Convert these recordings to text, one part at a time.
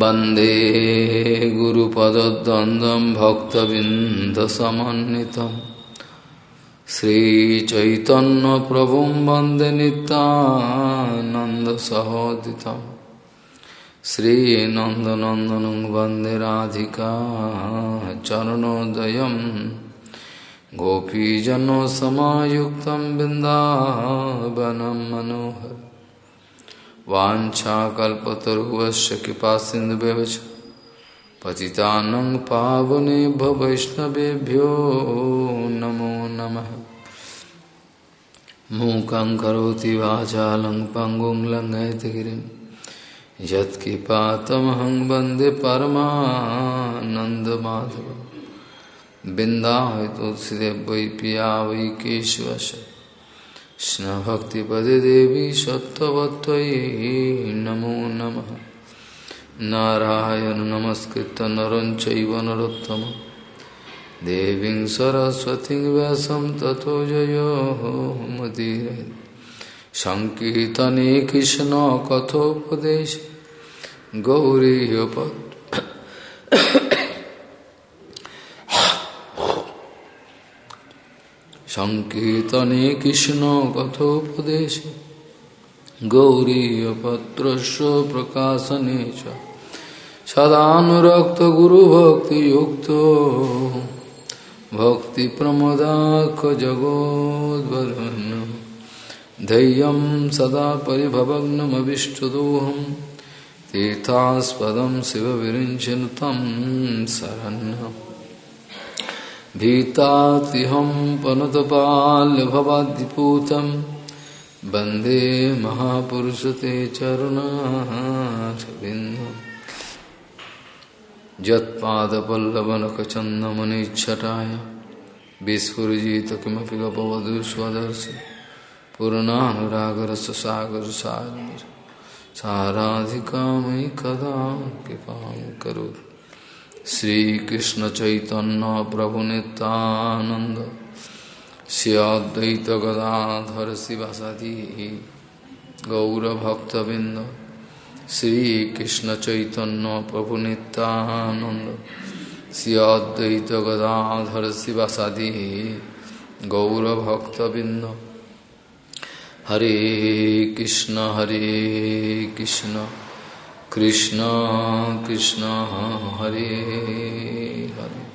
वंदे गुरुपदद्वन्द्वं भक्तबिन्दसमन्वितं। श्रीचैतन्यप्रभुं वंदे नितानन्दसहोदितं श्रीनन्दनन्दनं वंदे राधिका चरणोदयं। गोपीजनसमायुक्तं बिन्दावनं मनोहर वाछाकल्पतरुवश्य कृपा पतितानं पावनेभ्य वैष्णवेभ्यो नमो नमः। मूकं करोति वाचालं पङ्गुं लङ्घयतगिरिं। यत्कृपातमहं वंदे परमानन्दमाधवं। तुलसीदेव वै पिया वै केशवश कृष्णभक्तिपदे देवी सत्त्ववत्त्वयि नमो नमः। नारायण नमस्कृत नरं चैव नरोत्तमं। देवीं सरस्वतीं व्यासं ततो जयो मुदीरये सङ्कीर्तने कृष्णकथोपदेशे संकीर्तने कृष्ण कथोपदेश गौरीपत्र प्रकाशने सदाक्त गुरुभक्ति भक्ति प्रमदाख जगोद्वन्न धैर्य सदा पिभवग्नमीष्टदोहम तीर्थास्पद शिव विरंचन तम शरण भीतातिहं पनुतपाल्भवाद्दिपूतं वंदे महापुरुषते चरुणारविन्दम् यत्पादपल्लवनखचन्दमनिच्छटाय विस्फुरिजित किमपि गपवधू पूर्णानुरागरससागरसागरं साराधिका मयि कदा कृपां करोतु। श्रीकृष्ण चैतन्य प्रभु नित्यानंद श्रीअद्वैत गदाधर शिवासादि गौरभक्तबिंद श्रीकृष्ण चैतन्य प्रभु नित्यानंद श्रीअद्वैत गदाधर शिवासादि गौरभक्तबिंद हरे कृष्ण हरे कृष्ण। कृष्ण कृष्ण, हरे हरे।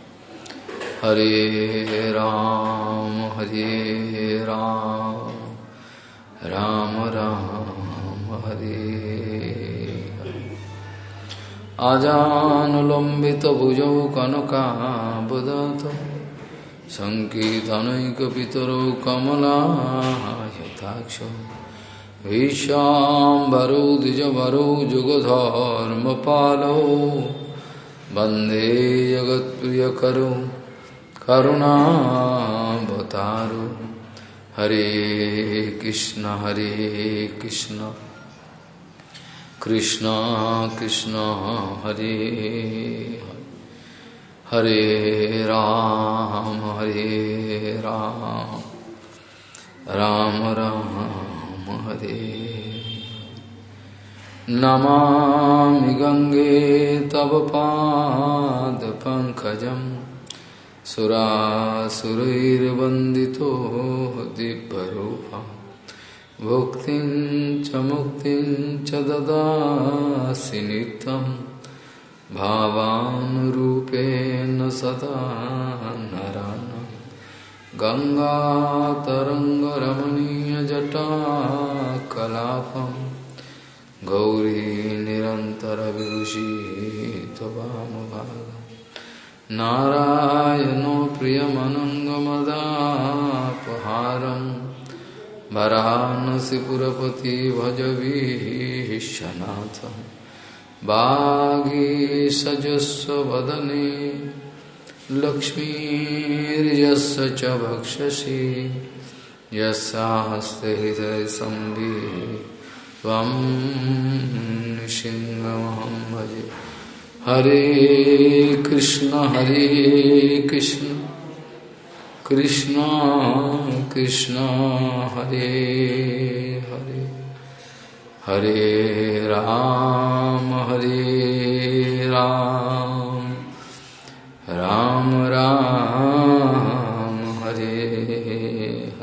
हरे राम हरे राम। राम राम, हरे हरे। आजानुलम्बितभुजौ कनकाबदत। सङ्कीर्तनैकपितरौ कमलायताक्ष। विश्वाम्बरौ द्विजभरौ जुगधर्मपालौ वंदे जगत्प्रियकरौ करुणावतारो। हरे कृष्ण हरे कृष्ण। कृष्ण कृष्ण, हरे। हरे राम हरे राम। राम राम। हरे नमामि गङ्गे तव पादपङ्कजं सुरासुरैर्वन्दितो दिव्यरूपं। भुक्तिं च मुक्तिं च ददासि नित्यं। भावानुरूपेण सदा गङ्गातरङ्गरमणीयजटाकलापं गौरी निरन्तरविभूषी त्वमभागं नारायणो प्रियमनङ्गमदापहारं वरानसिपुरपति भजवीशनाथं बागीसजस्व वदने लक्ष्मीर्यस्य च भक्षसि यस्यास्ते हृदयसंवि त्वं सिंहमहं भजे। हरे कृष्ण हरे कृष्ण। कृष्ण कृष्ण, हरे हरे। हरे राम, हरे राम हरे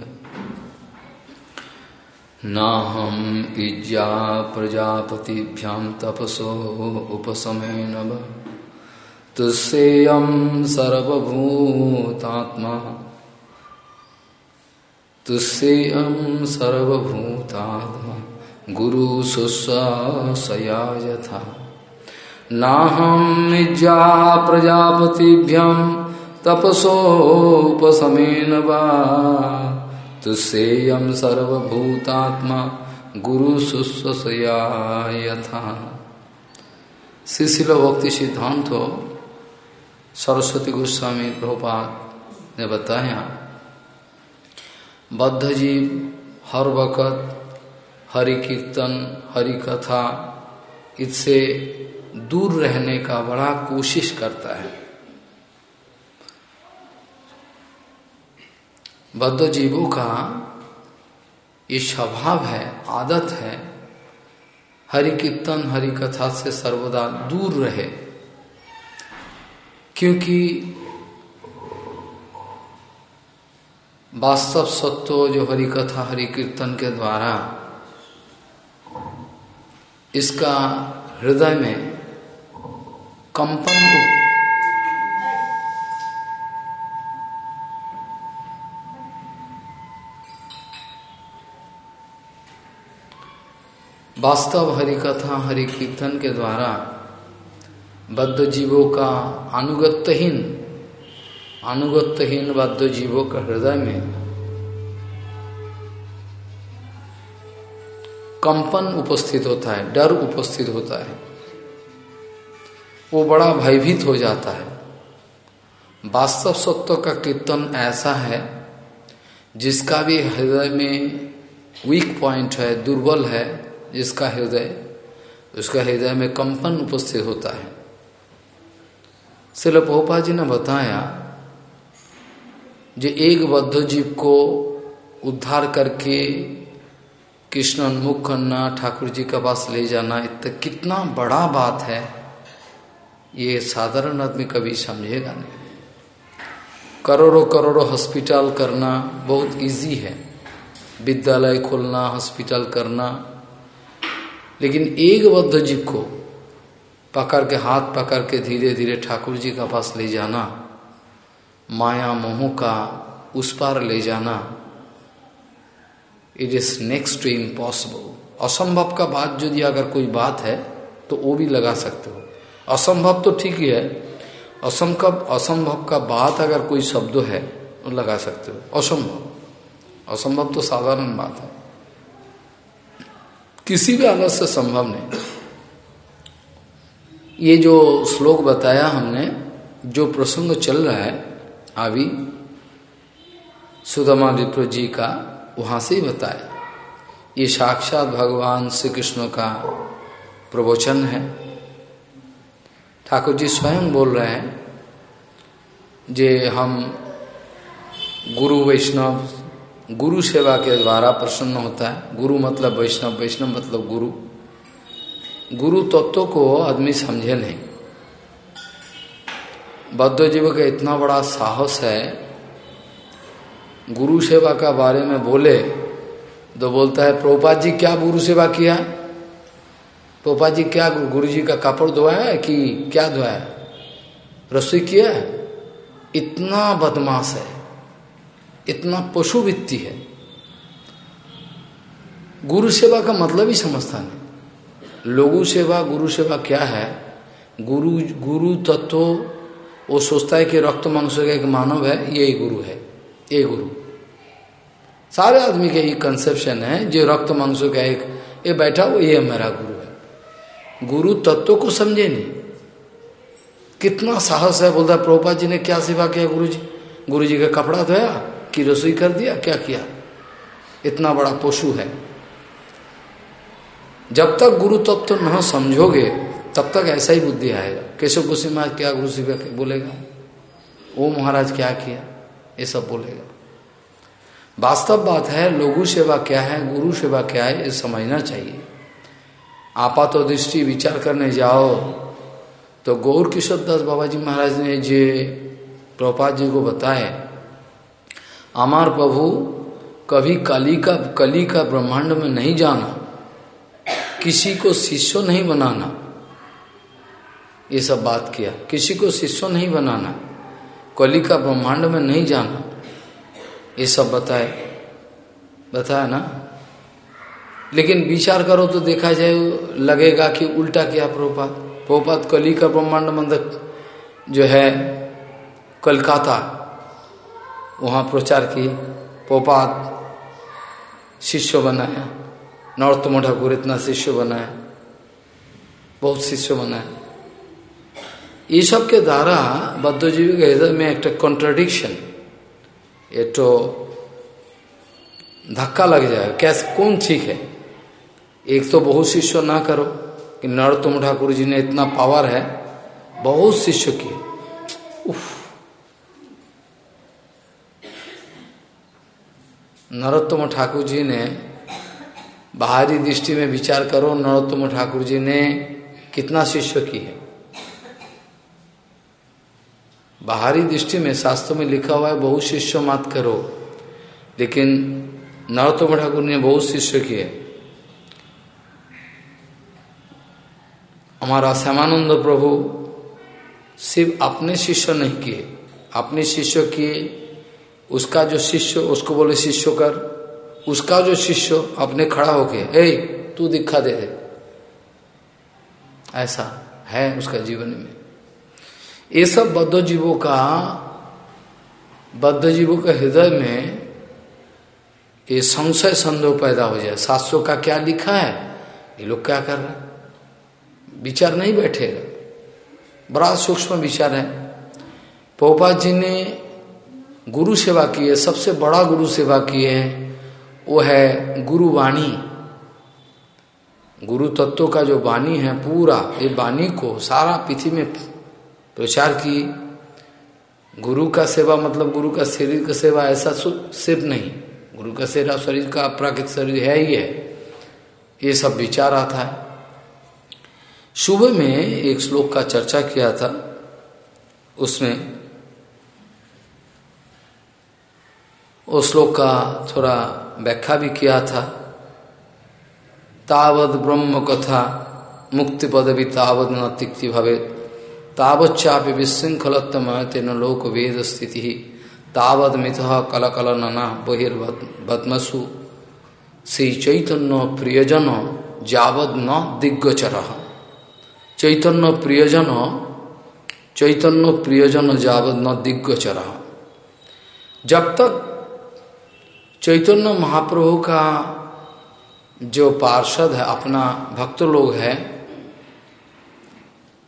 ना हम इज्जा प्रजापतिभ्या तपसो उपशमे नव तुसेयम सर्वभूतात्मा। तुसेयम सर्वभूतात्मा। गुरु सुस्वासया यथा। नाहम निज्या प्रजापतिभ्यम तपसोपशमेन वा। सर्वभूतात्मा गुरु शुश्वसया यथा। शिशिल भक्ति सिद्धांत हो सरस्वती गोस्वामी प्रभुपाद ने बताया बद्ध जीव हर वक़्त हरि कीर्तन हरि कथा इससे दूर रहने का बड़ा कोशिश करता है। बद्ध जीवों का ये स्वभाव है, आदत है, हरि कीर्तन, हरि कथा से सर्वदा दूर रहे। क्योंकि वास्तव सत्व जो हरि कथा, हरि कीर्तन के द्वारा इसका हृदय में कंपन वास्तव हरि कथा हरि कीर्तन के द्वारा बद्ध जीवों का अनुगत्यहीन अनुगत्यहीन बद्ध जीवों का हृदय में कंपन उपस्थित होता है, डर उपस्थित होता है। वो बड़ा भयभीत हो जाता है। वास्तव सत्व का कीर्तन ऐसा है, जिसका भी हृदय में वीक पॉइंट है, दुर्बल है जिसका हृदय, उसका हृदय में कंपन उपस्थित होता है। शिल पोपा जी ने बताया जो एक बद्ध जीव को उद्धार करके कृष्ण उन्मुख करना, ठाकुर जी के पास ले जाना इतना कितना बड़ा बात है, ये साधारण आदमी कभी समझेगा नहीं। करोड़ों करोड़ों हॉस्पिटल करना बहुत इजी है। विद्यालय खोलना, हॉस्पिटल करना लेकिन एक बद्ध जीव को पकड़ के हाथ पकड़ के धीरे धीरे ठाकुर जी का पास ले जाना, माया मोह का उस पार ले जाना it is next to impossible असंभव का बात यदि अगर कोई बात है तो वो भी लगा सकते हो। असंभव तो ठीक ही है। असंभव असंभव का बात अगर कोई शब्द है तो लगा सकते हो। असंभव। असंभव तो साधारण बात है। किसी भी हालत से संभव नहीं। ये जो श्लोक बताया हमने, जो प्रसंग चल रहा है, अभी सुदमा विप्र जी का, वहाँ से ही बताया। ये साक्षात भगवान श्री कृष्ण का प्रवचन है। ठाकुर जी स्वयं बोल रहे हैं, जे हम गुरु वैष्णव गुरु सेवा के द्वारा प्रसन्न होता है। गुरु मतलब वैष्णव वैष्णव मतलब गुरु। गुरु तत्व को आदमी समझे नहीं। बौद्ध जीव का इतना बड़ा साहस है। गुरु सेवा का बारे में बोले तो बोलता है प्रोपा जी, क्या गुरु सेवा किया? प्रोपा जी, क्या गुरु जी का कपड़ धोया है कि क्या धोया है? रसोई किया है? इतना बदमाश है। इतना पशु पशुवृत्ति है। गुरु सेवा का मतलब ही समझता नहीं। लोगु सेवा, गुरु सेवा क्या है? गुरु गुरु तत्व, वो सोचता है कि रक्त मांस का एक मानव है, यही गुरु है ये गुरु। सारे आदमी के ये कंसेप्शन है, जो रक्त मांस का एक, ये बैठा वो ये मेरा गुरु है। गुरु तत्व को समझे नहीं। कितना साहस है, बोलता है प्रोपा जी ने क्या सेवा किया गुरु जी गुरु जी का कपड़ा धोया कि रसोई कर दिया, क्या किया? इतना बड़ा पशु है। जब तक गुरु तत्व तो न समझोगे, तब तक ऐसा ही बुद्धि आएगा। केशव कुशी महाराज क्या गुरु सेवा बोलेगा? ओ महाराज क्या किया? ये सब बोलेगा। वास्तव बात है, लोगु सेवा क्या है, गुरु सेवा क्या है, ये समझना चाहिए। आपात दृष्टि विचार करने जाओ तो गौर किशोर दास बाबा जी महाराज ने जे प्रपात जी को बताए अमार प्रभु, कभी कली का कली का ब्रह्मांड में नहीं जाना, किसी को शिष्य नहीं बनाना। ये सब बात किया, किसी को शिष्य नहीं बनाना, कली का ब्रह्मांड में नहीं जाना। ये सब बताए, बताया ना? लेकिन विचार करो तो देखा जाए, लगेगा कि उल्टा किया प्रोपात प्रोपात कली का ब्रह्मांड मंदिर जो है, कलकाता वहाँ प्रचार की, पोपात शिष्य बनाया नरोत्तम ठाकुर इतना शिष्य बनाया बहुत शिष्य बनाया ये सब के द्वारा बद्धजीवी के हृदय में एक कॉन्ट्रडिक्शन एक तो धक्का लग जाए, कैसे, कौन ठीक है? एक तो बहुत शिष्य ना करो कि नरोत्तम ठाकुर जी ने इतना पावर है, बहुत शिष्य किए। उफ। नरोत्तम ठाकुर जी ने बाहरी दृष्टि में विचार करो, नरोत्तम ठाकुर जी ने कितना शिष्य की है बाहरी दृष्टि में शास्त्रों में लिखा हुआ है, बहुत शिष्य मत करो। लेकिन नरोत्तम ठाकुर ने बहुत शिष्य किए। हमारा श्यामानंद प्रभु सिर्फ़ अपने शिष्य नहीं किए, अपने शिष्य किए उसका जो शिष्य, उसको बोले, शिष्य कर। उसका जो शिष्य अपने खड़ा होके ए तू दिखा दे। दे ऐसा है उसका जीवन में। ये सब बद्ध जीवों का बद्ध जीवों के हृदय में ये संशय संदेह पैदा हो जाए। शास्त्रों का क्या लिखा है? ये लोग क्या कर रहे हैं? विचार नहीं बैठेगा बड़ा सूक्ष्म विचार है। पोपा जी ने गुरु सेवा की है, सबसे बड़ा गुरु सेवा की है, वो है गुरुवाणी गुरु तत्व का जो वाणी है पूरा, ये वाणी को सारा पृथ्वी में प्रचार की। गुरु का सेवा मतलब गुरु का शरीर का सेवा, ऐसा सिर्फ़ नहीं। गुरु का सेवा शरीर का प्राकृतिक शरीर है ही है। ये सब विचार आता है। सुबह में एक श्लोक का चर्चा किया था, उसमें उस श्लोक का थोड़ा व्याख्या भी किया था। तावद ब्रह्म कथा, मुक्ति पदवी तावद न तिक्ति भवे। तावच्चापि विशृंखलतम तेन लोक वेद स्थिति तावद मिथ कल कल नना बहिर्भद्मसु श्री चैतन्य प्रियजन जावद न दिग्गचर चैतन्य प्रियजन चैतन्य प्रियजन जावद न दिग्गचर जब तक चैतन्य महाप्रभु का जो पार्षद है, अपना भक्त लोग है,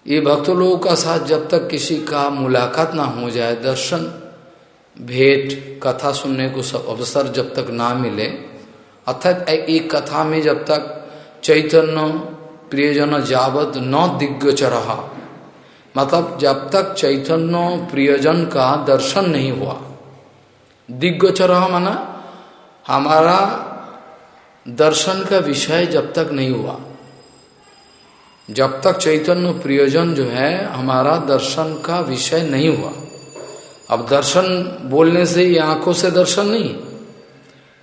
ये भक्त लोगों का साथ जब तक किसी का मुलाकात ना हो जाए, दर्शन, भेंट, कथा सुनने को सब अवसर जब तक ना मिले, अर्थात एक कथा में जब तक चैतन्य प्रियजन जावत न दिग्गज रहा मतलब जब तक चैतन्य प्रियजन का दर्शन नहीं हुआ, दिग्गज रहा माना हमारा दर्शन का विषय जब तक नहीं हुआ, जब तक चैतन्य प्रियजन जो है, हमारा दर्शन का विषय नहीं हुआ। अब दर्शन बोलने से ये आँखों से दर्शन नहीं,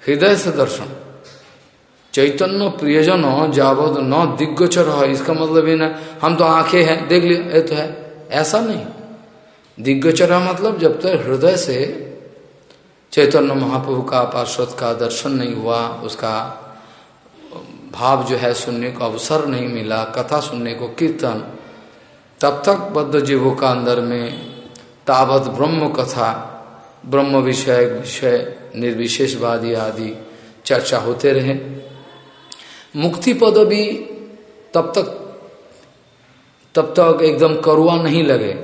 हृदय से दर्शन। चैतन्य प्रियजन हो, जावद न दिग्गोचर हो, इसका मतलब ये ना, हम तो आँखें हैं, देख लिया, ये तो है। ऐसा नहीं। दिग्गोचर मतलब जब तक हृदय से चैतन्य महाप्रभु का पार्षद का दर्शन नहीं हुआ, उसका भाव जो है सुनने को अवसर नहीं मिला, कथा सुनने को कीर्तन। तब तक बद्ध जीवों का अंदर में तावत ब्रह्म कथा, ब्रह्म विषय विषय निर्विशेषवादी आदि चर्चा होते रहे। मुक्ति पद भी तब तक तब तक एकदम करुआ नहीं लगे।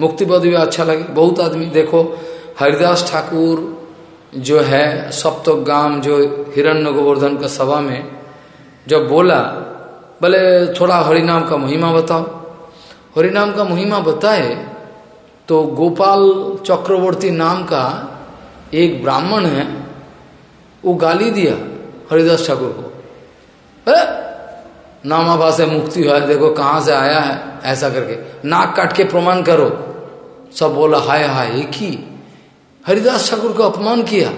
मुक्ति पद भी अच्छा लगे। बहुत आदमी, देखो, हरिदास ठाकुर जो है सप्तगाम, जो हिरण्य गोवर्धन का सभा में जब बोला, बोले, थोड़ा हरिनाम का महिमा बताओ। हरिनाम का महिमा बताए तो गोपाल चक्रवर्ती नाम का एक ब्राह्मण है, वो गाली दिया हरिदास ठाकुर को। अरे नामाभा से मुक्ति है, देखो कहाँ से आया है? ऐसा करके नाक काट के प्रमाण करो। सब बोला, हाय हाय, एक ही हरिदास ठाकुर को अपमान किया।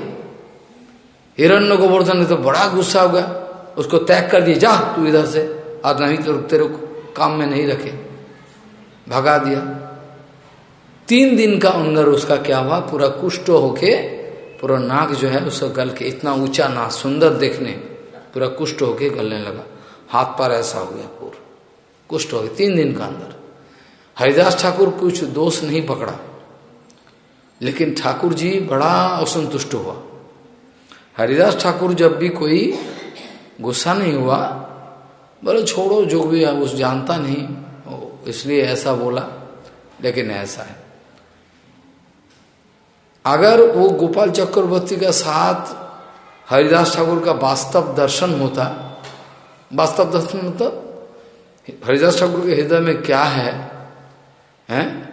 हिरण्य गोवर्धन ने तो बड़ा गुस्सा हो गया। उसको त्याग कर दिया, जा तू इधर से और नहीं तो तेरे काम में नहीं रखे। भगा दिया। तीन दिन का अंदर उसका क्या हुआ? पूरा कुष्ट होके, पूरा नाक जो है उसका गल के इतना ऊँचा नाक सुंदर देखने, पूरा कुष्ट होके गलने लगा। हाथ पर ऐसा हो गया पूरा। कुष्ट हो गया, तीन दिन का अंदर। हरिदास ठाकुर कुछ दोष नहीं पकड़ा। लेकिन ठाकुर जी बड़ा असंतुष्ट हुआ। हरिदास ठाकुर जब भी कोई गुस्सा नहीं हुआ, बोले, छोड़ो, जो भी है उस जानता नहीं। इसलिए ऐसा बोला, लेकिन ऐसा है। अगर वो गोपाल चक्रवर्ती का साथ हरिदास ठाकुर का वास्तव दर्शन होता, वास्तव दर्शन मतलब हरिदास ठाकुर के हृदय में क्या है, हैं?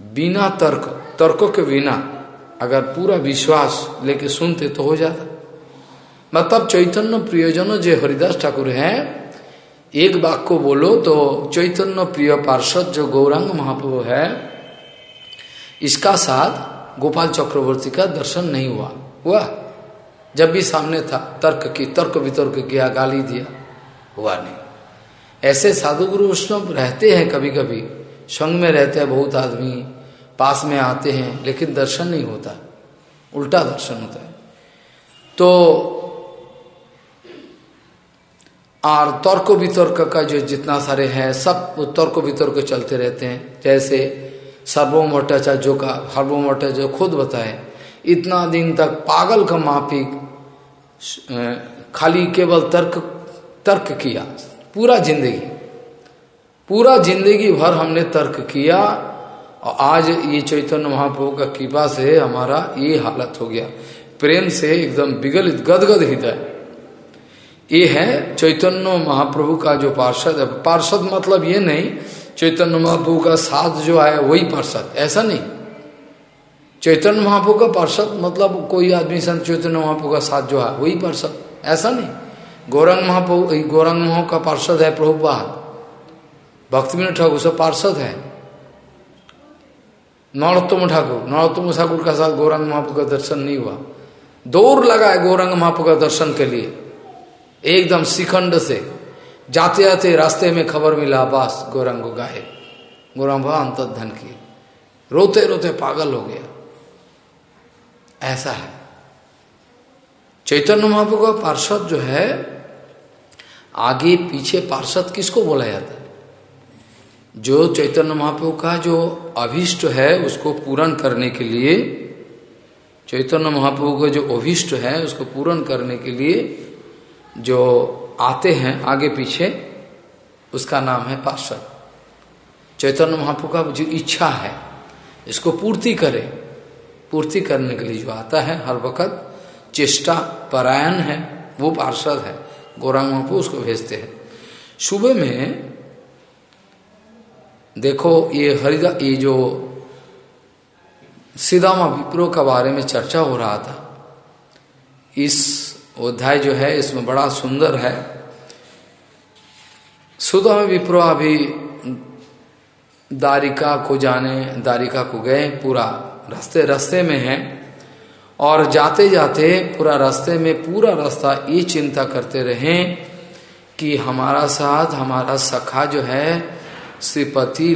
बिना तर्क, तर्कों के बिना अगर पूरा विश्वास लेके सुनते तो हो जाता। मतलब चैतन्य प्रियजन जो हरिदास ठाकुर हैं, एक बात को बोलो तो चैतन्य प्रिय पार्षद जो गौरांग महाप्रभु है, इसका साथ गोपाल चक्रवर्ती का दर्शन नहीं हुआ। हुआ। जब भी सामने था, तर्क की, तर्क वितर्क किया, गाली दिया, हुआ नहीं। ऐसे साधु गुरु वैष्णव रहते हैं कभी कभी संग में रहते हैं बहुत आदमी, पास में आते हैं, लेकिन दर्शन नहीं होता। उल्टा दर्शन होता है। तो और तर्क वितर्क का जो जितना सारे हैं, सब तर्क वितर्क चलते रहते हैं। जैसे सर्वोम भट्टाचार्य का सर्वोम भट्टाचार्य खुद बताए, इतना दिन तक पागल का माफिक खाली केवल तर्क तर्क किया, पूरा ज़िंदगी। पूरा ज़िंदगी भर हमने तर्क किया और आज ये चैतन्य महाप्रभु का कृपा से हमारा ये हालत हो गया। प्रेम से एकदम विगलित गदगद हृदय। ये है चैतन्य महाप्रभु का जो पार्षद है। पार्षद मतलब ये नहीं, चैतन्य महाप्रभु का साथ जो है वही पार्षद। ऐसा नहीं। चैतन्य महाप्रभु का पार्षद मतलब कोई आदमी संत चैतन्य महाप्रभु का साथ जो है वही पार्षद। ऐसा नहीं। गौरंग महाप्रभु, गौरंग महा का पार्षद है प्रभुपाद। भक्ति ठाकुर सब पार्षद है। नरोत्तम ठाकुर नरोत्तम ठाकुर का साथ गौरंग महापुर का दर्शन नहीं हुआ। दौड़ लगा है गौरंग महापुर का दर्शन के लिए। एकदम शिखंड से जाते जाते रास्ते में खबर मिला, बास गौरंग गाये गौरंग अंत धन की रोते रोते पागल हो गया। ऐसा है। चैतन्य महापुर का पार्षद जो है, आगे पीछे पार्षद किसको बोला जाता है? जो चैतन्य महाप्रभु का जो अभिष्ट है, उसको पूर्ण करने के लिए, चैतन्य महाप्रभु का जो अभिष्ट है, उसको पूर्ण करने के लिए जो आते हैं, आगे पीछे, उसका नाम है पार्षद। चैतन्य महाप्रभु का जो इच्छा है, इसको पूर्ति करे। पूर्ति करने के लिए जो आता है, हर वक्त चेष्टा, परायण है, वो पार्षद है। गौरांग महाप्रभु उसको भेजते हैं। सुबह में देखो ये हरिदा, ये जो सीधामा विप्रो का बारे में चर्चा हो रहा था, इस अध्याय जो है, इसमें बड़ा सुंदर है। सुधा विप्रो अभी दारिका को जाने, दारिका को गए, पूरा रास्ते रास्ते में है, और जाते जाते पूरा रास्ते में, पूरा रास्ता ये चिंता करते रहे कि हमारा साथ, हमारा सखा जो है श्रीपति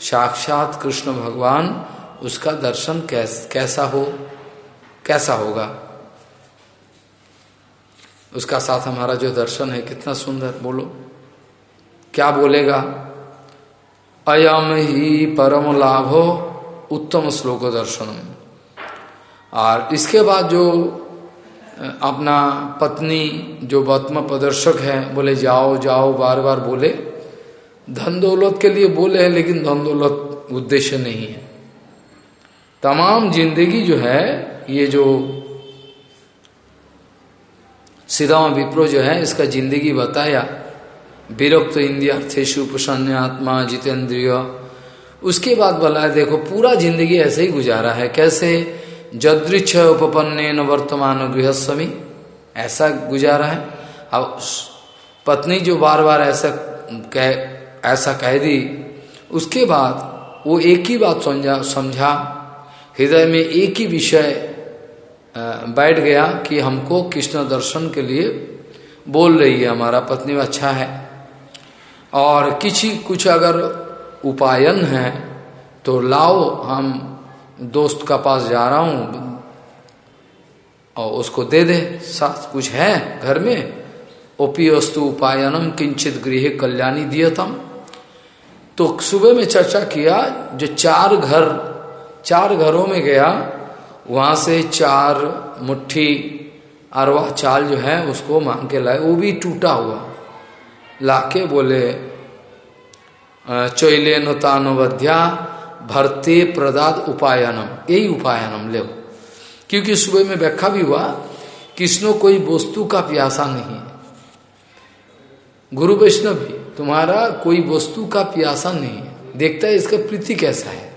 साक्षात कृष्ण भगवान उसका दर्शन कैस, कैसा हो? कैसा होगा? उसका साथ हमारा जो दर्शन है कितना सुंदर बोलो। क्या बोलेगा? अयम ही परम लाभो उत्तम श्लोक दर्शन और इसके बाद जो अपना पत्नी जो वर्तम प्रदर्शक है बोले जाओ जाओ बार बार बोले। धन दौलत के लिए बोले हैं, लेकिन धन दौलत उद्देश्य नहीं है। तमाम ज़िंदगी जो है, ये जो सीधा विप्रो जो है, इसका ज़िंदगी बताया। विरक्त इंदिया थेशु प्रसन्न आत्मा जितेंद्रिय। उसके बाद बोला देखो, पूरा ज़िंदगी ऐसे ही गुजारा है। कैसे? जदृक्ष उपपन्ने न वर्तमान गृहस्वामी। ऐसा गुजारा है। अब पत्नी जो बार बार ऐसा कह ऐसा कह दी। उसके बाद वो एक ही बात समझा समझा। हृदय में एक ही विषय बैठ गया कि हमको कृष्ण दर्शन के लिए बोल रही है, हमारा पत्नी अच्छा है। और किसी, कुछ अगर उपायन है तो लाओ, हम दोस्त का पास जा रहा हूँ। और उसको दे दे, साथ कुछ है घर में? ओपी वस्तु उपायनम किंचित गृह कल्याणी दियतम। तो सुबह में चर्चा किया, जो चार घर, चार घरों में गया, वहाँ से चार मुट्ठी अरवा चाल जो है उसको मांग के लाए। वो भी टूटा हुआ। लाके बोले चैले नतानुवध्या भरते प्रदात उपायनम। यही उपायनम, ले। क्योंकि सुबह में व्याख्या भी हुआ, किसनो कोई वस्तु का प्यासा नहीं गुरु वैष्णव भी तुम्हारा कोई वस्तु का प्यासा नहीं है। देखता है इसका प्रीति कैसा है।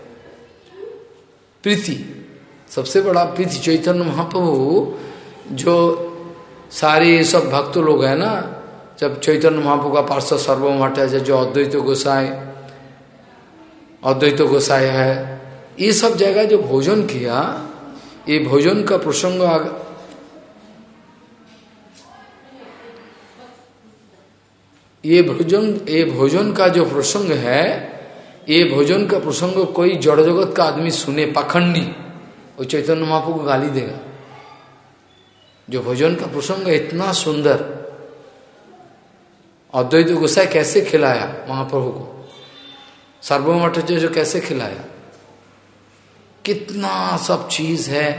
प्रीति, सबसे बड़ा प्रीति चैतन्य महाप्रभु, जो सारे सब भक्त लोग हैं ना, जब चैतन्य महाप्रभु का पार्षद सर्वम हटाया जो अद्वैत गोसाई अद्वैत गोसाई है, ये सब जगह जो भोजन किया, ये भोजन का प्रसंग ये भोजन ये भोजन का जो प्रसंग है, ये भोजन का प्रसंग कोई जड़ जगत का आदमी सुने, पाखंडी, वो चैतन्य महापु को गाली देगा। जो भोजन का प्रसंग इतना सुंदर। अद्वैत गुस्सा कैसे खिलाया महाप्रभु को? सर्वमठ जो कैसे खिलाया? कितना सब चीज़ है,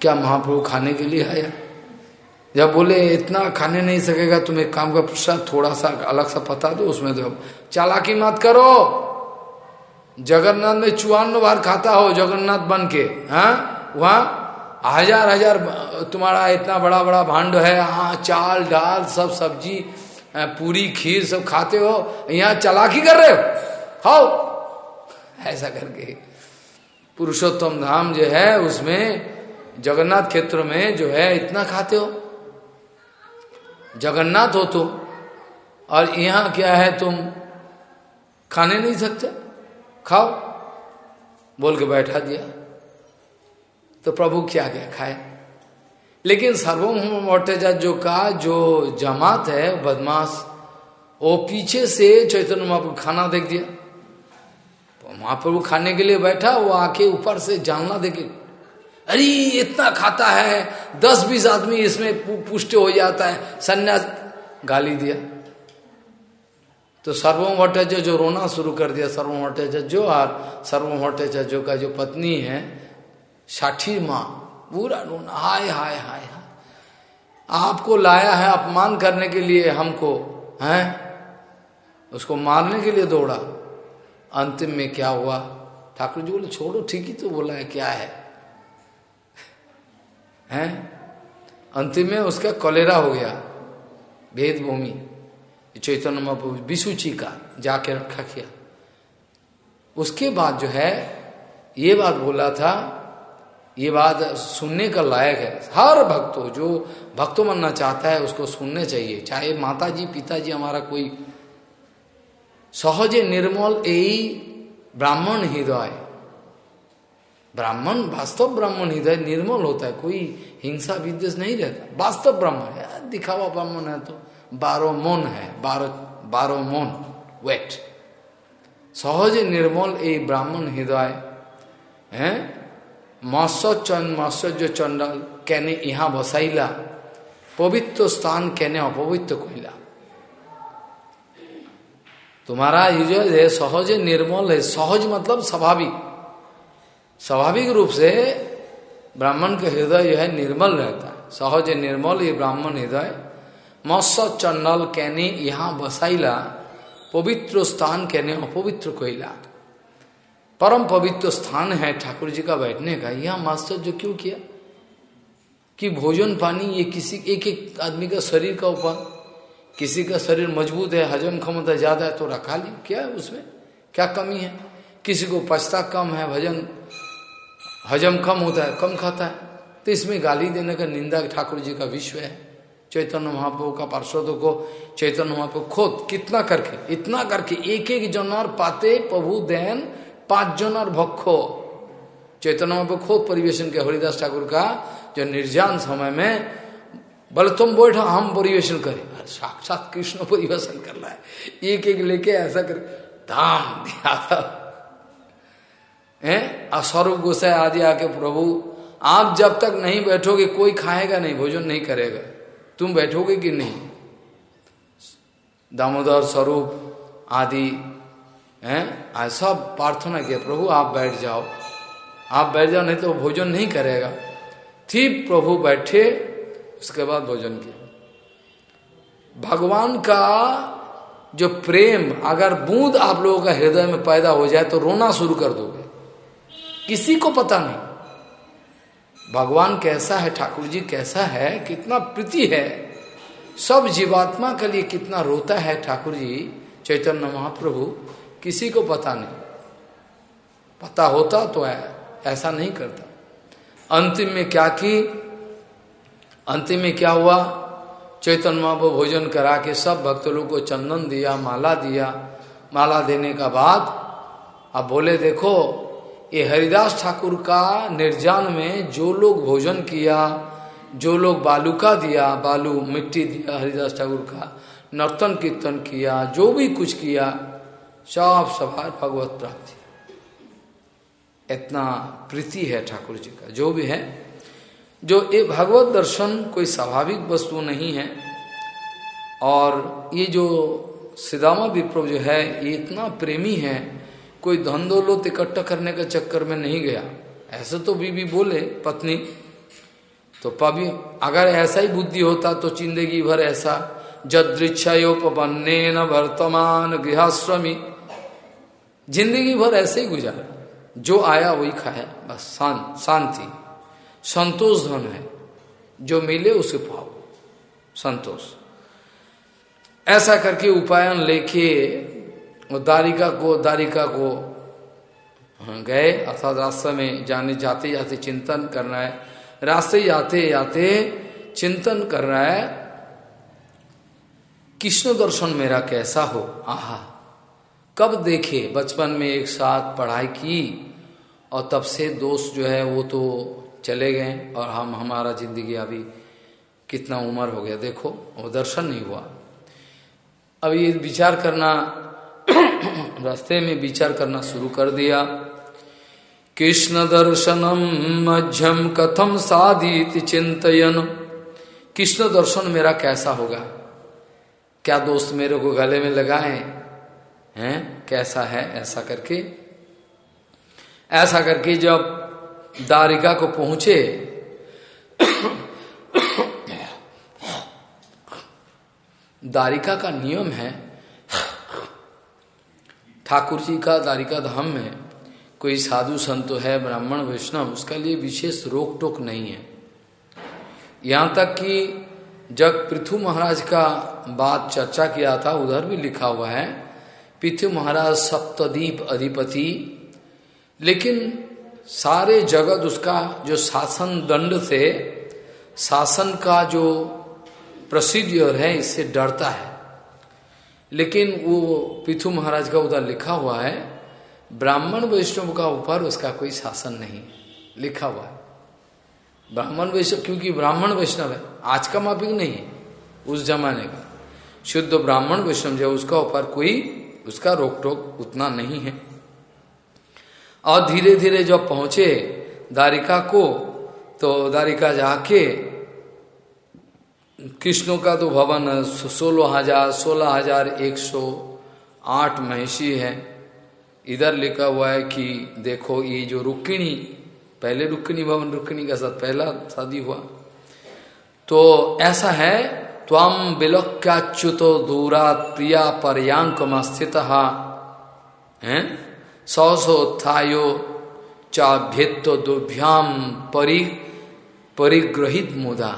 क्या महाप्रभु खाने के लिए आया? जब बोले, इतना खाने नहीं सकेगा, तुम एक काम का प्रसाद थोड़ा सा अलग सा पता दो, उसमें दो। चालाकी मत करो। जगन्नाथ में चुवान्न बार खाता हो, जगन्नाथ बन के हाँ? वहाँ हज़ार हज़ार तुम्हारा इतना बड़ा बड़ा भांड है हाँ चाल डाल सब सब्ज़ी पूरी, खीर सब खाते हो, यहाँ चालाकी कर रहे हो? खाओ ऐसा करके। पुरुषोत्तम धाम जो है, उसमें जगन्नाथ क्षेत्र में जो है, इतना खाते हो। जगन्नाथ हो तुम। और यहाँ क्या है तुम? खाने नहीं सकते? खाओ। बोल के बैठा दिया। तो प्रभु क्या क्या खाए? लेकिन सर्वम जो का जो जमात है, बदमाश, वो पीछे से चैतन्य महाप्रभु खाना देख दिया। महाप्रभु खाने के लिए बैठा, वो आके ऊपर से जानना देखे। अरे, इतना खाता है दस बीस आदमी इसमें पुष्ट हो जाता है। सन्यास, गाली दिया। तो सर्वम भट्टाचार्य जो रोना शुरू कर दिया सर्वम भट्टाचार्य जो और सर्वम भट्टाचार्य का जो पत्नी है, साठी माँ, पूरा रोना, हाय हाय हाय हाय। आपको लाया है अपमान करने के लिए हमको, हैं? उसको मारने के लिए दौड़ा। अंतिम में क्या हुआ? ठाकुर जी बोले, छोड़ो, ठीक ही तो बोला है, क्या है? हैं? अंतिम में उसका कॉलेरा हो गया भेद भूमि चैतन्य महाप्रभु विशुचि का, जाके रखा किया। उसके बाद जो है, ये बात बोला था, ये बात सुनने का लायक है। हर भक्तों जो भक्तों बनना चाहता है, उसको सुनने चाहिए। चाहे माता जी पिताजी, हमारा कोई, सहज निर्मल यही ब्राह्मण हृदय ब्राह्मण, वास्तव ब्राह्मण हृदय निर्मल होता है, कोई हिंसा, विद्वेष नहीं रहता। वास्तव ब्राह्मण है। दिखावा ब्राह्मण है तो। बारो मन है। बारो बारो मन। वेट सहज निर्मल ए ब्राह्मण हृदय, है? मत्स्य चंद मत्स्य जो चंडल कहने यहाँ बसाइला। पवित्र स्थान कहने अपवित्र कोयला तुम्हारा युजय है, सहज निर्मल है। सहज मतलब स्वाभाविक। स्वाभाविक रूप से ब्राह्मण का हृदय जो है निर्मल रहता है। सहज निर्मल ये ब्राह्मण हृदय। मत्स्य चंडल कहने यहाँ बसाइला, पवित्र स्थान कहने अपवित्र कोयला। परम पवित्र स्थान है ठाकुर जी का बैठने का। यह मास्टर जो क्यों किया? कि भोजन पानी ये किसी, एक एक आदमी का शरीर का ऊपर, किसी का शरीर मज़बूत है, हजम क्षमता ज़्यादा है तो रखा ली क्या है उसमें? क्या कमी है? किसी को पछता कम है, भजन हजम कम होता है, कम खाता है। तो इसमें गाली देने का निंदा ठाकुर जी का विश्व है। चैतन्य महाप्रभु का पार्षदों को, चैतन्य महाप्रभु खुद कितना करके, इतना करके एक एक जनर पाते, प्रभु देन पाँच जनर भक्खो। चैतन्य महाप्रभु खुद परिवेशन के हरिदास ठाकुर का जो निर्जान समय में, बोले, तुम बैठो, हम परिवेशन करें। साक्षात कृष्ण परिवेशन कर रहा है। एक एक लेके ऐसा कर धाम दिया था। है? स्वरूप गोसाई आदि आके प्रभु, आप जब तक नहीं बैठोगे, कोई खाएगा नहीं, भोजन नहीं करेगा। तुम बैठोगे कि नहीं? दामोदर स्वरूप आदि, हैं? सब प्रार्थना किया, प्रभु आप बैठ जाओ। आप बैठ जाओ, नहीं तो भोजन नहीं करेगा। ठीक प्रभु बैठे, उसके बाद भोजन किया। भगवान का जो प्रेम, अगर बूंद आप लोगों का हृदय में पैदा हो जाए तो रोना शुरू कर दोगे। किसी को पता नहीं। भगवान कैसा है ठाकुर जी कैसा है, कितना प्रीति है। सब जीवात्मा के लिए कितना रोता है ठाकुर जी चैतन्य महाप्रभु, किसी को पता नहीं। पता होता तो है ऐसा नहीं करता। अंतिम में क्या की? अंतिम में क्या हुआ? चैतन्य महाप्रभु भोजन करा के सब भक्त लोग को चंदन दिया, माला दिया। माला देने का बाद अब बोले, देखो ये हरिदास ठाकुर का निर्जान में जो लोग भोजन किया, जो लोग बालू का दिया, बालू मिट्टी दिया, हरिदास ठाकुर का, नर्तन कीर्तन किया, जो भी कुछ किया, सब सवार भगवत प्राप्ति। इतना प्रीति है ठाकुर जी का, जो भी है। जो ये भगवत दर्शन कोई स्वाभाविक वस्तु नहीं है, और ये जो सिदामा विप्रो जो है, ये इतना प्रेमी है कोई धन दौलत इकट्ठा करने के चक्कर में नहीं गया। ऐसे तो बीबी बोले, पत्नी तो पभी अगर ऐसा ही बुद्धि होता तो ज़िंदगी भर ऐसा। जदृक्षयोपन्ने न वर्तमान गृहस्वामी ज़िंदगी भर ऐसे ही गुजारा। जो आया वही खाया। बस शांत, शांति। संतोष धन है। जो मिले उसे पाओ। संतोष। ऐसा करके उपायन लेके दारिका को दारिका को गए, अर्थात रास्ते में जाने, जाते जाते चिंतन करना है। रास्ते जाते जाते चिंतन कर रहा है, कृष्ण दर्शन मेरा कैसा हो? आहा, कब देखे? बचपन में एक साथ पढ़ाई की और तब से दोस्त जो है वो तो चले गए और हम, हमारा ज़िंदगी अभी कितना उम्र हो गया, देखो, वो दर्शन नहीं हुआ। अब ये विचार करना रास्ते में विचार करना शुरू कर दिया। कृष्ण दर्शनम मध्यम कथम साधित चिंतन कृष्ण दर्शन मेरा कैसा होगा? क्या दोस्त मेरे को गले में लगाए? हैं? कैसा है? ऐसा करके। ऐसा करके जब दारिका को पहुँचे दारिका का नियम है ठाकुर जी का दारिका धाम में कोई साधु संत है, ब्राह्मण, वैष्णव, उसका लिए विशेष रोक टोक नहीं है। यहाँ तक कि जब पृथु महाराज का बात चर्चा किया था, उधर भी लिखा हुआ है, पृथु महाराज सप्तदीप अधिपति, लेकिन सारे जगत उसका जो शासन दंड से, शासन का जो प्रोसीड्योर है, इससे डरता है। लेकिन वो पिथु महाराज का उधर लिखा हुआ है, ब्राह्मण वैष्णव का ऊपर उसका कोई शासन नहीं, लिखा हुआ है। ब्राह्मण वैष्णव, क्योंकि ब्राह्मण वैष्णव है, आज का माफिक नहीं है, उस जमाने का। शुद्ध ब्राह्मण वैष्णव जो उसका ऊपर कोई, उसका रोक टोक उतना नहीं है। और धीरे धीरे जब पहुँचे दारिका को तो दारिका जाके कृष्ण का तो भवन सोलह हज़ार सोलह हज़ार एक सौ आठ महिषी है। इधर लिखा हुआ है कि देखो, ये जो रुक्मिणी, पहले रुक्मिणी भवन, रुक्मिणी का साथ, पहला शादी हुआ। तो ऐसा है त्वम विलोक्याच्युतो दूरा प्रिया पर्यांक स्थित, है? सौसोत्थायो चाभ्यत्व दुभ्याम परि परिग्रहित मुदा।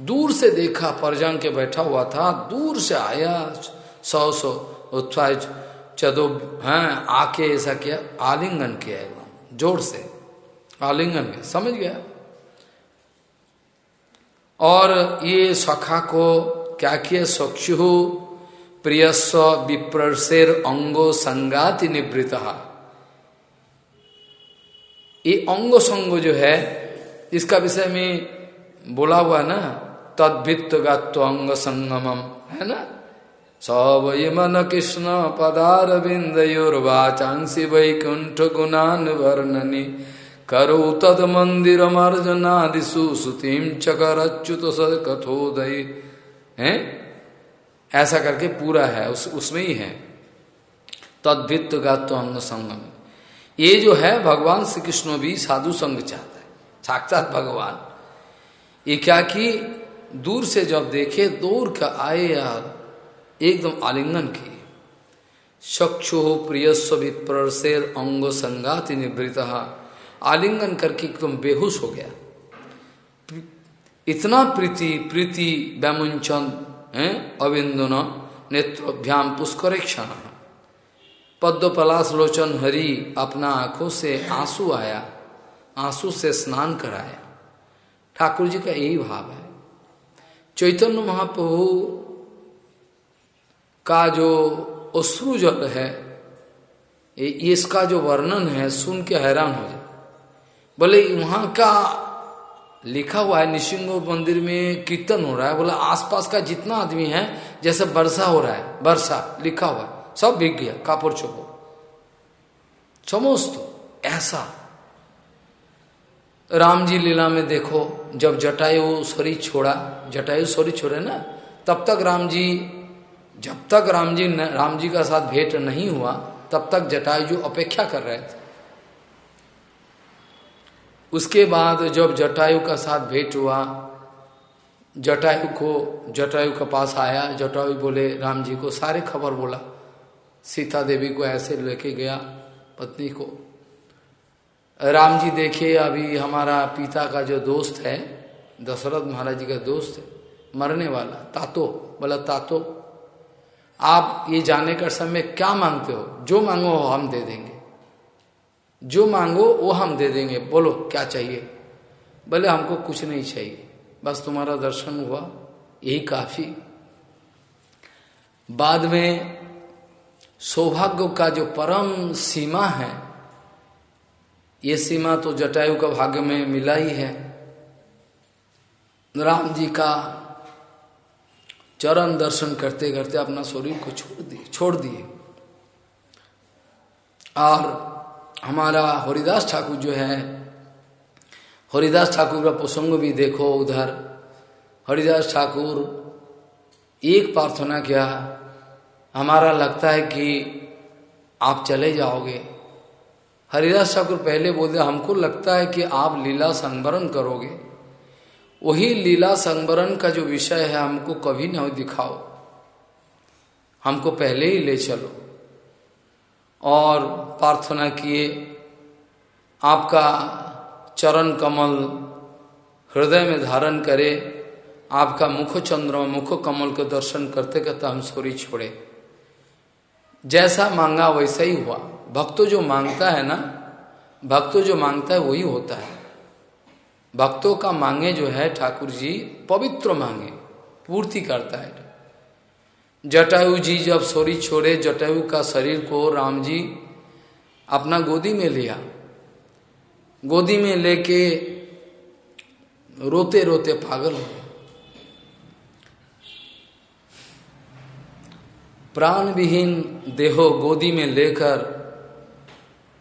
दूर से देखा परजंग के बैठा हुआ था, दूर से आया, सौ सौ, उत्साह, चदो, हैं, आके ऐसा किया, आलिंगन किया एकदम ज़ोर से, आलिंगन किया समझ गया? और ये सखा को क्या किया, सक्षु, प्रियस्व विप्रसेर अंगो संगाति निवृत ये अंग संग जो है, इसका विषय में बोला हुआ ना तद्भित्त गात्वांग संगमम है ना? सब ये मन कृष्ण पदार बिंदयोर्वाचांसी वैकुंठ गुणान वर्णनी। करो तद मंदिर मर्जनादिशु सुतिम चकर अच्युत कथोदय है? ऐसा करके पूरा है, उस, उसमें ही है। तद्भित्त गात्व अंग संगम ये जो है, भगवान श्री कृष्ण भी साधु संग चाहता है। साक्षात भगवान। ये क्या कि दूर से जब देखे, दूर का आए यार, एकदम आलिंगन की चक्षु प्रियस्व विप्रसेर अंग संगाति निवृत आलिंगन करके एकदम बेहोश हो गया। इतना प्रीति प्रीति व्यामुंचन, है, अविंदन पुष्कर क्षण पद्म पलाश लोचन हरि अपना आँखों से आँसू आया, आँसू से स्नान कराया। ठाकुर जी का यही भाव है। चैतन्य महाप्रभु का जो अश्रु जल है इसका जो वर्णन है, सुन के हैरान हो जाए। बोले, वहाँ का लिखा हुआ है? निशिंग मंदिर में कीर्तन हो रहा है। बोला, आसपास का जितना आदमी है, जैसे वर्षा हो रहा है, वर्षा लिखा हुआ है। सब भीग गया, कापुर चुपो समस्त ऐसा राम जी लीला में देखो, जब जटायु सोरी छोड़ा, जटायु सोरी छोड़े ना, तब तक राम जी, जब तक राम जी राम जी का साथ भेंट नहीं हुआ, तब तक जटायु अपेक्षा कर रहे थे। उसके बाद जब जटायु का साथ भेंट हुआ, जटायु को, जटायु के पास आया, जटायु बोले, राम जी को सारे खबर बोला। सीता देवी को ऐसे लेके गया, पत्नी को। राम जी देखे अभी हमारा पिता का जो दोस्त है, दशरथ महाराज जी का दोस्त है, मरने वाला, तातो, बोला, तातो, आप ये जाने का समय क्या मांगते हो? जो मांगो हम दे देंगे। जो मांगो वो हम दे देंगे। बोलो, क्या चाहिए? बोले, हमको कुछ नहीं चाहिए। बस तुम्हारा दर्शन हुआ, यही काफ़ी। बाद में सौभाग्य का जो परम सीमा है ये सीमा तो जटायु का भाग्य में मिला ही है। राम जी का चरण दर्शन करते करते अपना शरीर को छोड़ दिए छोड़ दिए। और हमारा हरिदास ठाकुर जो है, हरिदास ठाकुर का प्रसंग भी देखो उधर। हरिदास ठाकुर एक प्रार्थना किया, हमारा लगता है कि आप चले जाओगे। हरिदास ठाकुर पहले बोलते, हमको लगता है कि आप लीला संवरण करोगे। वही लीला संवरण का जो विषय है, हमको कभी न दिखाओ। हमको पहले ही ले चलो। और प्रार्थना किए। आपका चरण कमल हृदय में धारण करे। आपका मुख चंद्र मुख कमल के दर्शन करते करते हम सोरी छोड़े। जैसा मांगा वैसा ही हुआ। भक्तों जो माँगता है ना, भक्तों जो माँगता है वही होता है। भक्तों का मांगे जो है, ठाकुर जी, पवित्र मांगे, पूर्ति करता है। जटायु जी जब सोरी छोड़े, जटायु का शरीर को राम जी अपना गोदी में लिया। गोदी में लेके रोते रोते पागल हो प्राण विहीन देहो गोदी में लेकर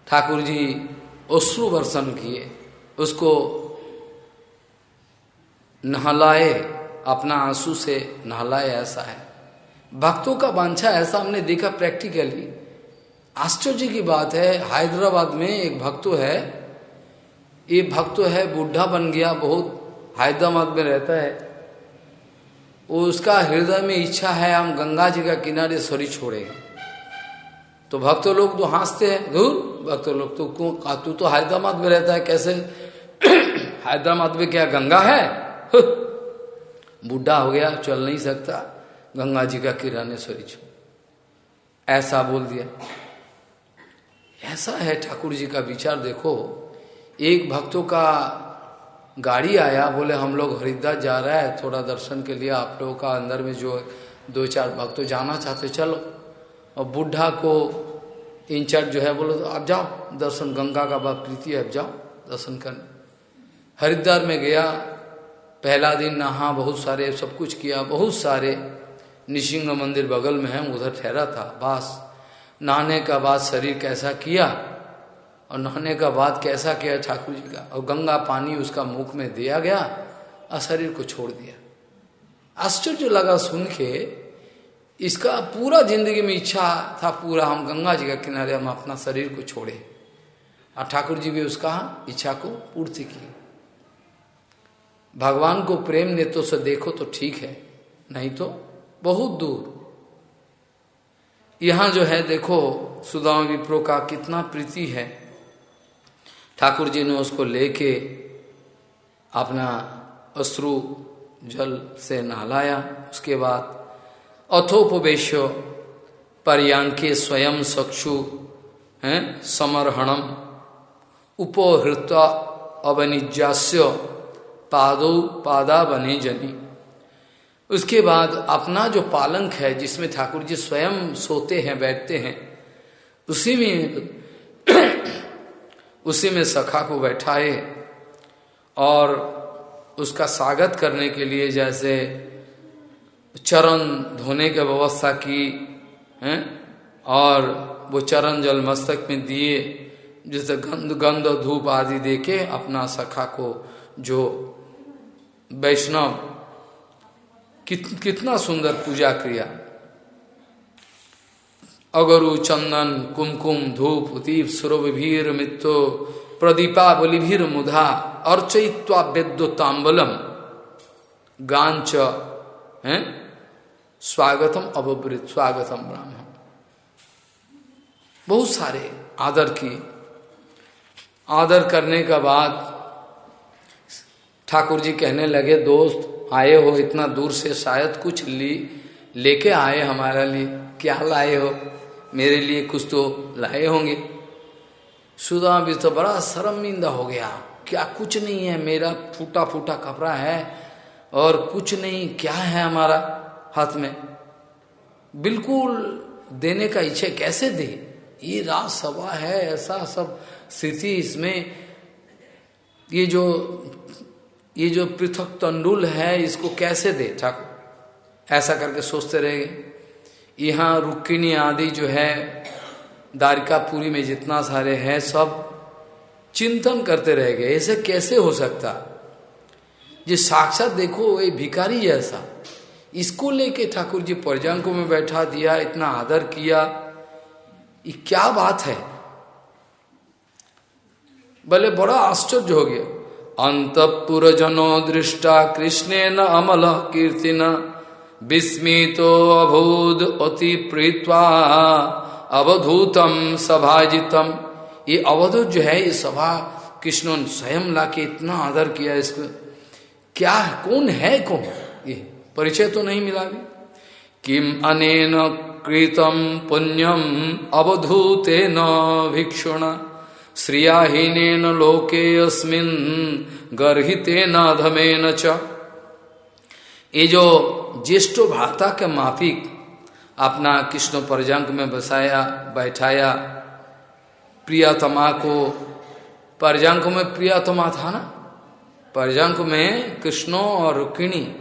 ठाकुर जी अश्रु वर्षण किए, उसको नहलाए, अपना आँसू से नहलाए ऐसा है। भक्तों का वांछा ऐसा हमने देखा प्रैक्टिकली। आश्चर्य की बात है, हैदराबाद में एक भक्तो है, ये भक्तो है, बूढ़ा बन गया, बहुत हैदराबाद में रहता है। वो उसका हृदय में इच्छा है, हम गंगा जी का किनारे सॉरी छोड़े। तो भक्तों लोग तो हँसते हैं धूर भक्तों लोग तो क्यों तू तो हैदराबाद में रहता है, कैसे? हैदराबाद में क्या गंगा है? बूढ़ा हो गया, चल नहीं सकता। गंगा जी का किराने सॉरी छो। ऐसा बोल दिया। ऐसा है ठाकुर जी का विचार, देखो। एक भक्तों का गाड़ी आया, बोले, हम लोग हरिद्वार जा रहा है, थोड़ा दर्शन के लिए आप लोगों का अंदर में जो दो चार भक्त जाना चाहते चलो। और बुढ़ा को इंचार्ज जो है बोलो तो आप जाओ, दर्शन गंगा का है आप जाओ, दर्शन करने। हरिद्वार में गया, पहला दिन नहा, बहुत सारे, सब कुछ किया, बहुत सारे निशिंग मंदिर बगल में है, उधर ठहरा था, बस। नहाने का बाद शरीर कैसा किया, और नहाने का बाद कैसा किया ठाकुर जी का? और गंगा पानी उसका मुख में दिया गया, और शरीर को छोड़ दिया। आश्चर्य लगा सुन के इसका पूरा ज़िंदगी में इच्छा था पूरा, हम गंगा जी का किनारे हम अपना शरीर को छोड़े। और ठाकुर जी भी उसका इच्छा को पूर्ति की। भगवान को प्रेम नेत्रों से देखो तो ठीक है, नहीं तो बहुत दूर। यहाँ जो है, देखो, सुदाम विप्रो का कितना प्रीति है। ठाकुर जी ने उसको लेके अपना अश्रु जल से नहलाया। उसके बाद अथोपवेश पर्यांके स्वयं चक्षु हैं, समर्हणम। उपहृत अवनिजास्य पादो पादा बने जनी। उसके बाद अपना जो पालंक है, जिसमें ठाकुर जी स्वयं सोते हैं, बैठते हैं, उसी में उसी में सखा को बैठाए और उसका स्वागत करने के लिए जैसे चरण धोने की व्यवस्था की हैं? और वो चरण जल मस्तक में दिए जैसे गंध गंध धूप आदि देके अपना सखा को जो वैष्णव कित, कितना सुंदर पूजा क्रिया अगरु चंदन कुमकुम धूप दीप सुरभीर मित्रो प्रदीपा बलिभीर मुधा अर्चयित्वा गांच है? स्वागतम अवृत स्वागतम ब्राह्मण। बहुत सारे आदर की आदर करने का बाद ठाकुर जी कहने लगे, दोस्त, आए हो इतना दूर से, शायद कुछ ली, लेके आए हमारे लिए। क्या लाए हो? मेरे लिए कुछ तो लाए होंगे। सुधा भी तो बड़ा शर्मिंदा हो गया। क्या कुछ नहीं है? मेरा फूटा फूटा कपड़ा है और कुछ नहीं, क्या है हमारा? हाथ में। बिल्कुल देने का इच्छा कैसे दे? ये राज सभा है, ऐसा सब स्थिति इसमें। ये जो ये जो पृथक तंडुल है, इसको कैसे दे ठाकुर? ऐसा करके सोचते रहेंगे यहाँ रुक्किनी आदि जो है दारिकापुरी में जितना सारे हैं, सब चिंतन करते रह गए। ऐसे कैसे हो सकता? ये साक्षात देखो, ये भिकारी जैसा। इसको लेके ठाकुर जी परजांकों में बैठा दिया, इतना आदर किया। ये क्या बात है? भले बड़ा आश्चर्य हो गया। अंतपुरजनो दृष्टा कृष्ण न अमल कीर्तिन, विस्मितो अभूत अति प्रीत्वा अवधूतम सभाजितम। ये अवधूत जो है, ये सभा कृष्ण स्वयं लाके इतना आदर किया इसको क्या कौन है कौन? ये परिचय तो नहीं मिला भी किम अनेन कृतम पुण्यम अवधूते न भिक्षुणा श्रियाहीन लोके अस्मिन गर्ते न च। ये जो ज्येष्ठ भाता के माफिक अपना कृष्ण परजंक में बसाया, बैठाया, प्रियतमा को, परजंक में प्रियतमा था ना? परजंक में कृष्णो और रुक्मिणी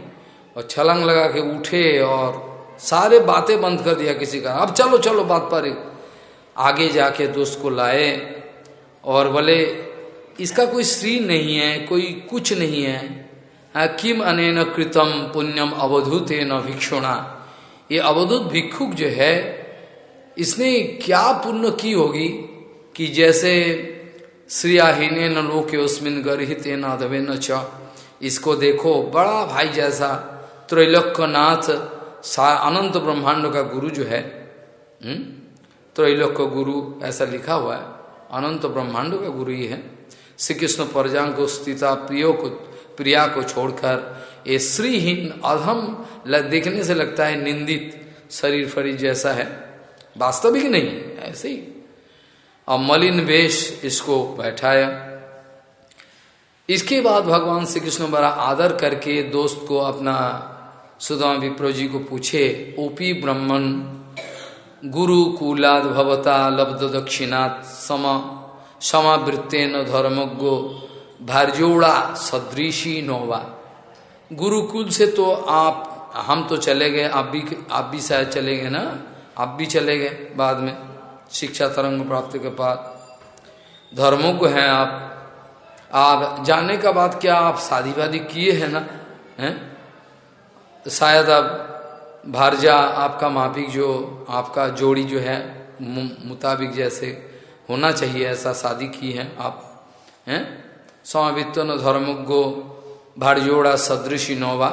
और छलंग लगा के उठे और सारे बातें बंद कर दिया किसी का। अब चलो चलो बात पर आगे जाके दोस्त को लाए और बोले, इसका कोई श्री नहीं है, कोई कुछ नहीं है। किम अनेन कृतम पुण्यम अवधूत न भिक्षुणा। ये अवधूत भिक्षुक जो है, इसने क्या पुण्य की होगी कि जैसे श्रियाहीन न लोके उसमिन गर्हित न दबे न इसको देखो, बड़ा भाई जैसा त्रैलोक्यनाथ अनंत ब्रह्मांड का गुरु जो है हम्म, त्रैलोक्य गुरु ऐसा लिखा हुआ है अनंत ब्रह्मांड का गुरु ही है। श्री कृष्ण परजांग को स्थिता प्रियो को प्रिया को छोड़कर ये श्रीहीन अधम देखने से लगता है निंदित शरीर फरीर जैसा है। वास्तविक नहीं ऐसे ही। और मलिन वेश इसको बैठाया। इसके बाद भगवान श्री कृष्ण बड़ा आदर करके दोस्त को अपना सुदामा विप्रो जी को पूछे, ओपी ब्राह्मण गुरु कुलाद भवता लब्ध दक्षिणात् सम, समावृत्तेन धर्मज्ञो भारजोड़ा सदृशी नोवा। गुरुकुल से तो आप, हम तो चले गए, आप भी आप भी शायद चले गए ना? आप भी चले गए बाद में, शिक्षा तरंग प्राप्ति के बाद। धर्मों को हैं आप। आप, जाने का बाद क्या आप शादी वादी किए हैं ना? हैं? तो शायद अब भारजा आपका माफिक जो, आपका जोड़ी जो है मुताबिक जैसे होना चाहिए, ऐसा शादी की है, आप, हैं? समावित्व न धर्मज्ञ भारजोड़ा सदृशी नोवा।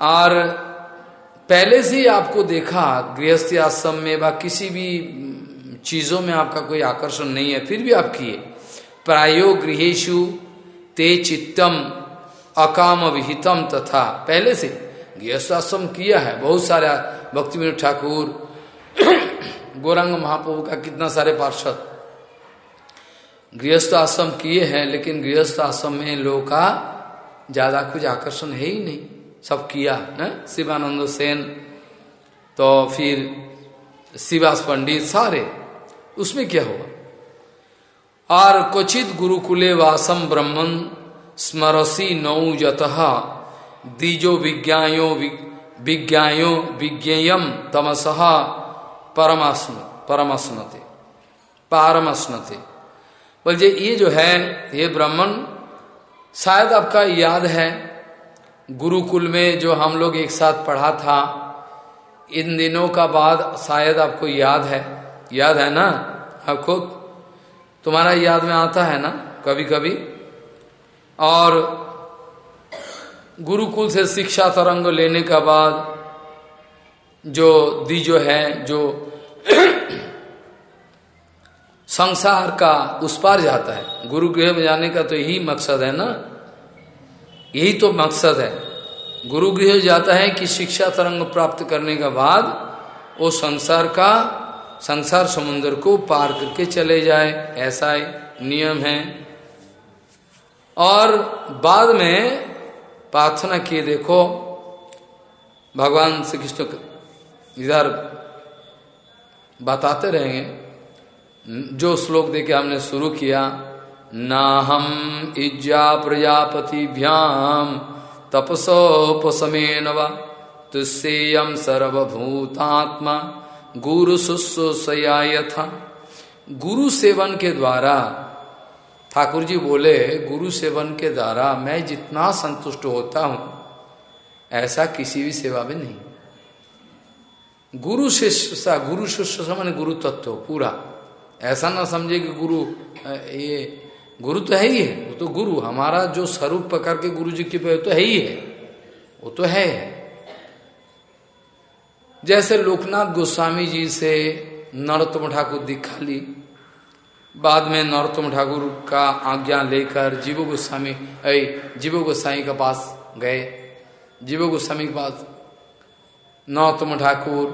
और पहले से ही आपको देखा, गृहस्थी आश्रम में व किसी भी चीज़ों में आपका कोई आकर्षण नहीं है, फिर भी आप किए। प्रायो गृहेशु ते चित्तम अकाम विहितम तथा। पहले से गृहस्थाश्रम किया है। बहुत सारा भक्ति विनोद ठाकुर, गौरंग महाप्रभु का कितना सारे पार्षद गृहस्थ आश्रम किए हैं, लेकिन गृहस्थ आश्रम में लोगों का ज़्यादा कुछ आकर्षण है ही नहीं। सब किया, न? शिवानंद सेन तो फिर शिवास पंडित सारे। उसमें क्या हुआ? और क्वचित गुरुकुले वासम ब्रह्मन स्मरसी नौ जत दीजो विज्ञायो विज्ञायो विज्ञेयम तमस। परमास्न परमस्नते। पारमस्नते। बोलिए ये जो है, ये ब्राह्मण, शायद आपका याद है, गुरुकुल में जो हम लोग एक साथ पढ़ा था, इन दिनों का बाद शायद आपको याद है। याद है ना? आपको? तुम्हारा याद में आता है ना कभी कभी और गुरुकुल से शिक्षा तरंग लेने का बाद जो दी जो है, जो संसार का उस पार जाता है। गुरु गृह में जाने का तो यही मकसद है ना? यही तो मकसद है। गुरु गृह जाता है कि शिक्षा तरंग प्राप्त करने के बाद वो संसार का, संसार समुद्र को पार करके चले जाए। ऐसा नियम है। और बाद में प्रार्थना किए, देखो, भगवान श्री कृष्ण इधर बताते रहेंगे। जो श्लोक देके हमने शुरू किया ना हम इज्जा प्रजापतिभ्याम तपसोपसमे नवा तुस्सेयम सर्वभूतात्मा गुरु शुश्रूषया यथा। गुरु सेवन के द्वारा ठाकुर जी बोले, गुरु सेवन के द्वारा मैं जितना संतुष्ट होता हूँ, ऐसा किसी भी सेवा में नहीं। गुरु शिष्य गुरु शिष्य मैंने गुरु तत्व, पूरा। ऐसा ना समझे कि गुरु ये गुरु तो है ही है, वो तो गुरु। हमारा जो स्वरूप पकड़ के गुरु जी की पे तो है ही है, वो तो है। जैसे लोकनाथ गोस्वामी जी से नरोत्तम ठाकुर दिखा ली बाद में नरोत्तम ठाकुर का आज्ञा लेकर जीव गोस्वामी जीवो गोस्वामी के पास गए। जीव गोस्वामी के पास नरोत्तम ठाकुर,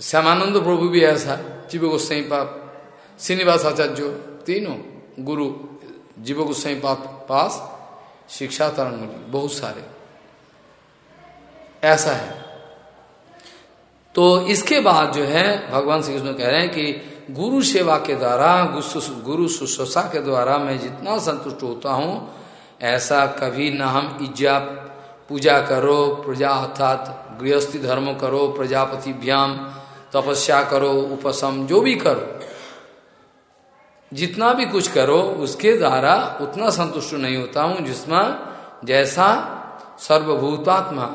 श्यामानंद प्रभु भी ऐसा जीव गोस्वामी पाप, श्रीनिवास आचार्य तीनों गुरु जीव गोस्वामी पास शिक्षा तरंग बहुत सारे। ऐसा है। तो इसके बाद जो है, भगवान श्री कृष्ण कह रहे हैं कि गुरु सेवा के द्वारा, गुरु शुश्रूषा के द्वारा मैं जितना संतुष्ट होता हूँ, ऐसा कभी न हम इज्जा पूजा करो, प्रजा अर्थात गृहस्थी धर्म करो प्रजापति व्याम तपस्या करो उपसम जो भी करो। जितना भी कुछ करो, उसके द्वारा उतना संतुष्ट नहीं होता हूँ, जिसमें जैसा सर्वभूतात्मा,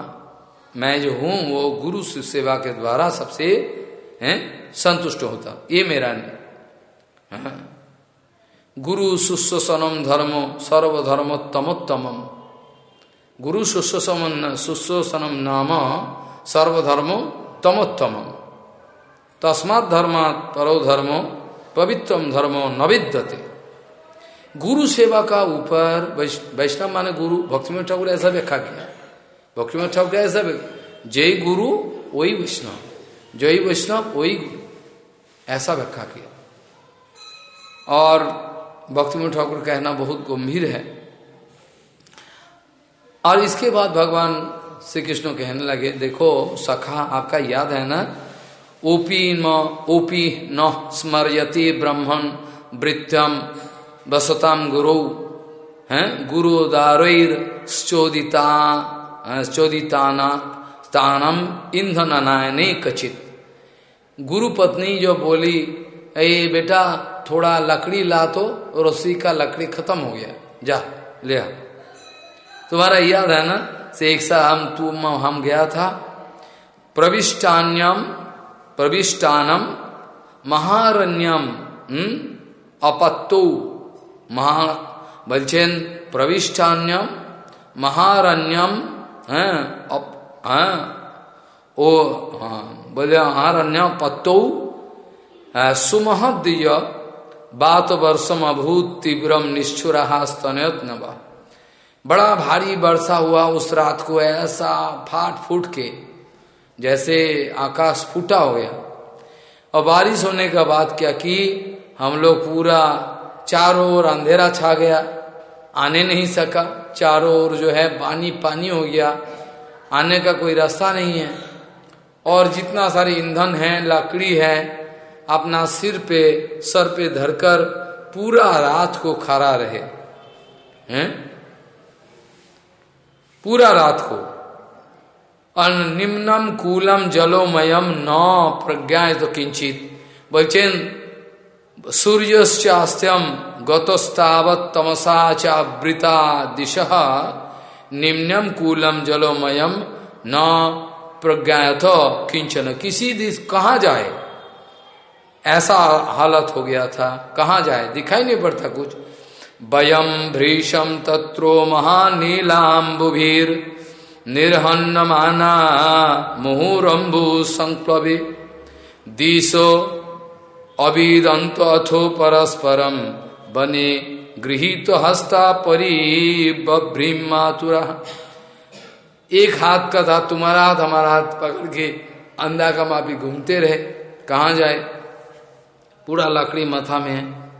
मैं जो हूँ, वो गुरु सेवा के द्वारा सबसे हैं? संतुष्ट होता। ये मेरा नहीं। हाँ। गुरु सुस्वसनम धर्मो सर्वधर्मोत्तमोत्तम गुरु सुस्वसमन सुस्वसनम नाम सर्वधर्मो तमोत्तम तस्मात् धर्मात् परो धर्मो पवित्रम धर्मो नविद्यते गुरु सेवा का ऊपर वैष्णव माने गुरु भक्तिमय ठाकुर ऐसा व्याख्या किया। भक्तिमय ठाकुर ऐसा जय गुरु, वही वैष्णव। जय वैष्णव, वही गुरु। ऐसा व्याख्या किया। और भक्ति ठाकुर कहना बहुत गंभीर है। और इसके बाद भगवान श्री कृष्ण कहने लगे, देखो, सखा, आपका याद है ना? ओपी न ओपी न स्मरयति ब्रह्मण वृत्यम बसताम गुरु, हैं? गुरुदारैर चोदिता चोदिताना स्थानम ईंधन अनायने कचित गुरु पत्नी जो बोली अरे बेटा थोड़ा लकड़ी ला तो रस्सी का लकड़ी खत्म हो गया। जा ले तुम्हारा याद है ना से एक सा हम तुम हम गया था प्रविष्टान्यम प्रविष्टानम महारण्यम हम्म, अपत्तो। महा बलचेन प्रविष्टान्यम महारण्यम है। ओ हाँ बोले महारण्य पत्तो सुमहदीय बात वर्षम अभूत तीव्रम निश्चुरा स्तनयत नवा। बड़ा भारी वर्षा हुआ उस रात को, ऐसा फाट फूट के, जैसे आकाश फूटा हो गया। और बारिश होने का बाद क्या कि, हम लोग पूरा चारों ओर अंधेरा छा गया, आने नहीं सका। चारों ओर जो है पानी पानी हो गया। आने का कोई रास्ता नहीं है। और जितना सारे ईंधन है, लकड़ी है, अपना सिर पे, सर पे धरकर पूरा रात को खड़ा रहे। हैं? पूरा रात को। निम्नम कूलम जलोमयम न प्रज्ञा तो किंचित। बचेन सूर्यस्यास्त्यम गतस्तावत तमसा चावृता दिश निम्नम कूलम जलोमयम न प्रज्ञात किंचन किसी दिश कहा जाए? ऐसा हालत हो गया था। कहा जाए? दिखाई नहीं पड़ता कुछ। वयम भ्रीशम तत्रो महानीलाम्बुभीर निर्हन्नमाना मुहुरंबु संक्लवे दिशो अभिदंत अथो परस्परम बने गृहित तो हस्ता परी मातुरा एक हाथ का था तुम्हारा हाथ, हमारा हाथ पकड़ के अंधा का मापी घूमते रहे। कहा जाए? पूरा लकड़ी माथा में है।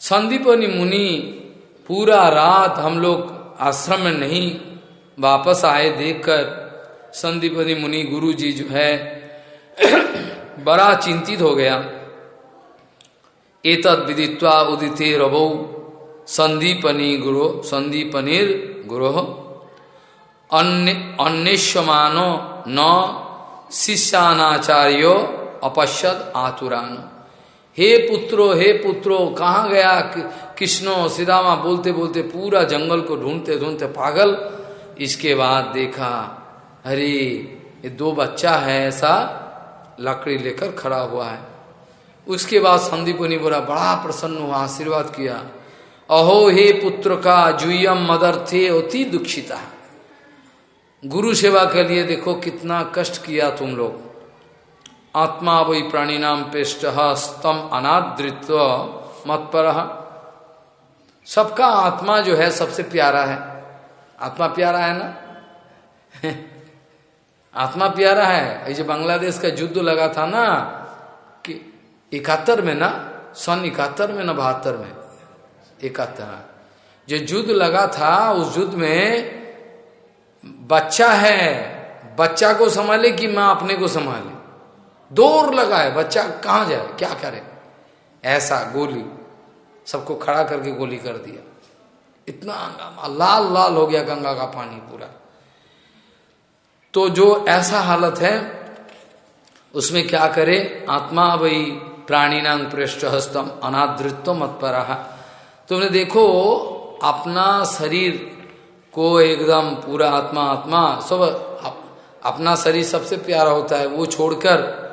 संदीपनी मुनि, पूरा रात हम लोग आश्रम में नहीं, वापस आए देखकर संदीपनी मुनि गुरु जी जो है, बड़ा चिंतित हो गया। एतद विदित्वा उदिते रवो। संदीपनी गुरु, संदीपनीर गुरु अन्वेष्यमानो न शिष्यानाचार्यो अपश्यद आतुरानो। हे पुत्रो हे पुत्रो, कहाँ गया? कृष्णो सीधामा बोलते बोलते पूरा जंगल को ढूंढते ढूंढते पागल। इसके बाद देखा, अरे, ये दो बच्चा है ऐसा लकड़ी लेकर खड़ा हुआ है। उसके बाद संदीपनी बोला, बड़ा प्रसन्न हुआ, आशीर्वाद किया। अहो हे पुत्र का जुयम मदर थे अति दुखिता गुरु सेवा के लिए देखो कितना कष्ट किया तुम लोग। आत्मा वही प्राणी नाम पेष्ट स्तम अनादृत्व मत पर सबका आत्मा जो है सबसे प्यारा है। आत्मा प्यारा है ना? आत्मा प्यारा है। ये जो बांग्लादेश का युद्ध लगा था ना, कि इकहत्तर में ना, सन इकहत्तर में ना बहत्तर में। इकहत्तर जो युद्ध लगा था, उस युद्ध में बच्चा है, बच्चा को संभाले कि माँ अपने को संभाले? दौर लगा है, बच्चा कहाँ जाए, क्या करे? ऐसा गोली सबको खड़ा करके गोली कर दिया। इतना लाल लाल हो गया गंगा का पानी पूरा। तो जो ऐसा हालत है, उसमें क्या करे? आत्मा वही प्राणी नांग पृष्ठ हस्तम अनादृत्व मत पर तुमने देखो, अपना शरीर को एकदम पूरा आत्मा आत्मा, सब अपना शरीर सबसे प्यारा होता है, वो छोड़कर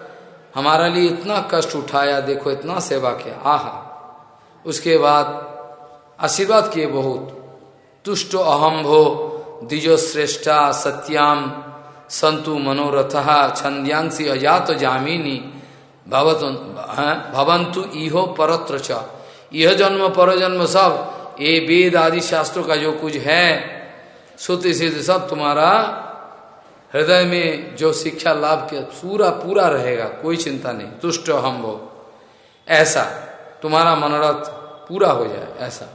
हमारा लिए इतना कष्ट उठाया, देखो इतना सेवा किया, आहा। उसके बाद आशीर्वाद किए बहुत। तुष्ट अहम भो द्विजो श्रेष्ठा सत्याम संतु मनोरथ छंद्यांसी अजात जामिनी। भवंतु इहो परत्र यह जन्म पर जन्म सब, ये वेद आदि शास्त्रों का जो कुछ है श्रुति सिद्ध सब तुम्हारा हृदय में जो शिक्षा लाभ के पूरा पूरा रहेगा, कोई चिंता नहीं। तुष्ट हम वो ऐसा, तुम्हारा मनोरथ पूरा हो जाए, ऐसा।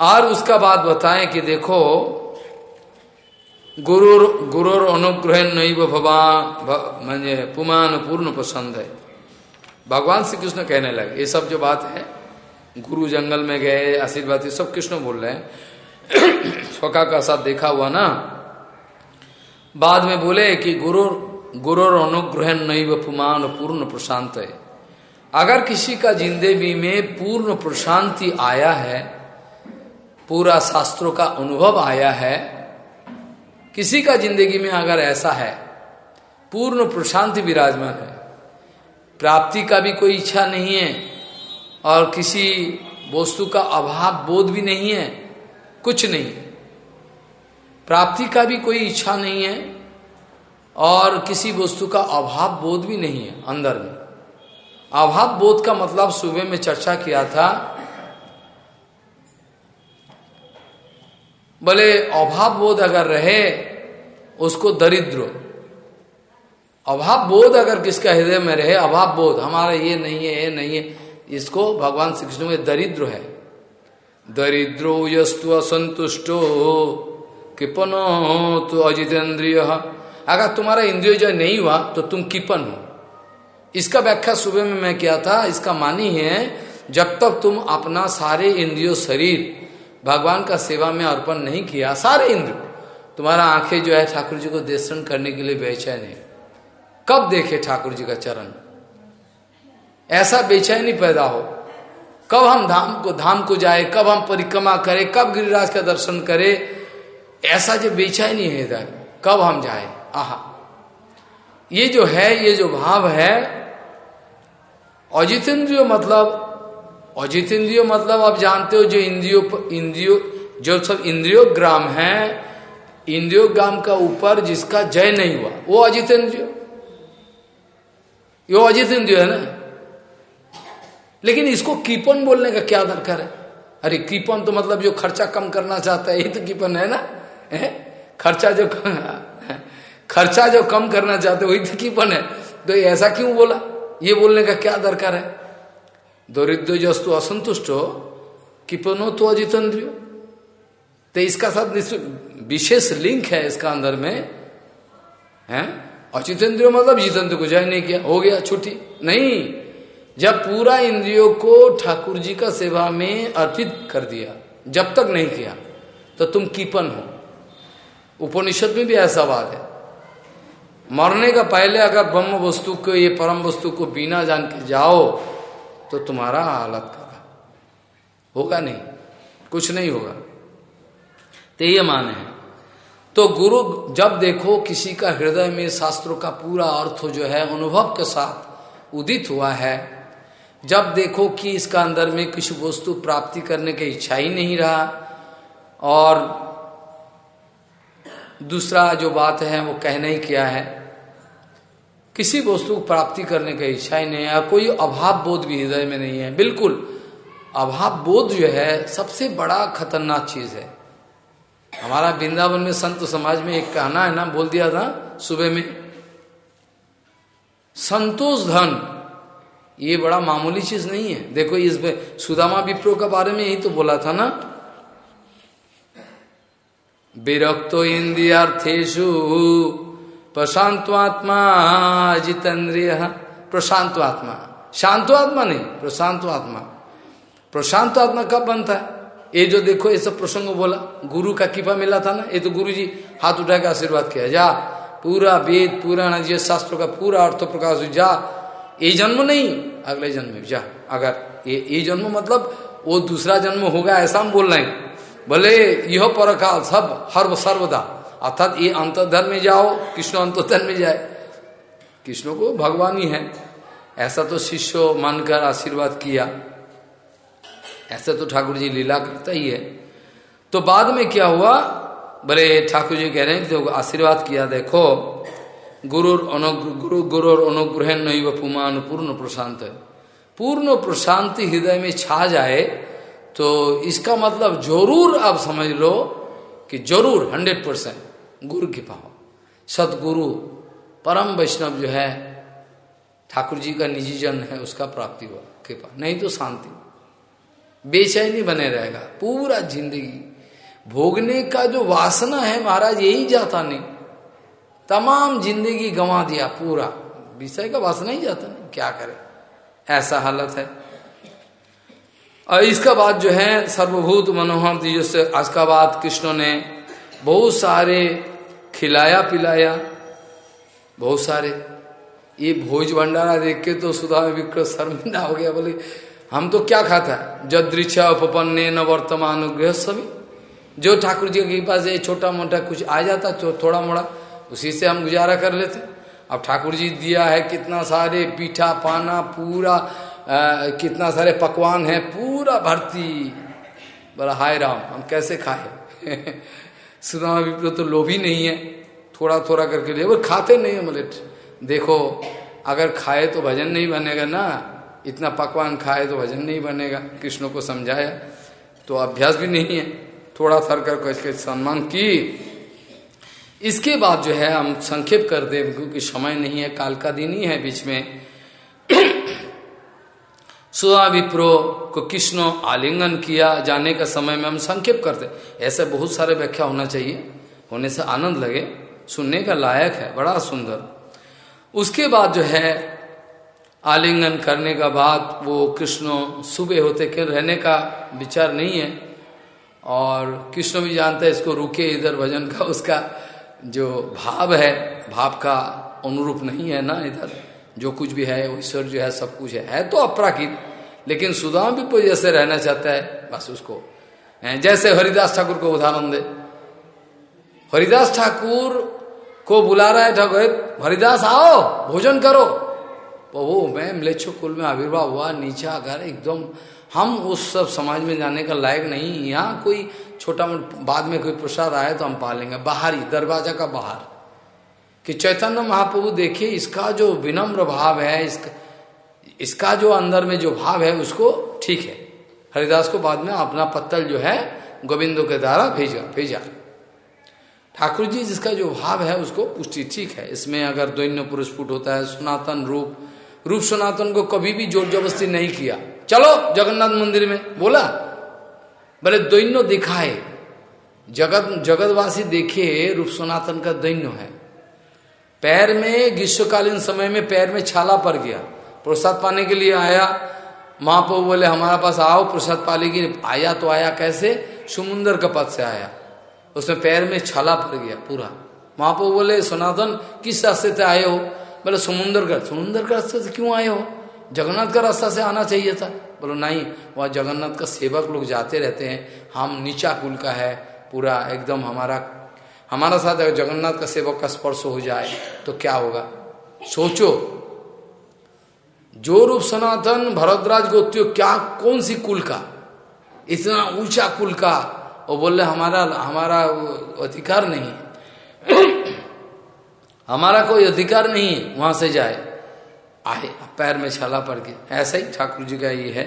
और उसका बात बताएँ कि देखो, गुरुर गुरुर अनुग्रह नहीं वो भगवान माने पुमान पूर्ण पसंद है। भगवान श्री कृष्ण कहने लगे, ये सब जो बात है, गुरु जंगल में गए, आशीर्वाद सब कृष्ण बोल रहे हैं। स्वका का साथ देखा हुआ ना? बाद में बोले कि गुरु गुरु अनुग्रह नहीं पुमान पूर्ण प्रशांत है। अगर किसी का ज़िंदगी में पूर्ण प्रशांति आया है, पूरा शास्त्रों का अनुभव आया है, किसी का ज़िंदगी में अगर ऐसा है, पूर्ण प्रशांति विराजमान है प्राप्ति का भी कोई इच्छा नहीं है और किसी वस्तु का अभाव बोध भी नहीं है, कुछ नहीं। प्राप्ति का भी कोई इच्छा नहीं है और किसी वस्तु का अभाव बोध भी नहीं है अंदर में। अभाव बोध का मतलब सुबह में चर्चा किया था। बोले, अभाव बोध अगर रहे, उसको दरिद्र अभाव बोध अगर किसका हृदय में रहे अभाव बोध, हमारा ये नहीं है, ये नहीं है। इसको भगवान श्री कृष्ण में दरिद्र है। दरिद्रो यस्तु असंतुष्टो, कृपनो तो अजितेंद्रिय अगर तुम्हारा इंद्रिय जय नहीं हुआ तो तुम किपन हो। इसका व्याख्या सुबह में मैं किया था, इसका मानी है, जब तक तुम अपना सारे इंद्रियो, शरीर, भगवान का सेवा में अर्पण नहीं किया, सारे इंद्र, तुम्हारा आँखें जो है ठाकुर जी को दर्शन करने के लिए बेचैन है। कब देखे ठाकुर जी का चरण? ऐसा बेचैनी पैदा हो। कब हम धाम को धाम को जाए, कब हम परिक्रमा करें, कब गिरिराज का दर्शन करें, ऐसा जो बेचैनी है इधर, कब हम जाए? आहा। ये जो है, ये जो भाव है अजितेंद्रियो मतलब अजितेंद्रियो मतलब आप जानते हो जो इंद्रियो इंद्रियो जो सब इंद्रियो ग्राम है इंद्रियो ग्राम का ऊपर जिसका जय नहीं हुआ, वो अजितेंद्रियो ये अजितेंद्रियो है ना। लेकिन इसको कीपन बोलने का क्या दरकार है? अरे कीपन तो मतलब जो खर्चा कम करना चाहता है, ये तो कीपन है ना? है? खर्चा जो खर्चा जो कम करना चाहते वही तो कीपन है। तो ऐसा क्यों बोला? ये बोलने का क्या दरकार है? दरिद्र जस्तु असंतुष्ट हो किपनो तो अजितेंद्रियो तो इसका साथ विशेष लिंक है इसका अंदर में। है? अचितेंद्रियो मतलब जितेंद्र को जय नहीं किया। हो गया छुट्टी। नहीं। जब पूरा इंद्रियों को ठाकुर जी का सेवा में अर्पित कर दिया, जब तक नहीं किया तो तुम कीपन हो। उपनिषद में भी ऐसा बात है। मरने का पहले अगर ब्रह्म वस्तु को, ये परम वस्तु को बिना जान के जाओ तो तुम्हारा हालत करा होगा नहीं। कुछ नहीं होगा। तो ये माने है। तो गुरु जब देखो किसी का हृदय में शास्त्रों का पूरा अर्थ जो है, अनुभव के साथ उदित हुआ है, जब देखो कि इसका अंदर में कुछ वस्तु प्राप्ति करने की इच्छा ही नहीं रहा, और दूसरा जो बात है, वो कहना ही किया है, किसी वस्तु को प्राप्ति करने की इच्छा ही नहीं है कोई अभाव बोध भी हृदय में नहीं है। बिल्कुल, अभाव बोध जो है, सबसे बड़ा खतरनाक चीज़ है। हमारा वृंदावन में संत समाज में एक कहना है ना, बोल दिया था सुबह में, संतोष धन, ये बड़ा मामूली चीज़ नहीं है। देखो इस सुदामा विप्रो के बारे में यही तो बोला था ना। विरक्तो इंद्रियार्थेशु प्रशांतवात्मा जितेंद्रिय प्रशांतवात्मा। शांतवात्मा नहीं, प्रशांतवात्मा। प्रशांतवात्मा कब बनता है? ये जो देखो, ये सब प्रसंग बोला, गुरु का कृपा मिला था ना, ये तो गुरु जी हाथ उठा के आशीर्वाद किया, जा, पूरा वेद पुराण जी शास्त्रों का पूरा अर्थ प्रकाश जा, ये जन्म नहीं, अगले जन्म में, जा, अगर ये ये जन्म मतलब वो दूसरा जन्म होगा ऐसा हम बोल रहे हैं। भले यह परकाल सब हर्व सर्वदा, अर्थात ये अंतर्धन में जाओ, कृष्ण अंतर्धन में जाए। कृष्ण को भगवान ही है। ऐसा तो शिष्य मानकर आशीर्वाद किया। ऐसा तो ठाकुर जी लीला करता ही है। तो बाद में क्या हुआ? बड़े ठाकुर जी कह रहे हैं जो आशीर्वाद किया, देखो गुरु गुरु गुरु अनुग्रह नहीं वह पुमान पूर्ण प्रशांत पूर्ण प्रशांति हृदय में छा जाए तो इसका मतलब ज़रूर आप समझ लो कि ज़रूर, हंड्रेड परसेंट गुरु कृपा हो। सदगुरु परम वैष्णव जो है, ठाकुर जी का निजी जन है, उसका प्राप्ति हुआ, कृपा। नहीं तो शांति। बेचैनी बने रहेगा, पूरा ज़िंदगी। भोगने का जो वासना है महाराज, यही जाता नहीं। तमाम ज़िंदगी गंवा दिया पूरा। विषय का वासना ही जाता नहीं, क्या करे? ऐसा हालत है। और इसका बाद जो है, सर्वभूत मनोहर जो से आज का बाद कृष्ण ने बहुत सारे खिलाया पिलाया, बहुत सारे। ये भोज भंडारा देख के तो सुधा विक्रम शर्मिंदा हो गया, बोले हम तो क्या खाता? है जदृक्षा उपपन्ने न वर्तमान गृह सभी। जो ठाकुर जी के पास ये छोटा मोटा कुछ आ जाता तो थोड़ा मोड़ा उसी से हम गुजारा कर लेते। अब ठाकुर जी दिया है कितना सारे पीठा पाना पूरा आ, कितना सारे पकवान है पूरा भर्ती। बोला हाय राम हम कैसे खाए? सुना तो लोभी नहीं है। थोड़ा थोड़ा करके लिए वो खाते नहीं है बोले देखो अगर खाए तो भजन नहीं बनेगा ना। इतना पकवान खाए तो भजन नहीं बनेगा। कृष्ण को समझाया तो अभ्यास भी नहीं है। थोड़ा थर कर सम्मान की। इसके बाद जो है हम संक्षेप कर दे, क्योंकि समय नहीं है, काल का दिन ही है बीच में। सुधा विप्रो को कृष्ण आलिंगन किया, जाने का समय में हम संक्षेप करते ऐसे बहुत सारे व्याख्या होना चाहिए, होने से आनंद लगे। सुनने का लायक है, बड़ा सुंदर। उसके बाद जो है आलिंगन करने का बाद वो कृष्ण सुबह होते क्यों रहने का विचार नहीं है। और कृष्ण भी जानते हैं इसको रुके इधर भजन का उसका जो भाव है, भाव का अनुरूप नहीं है ना इधर। जो कुछ भी है ईश्वर जो है, सब कुछ है। है तो अपराकित, लेकिन सुदाम भी जैसे रहना चाहता है, बस उसको। जैसे हरिदास ठाकुर को उदाहरण दे। हरिदास ठाकुर को बुला रहा है, ठाकुर, हरिदास, आओ, भोजन करो। वो मैं मलेच्छो कुल में आविर्भाव हुआ, नीचा घर एकदम। हम उस सब समाज में जाने का लायक नहीं। यहाँ कोई छोटा बाद में कोई प्रसाद आए तो हम पालेंगे बाहर ही, दरवाज़ा का बाहर। कि चैतन्य महाप्रभु देखिए, इसका जो विनम्र भाव है, इसका इसका जो अंदर में जो भाव है, उसको ठीक है। हरिदास को बाद में अपना पत्तल जो है, गोविंदो के द्वारा भेजा भेजा। ठाकुर जी जिसका जो भाव है, उसको पुष्टि ठीक है। इसमें अगर दैन्य पुरुष फुट होता है, सनातन रूप रूप सनातन को कभी भी ज़ोर जबरस्ती नहीं किया। चलो, जगन्नाथ मंदिर में। बोला बोले दैन्य दिखाए, जगत, जगतवासी देखे रूप सनातन का दैन्य है। पैर में, ग्रीष्मकालीन समय में पैर में छाला पड़ गया। प्रसाद पाने के लिए आया। महाप्रभु बोले, हमारा पास आओ, प्रसाद के लिए आया तो आया कैसे? समुन्दर का पद से आया। उसमें पैर में छाला पड़ गया पूरा। महाप्रभु बोले, सनातन, किस रास्ते से आए हो? बोले समुन्द्र का समुन्द्र का रास्ते से क्यों आए हो? जगन्नाथ का रास्ता से आना चाहिए था। बोलो, नहीं, वह जगन्नाथ का सेवक लोग जाते रहते हैं। हम नीचा कुल का है, पूरा एकदम हमारा हमारा साथ अगर जगन्नाथ का सेवक का स्पर्श हो जाए तो क्या होगा? सोचो, जो रूप सनातन भरतराज गोत्यो क्या कौन सी कुल का? इतना ऊँचा कुल का? वो बोले, हमारा हमारा अधिकार नहीं हमारा कोई अधिकार नहीं है वहाँ से जाए। आए पैर में छाला पड़ के। ऐसा ही ठाकुर जी का ये है।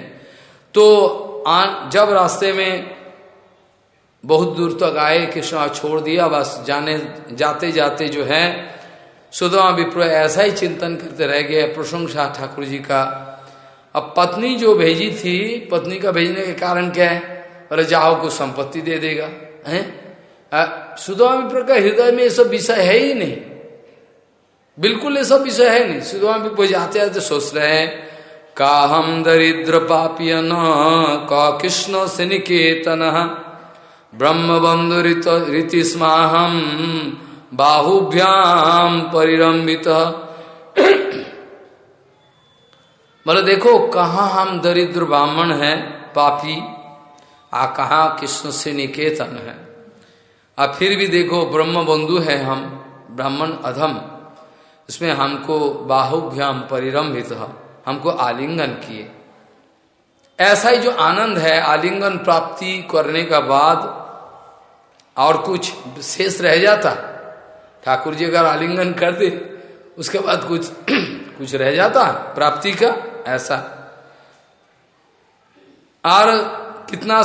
तो आ, जब रास्ते में बहुत दूर तक आए कृष्ण छोड़ दिया बस जाने जाते जाते जो है सुधा विप्र ऐसा ही चिंतन करते रह गए। प्रशंसा ठाकुर जी का। अब पत्नी जो भेजी थी पत्नी का भेजने के कारण क्या है? अरे जाओ को संपत्ति दे देगा है? सुधा विप्र का हृदय में ये सब विषय है ही नहीं। बिल्कुल सब विषय है नहीं। सुधा विप्र जाते जाते सोच रहे हैं का हम दरिद्र पापिय न का कृष्ण से निकेतन ब्रह्म बंधु रीति रीतिस्माहम बाहुभ्याम परिरंबित बोले, देखो, कहा हम दरिद्र ब्राह्मण है, पापी, आ कहा कृष्ण से निकेतन है? अब फिर भी देखो ब्रह्म बंधु है हम, ब्राह्मण अधम। इसमें हमको बाहुभ्याम परिरंभित हमको आलिंगन किए। ऐसा ही जो आनंद है, आलिंगन प्राप्ति करने का बाद और कुछ शेष रह जाता। ठाकुर जी अगर आलिंगन कर दे उसके बाद कुछ कुछ रह जाता प्राप्ति का, ऐसा। और कितना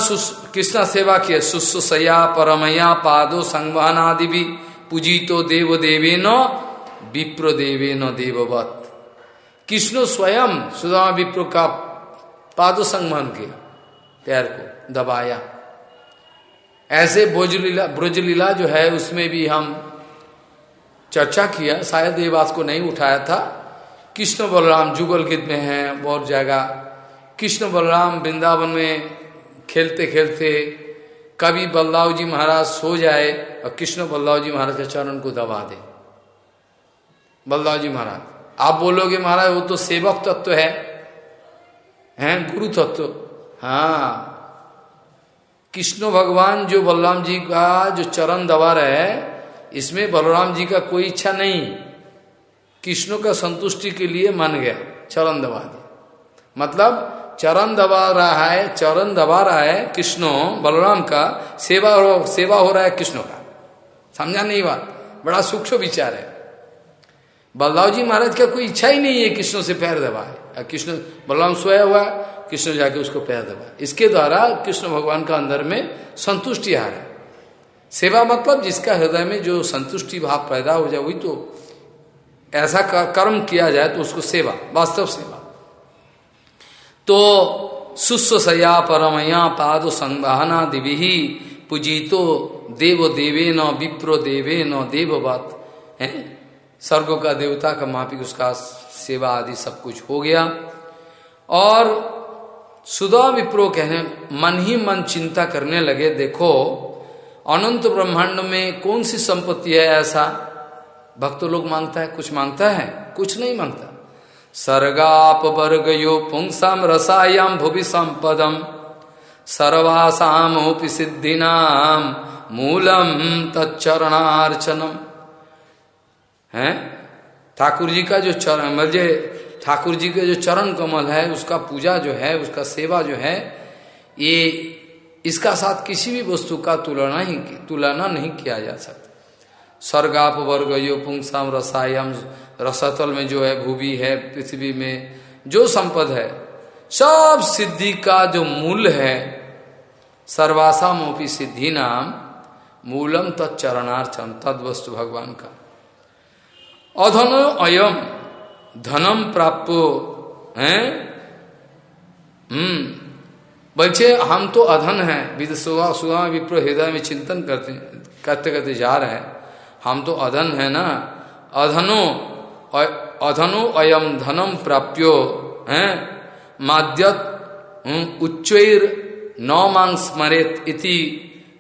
कृष्णा सेवा किया? सुसया परमया पादो संवहन आदि भी पूजी तो देव देवे न विप्र देवे न देववत। कृष्ण स्वयं सुदामा विप्र का पादो संवहन किया पैर को दबाया। ऐसे ब्रजलीला ब्रजलीला जो है, उसमें भी हम चर्चा किया, शायद बात को नहीं उठाया था। कृष्ण बलराम जुगल गीत में है, बहुत जगह कृष्ण बलराम वृंदावन में खेलते खेलते कभी बल्लाव जी महाराज सो जाए और कृष्ण बल्लाव जी महाराज के चरण को दबा दे। बल्लाव जी महाराज। आप बोलोगे, महाराज, वो तो सेवक तत्व तो है। हैं? गुरु तत्व। तो। हाँ। कृष्ण भगवान जो बलराम जी का जो चरण रहे है, इसमें बलराम जी का कोई इच्छा नहीं। कृष्ण का संतुष्टि के लिए मान गया, चरण दबा दिया मतलब चरण दबा रहा है, चरण दबा रहा है कृष्णो, बलराम का, सेवा हो सेवा हो रहा है कृष्ण का। समझा नहीं बात? बड़ा सूक्ष्म विचार है। बलराव जी महाराज का कोई इच्छा ही नहीं है कृष्ण से पैर दबाए। कृष्ण, बलराम सोया हुआ, कृष्ण जाके उसको पैर दबाए। इसके द्वारा कृष्ण भगवान का अंदर में संतुष्टि आ रहा। सेवा मतलब जिसका हृदय में जो संतुष्टि भाव पैदा हो जाए, वही तो ऐसा कर्म किया जाए तो उसको सेवा, वास्तव सेवा। तो सुस्वसया परमया पाद संवहना दिवी पूजितो देव देवे न विप्रो देवे न देववत। है? स्वर्गों का देवता का मापिक उसका सेवा आदि सब कुछ हो गया। और सुधा विप्रो कहने, मन ही मन चिंता करने लगे, देखो, अनंत ब्रह्मांड में कौन सी संपत्ति है ऐसा? भक्त लोग माँगता है, कुछ माँगता है, कुछ नहीं माँगता। सर्गाप वर्ग यो पुंसम रसायाम भुवि संपदम सर्वासामोपि सिद्धिनाम मूलम तच्चरणार्चनम। है? ठाकुर जी का जो चरण मज़े ठाकुर जी के जो चरण कमल है, उसका पूजा जो है, उसका सेवा जो है, ये इसका साथ किसी भी वस्तु का तुलना ही तुलना नहीं किया जा सकता। स्वर्गाप वर्ग यो पुंसाम रसायम रसातल में जो है भूवि है, पृथ्वी में जो संपद है, सब सिद्धि का जो मूल है, सर्वासामोपी सिद्धि नाम, मूलम तत्चरणार्थम तद वस्तु भगवान का। अधन अयम, धनम प्राप्त, है? हम्म। बच्चे हम तो अधन है, विद सुहा सुहा विप्र हृदय में चिंतन करते करते करते जा रहे हैं। हम तो अधन है ना? अधनो अधनो अयम धनम प्राप्यो, है? माद्यत उच्चर नौ मांग स्मरेत इति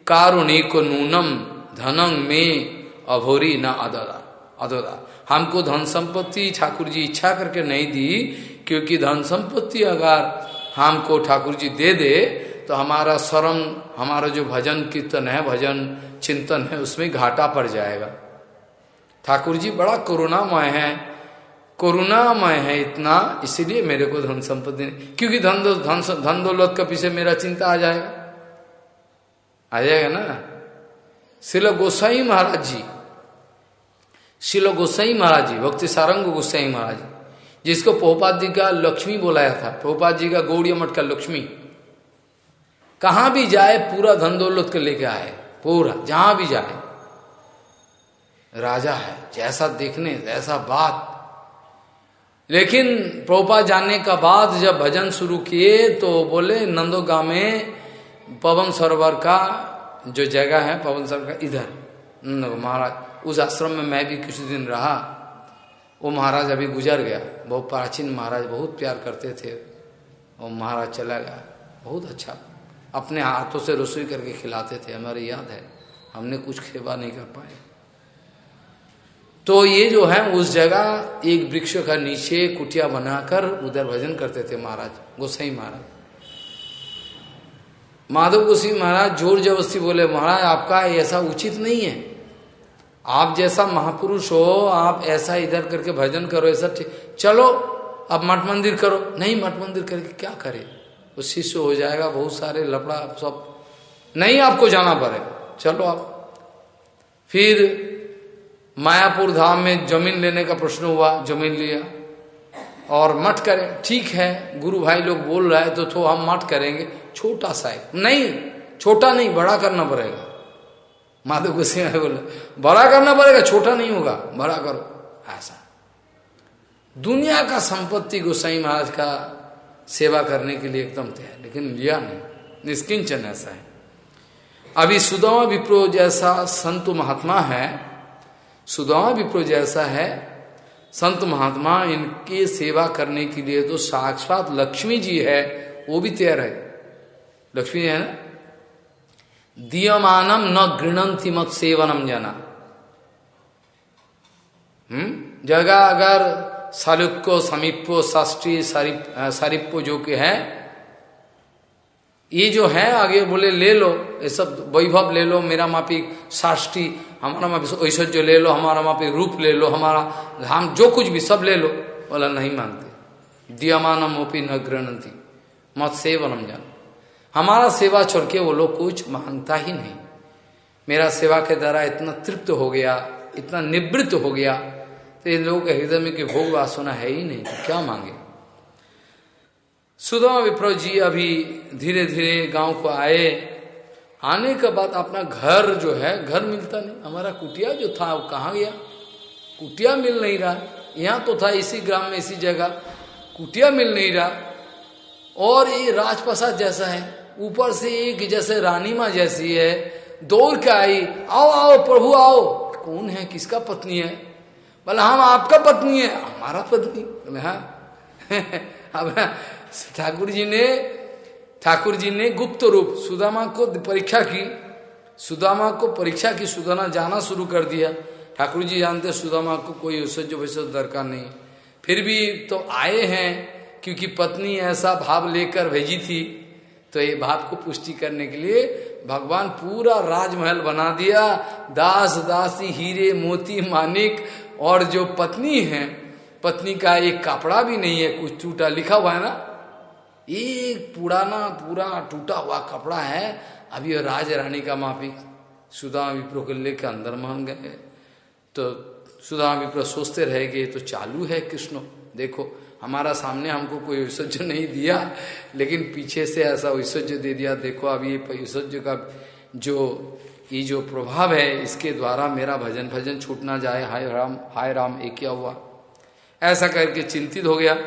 कारुणिक नूनम, धनम में अभोरी न अददा अददा। हमको धन संपत्ति ठाकुर जी इच्छा करके नहीं दी, क्योंकि धन संपत्ति अगर हमको ठाकुर जी दे दे तो हमारा श्रम हमारा जो भजन कीर्तन है, भजन चिंतन है, उसमें घाटा पड़ जाएगा। ठाकुर जी बड़ा करुणामय है। करुणामय है इतना, इसीलिए मेरे को धन संपत्ति क्योंकि धन धन धन दौलत का पीछे मेरा चिंता आ जाएगा। आ जाएगा ना? शिल गोसाई महाराज जी शिल गोसाई महाराज जी, भक्ति सारंग गोसाई महाराज जिसको पोपाद जी का लक्ष्मी बोलाया था। पोपाद जी का गौड़ी मठ का लक्ष्मी। कहाँ भी जाए, पूरा धन दौलत को लेके आए। पूरा, जहाँ भी जाए। राजा है, जैसा देखने जैसा बात। लेकिन प्रोपा जाने का बाद जब भजन शुरू किए तो बोले नंदोगा में पवन सरोवर का जो जगह है, पवन सरोवर का इधर महाराज। उस आश्रम में मैं भी कुछ दिन रहा। वो महाराज अभी गुजर गया। बहुत प्राचीन महाराज, बहुत प्यार करते थे। वो महाराज चला गया। बहुत अच्छा। अपने हाथों से रसोई करके खिलाते थे। हमारे याद है। हमने कुछ खेवा नहीं कर पाए। तो ये जो है, उस जगह एक वृक्ष का नीचे कुटिया बनाकर उधर भजन करते थे महाराज, गोसाई महाराज। माधव गोसाई महाराज ज़ोर जबरस्ती बोले, महाराज, आपका ऐसा उचित नहीं है। आप जैसा महापुरुष हो, आप ऐसा इधर करके भजन करो, ऐसा ठीक। चलो, अब मठ मंदिर करो। नहीं, मठ मंदिर करके क्या करे? वो शिष्य हो जाएगा, बहुत सारे लपड़ा सब। नहीं, आपको जाना पड़ेगा चलो आप। फिर मायापुर धाम में ज़मीन लेने का प्रश्न हुआ, ज़मीन लिया। और मठ करें। ठीक है, गुरु भाई लोग बोल रहे हैं तो तो हम मठ करेंगे। छोटा सा नहीं, छोटा नहीं, बड़ा करना पड़ेगा। माधव गुस्से बोला, बड़ा करना पड़ेगा, छोटा नहीं होगा, बड़ा करो। ऐसा। दुनिया का संपत्ति गोसाई महाराज का सेवा करने के लिए एकदम तैयार, लेकिन लिया नहीं। निष्किंचन ऐसा है। अभी सुदामा विप्रो जैसा संत महात्मा है, सुदामा विप्रो जैसा है, संत महात्मा इनके सेवा करने के लिए तो साक्षात लक्ष्मी जी है, वो भी तैयार है। लक्ष्मी जी है ना? दियमानम न गृणंती मत सेवनम जाना। हम्म? जगह अगर सालुक्यो समीपो षष्ठी सारिप्पो जो के है, ये जो है, आगे बोले, ले लो, ये सब वैभव ले लो, मेरा मापी साष्टी, हमारा मापी ऐश्वर्य ले लो, हमारा मापी रूप ले लो, हमारा हम जो कुछ भी सब ले लो, बोला, नहीं मानते। दियमानम ओपी न गृणंती मत सेवनम जानो। हमारा सेवा छोड़ के वो लोग कुछ माँगता ही नहीं। मेरा सेवा के द्वारा इतना तृप्त हो गया, इतना निवृत्त हो गया तो इन लोगों के हृदय में कि भोग वासना है ही नहीं तो क्या मांगे? सुधा विप्रो जी अभी धीरे धीरे गाँव को आए। आने के बाद अपना घर जो है, घर मिलता नहीं। हमारा कुटिया जो था, वो कहाँ गया? कुटिया मिल नहीं रहा। यहाँ तो था इसी ग्राम में, इसी जगह। कुटिया मिल नहीं रहा। और ये राजप्रसाद जैसा है। ऊपर से एक जैसे रानी माँ जैसी है, दौड़ के आई, आओ आओ, प्रभु, आओ। कौन है? किसका पत्नी है? बोला, हम आपका पत्नी है। हमारा पत्नी? बोले हाँ। अब ठाकुर जी ने, ठाकुर जी ने गुप्त रूप सुदामा को परीक्षा की। सुदामा को परीक्षा की सुदामा जाना शुरू कर दिया। ठाकुर जी जानते सुदामा को कोई ऐश्वर्य वैश्वर्य दरकार नहीं। फिर भी तो आए हैं, क्योंकि पत्नी ऐसा भाव लेकर भेजी थी। तो ये भाव को पुष्टि करने के लिए भगवान पूरा राजमहल बना दिया। दास दासी, हीरे, मोती मानिक और जो पत्नी है, पत्नी का एक कपड़ा भी नहीं है, कुछ टूटा लिखा हुआ है ना? एक पुराना, पूरा टूटा हुआ कपड़ा है। अभी राज रानी का माफ़ी सुधा विप्रो के लेके अंदर मान गए। तो सुधा विप्रो सोचते रह गए तो चालू है कृष्ण, देखो। हमारा सामने हमको कोई ऐश्वर्य नहीं दिया, लेकिन पीछे से ऐसा ऐश्वर्य दे दिया, देखो अब ये ऐश्वर्य का जो, ये जो प्रभाव है, इसके द्वारा मेरा भजन भजन छूटना जाए, हाय राम हाय राम एक क्या हुआ? ऐसा करके चिंतित हो गया।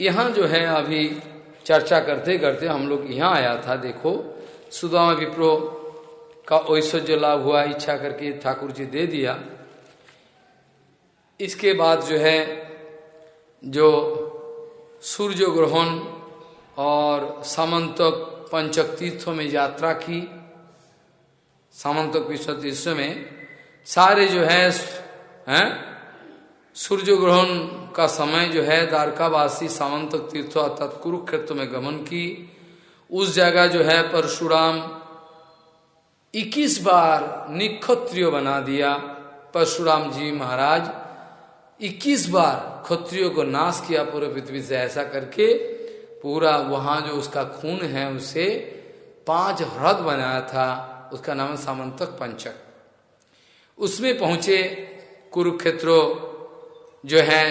यहाँ जो है, अभी चर्चा करते करते हम लोग यहाँ आया था, देखो, सुदामा विप्रो का ऐश्वर्य लाभ हुआ, इच्छा करके ठाकुर जी दे दिया। इसके बाद जो है जो सूर्य ग्रहण और सामंतक पंचक तीर्थों में यात्रा की, सामंतक विश्व तीर्थ में सारे जो है, हैं सूर्य ग्रहण का समय जो है, द्वारकावासी सामंतक तीर्थ अर्थात कुरुक्षेत्र में गमन की। उस जगह जो है, परशुराम 21 बार निक्षत्रिय बना दिया। परशुराम जी महाराज 21 बार क्षत्रियो को नाश किया पूरे पृथ्वी से, ऐसा करके पूरा वहाँ जो उसका खून है, उसे पाँच ह्रद बनाया था, उसका नाम है सामंतक पंचक। उसमें पहुँचे कुरुक्षेत्र जो है,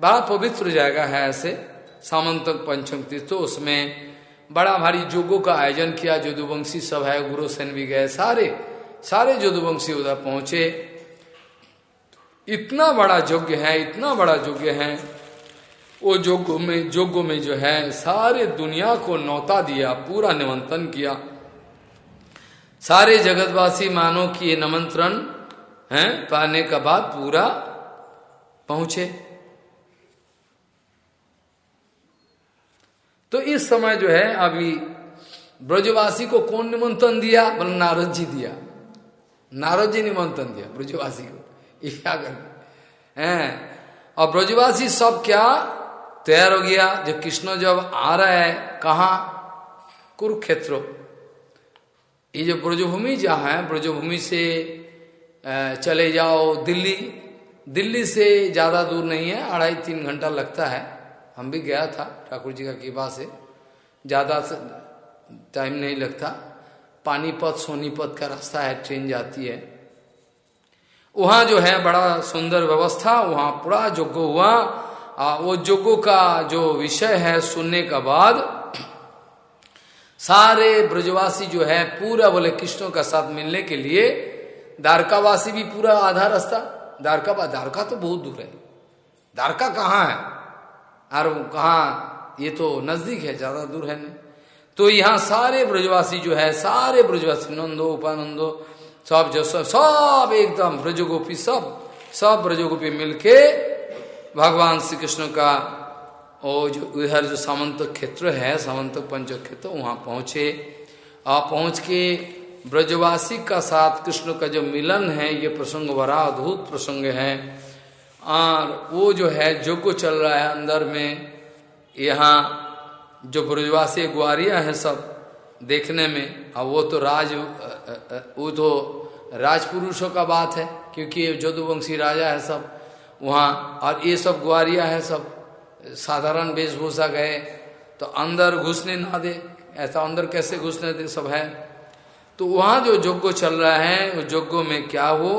बड़ा पवित्र जगह है ऐसे, सामंतक पंचम तीर्थ। तो उसमें बड़ा भारी जोगों का आयोजन किया जोदुवंशी सब है, गुरु सेन भी गए, सारे सारे जोदुवंशी उधर पहुँचे इतना बड़ा यज्ञ है, इतना बड़ा यज्ञ है। वो जोगो में जोगो में जो है, सारे दुनिया को नौता दिया, पूरा निमंत्रण किया। सारे जगतवासी मानो कि ये निमंत्रण, है, पाने का बाद पूरा पहुँचे। तो इस समय जो है, अभी ब्रजवासी को कौन निमंत्रण दिया? बोल, नारद जी दिया। नारद जी निमंत्रण दिया ब्रजवासी को। क्या कर हैं। और ब्रजवासी सब क्या? तैयार हो गया। जब कृष्ण जब आ रहा है, कहा? कुरुक्षेत्र। ये जो ब्रजभूमि जहाँ है, ब्रजभूमि से चले जाओ दिल्ली। दिल्ली से ज़्यादा दूर नहीं है, अढ़ाई तीन घंटा लगता है। हम भी गया था, ठाकुर जी का कृपा से। ज़्यादा टाइम नहीं लगता। पानीपत, सोनीपत का रास्ता है, ट्रेन जाती है। वहाँ जो है बड़ा सुंदर व्यवस्था वहाँ पूरा जोगो हुआ। आ, वो जोगो का जो विषय है सुनने का बाद सारे ब्रजवासी जो है पूरा बोले कृष्णों का साथ मिलने के लिए द्वारकावासी भी पूरा आधा रास्ता। द्वारका द्वारका तो बहुत दूर है। द्वारका कहाँ है? और कहा ये तो नज़दीक है ज़्यादा दूर है नहीं। तो यहाँ सारे ब्रजवासी जो है सारे ब्रजवासी नंदो उपानंदो सब जो सब सब एकदम ब्रजगोपी, सब सब ब्रजगोपी मिलके भगवान श्री कृष्ण का और जो उधर जो सामंत क्षेत्र है, सामंत पंच क्षेत्र, वहाँ पहुँचे। और पहुँच के ब्रजवासी का साथ कृष्ण का जो मिलन है, ये प्रसंग बड़ा अद्भुत प्रसंग है। और वो जो है, जो को चल रहा है अंदर में, यहाँ जो ब्रजवासी ग्वारिया है सब देखने में, अब वो तो राज वो तो राजपुरुषों का बात है, क्योंकि जदुवंशी राजा है सब, वहाँ, और ये सब ग्वारिया है सब, साधारण वेशभूषा गए तो अंदर घुसने ना दे, ऐसा अंदर कैसे घुसने दे सब है? तो वहाँ जो जोग्गो चल रहा है उस जोग्गो में क्या हो?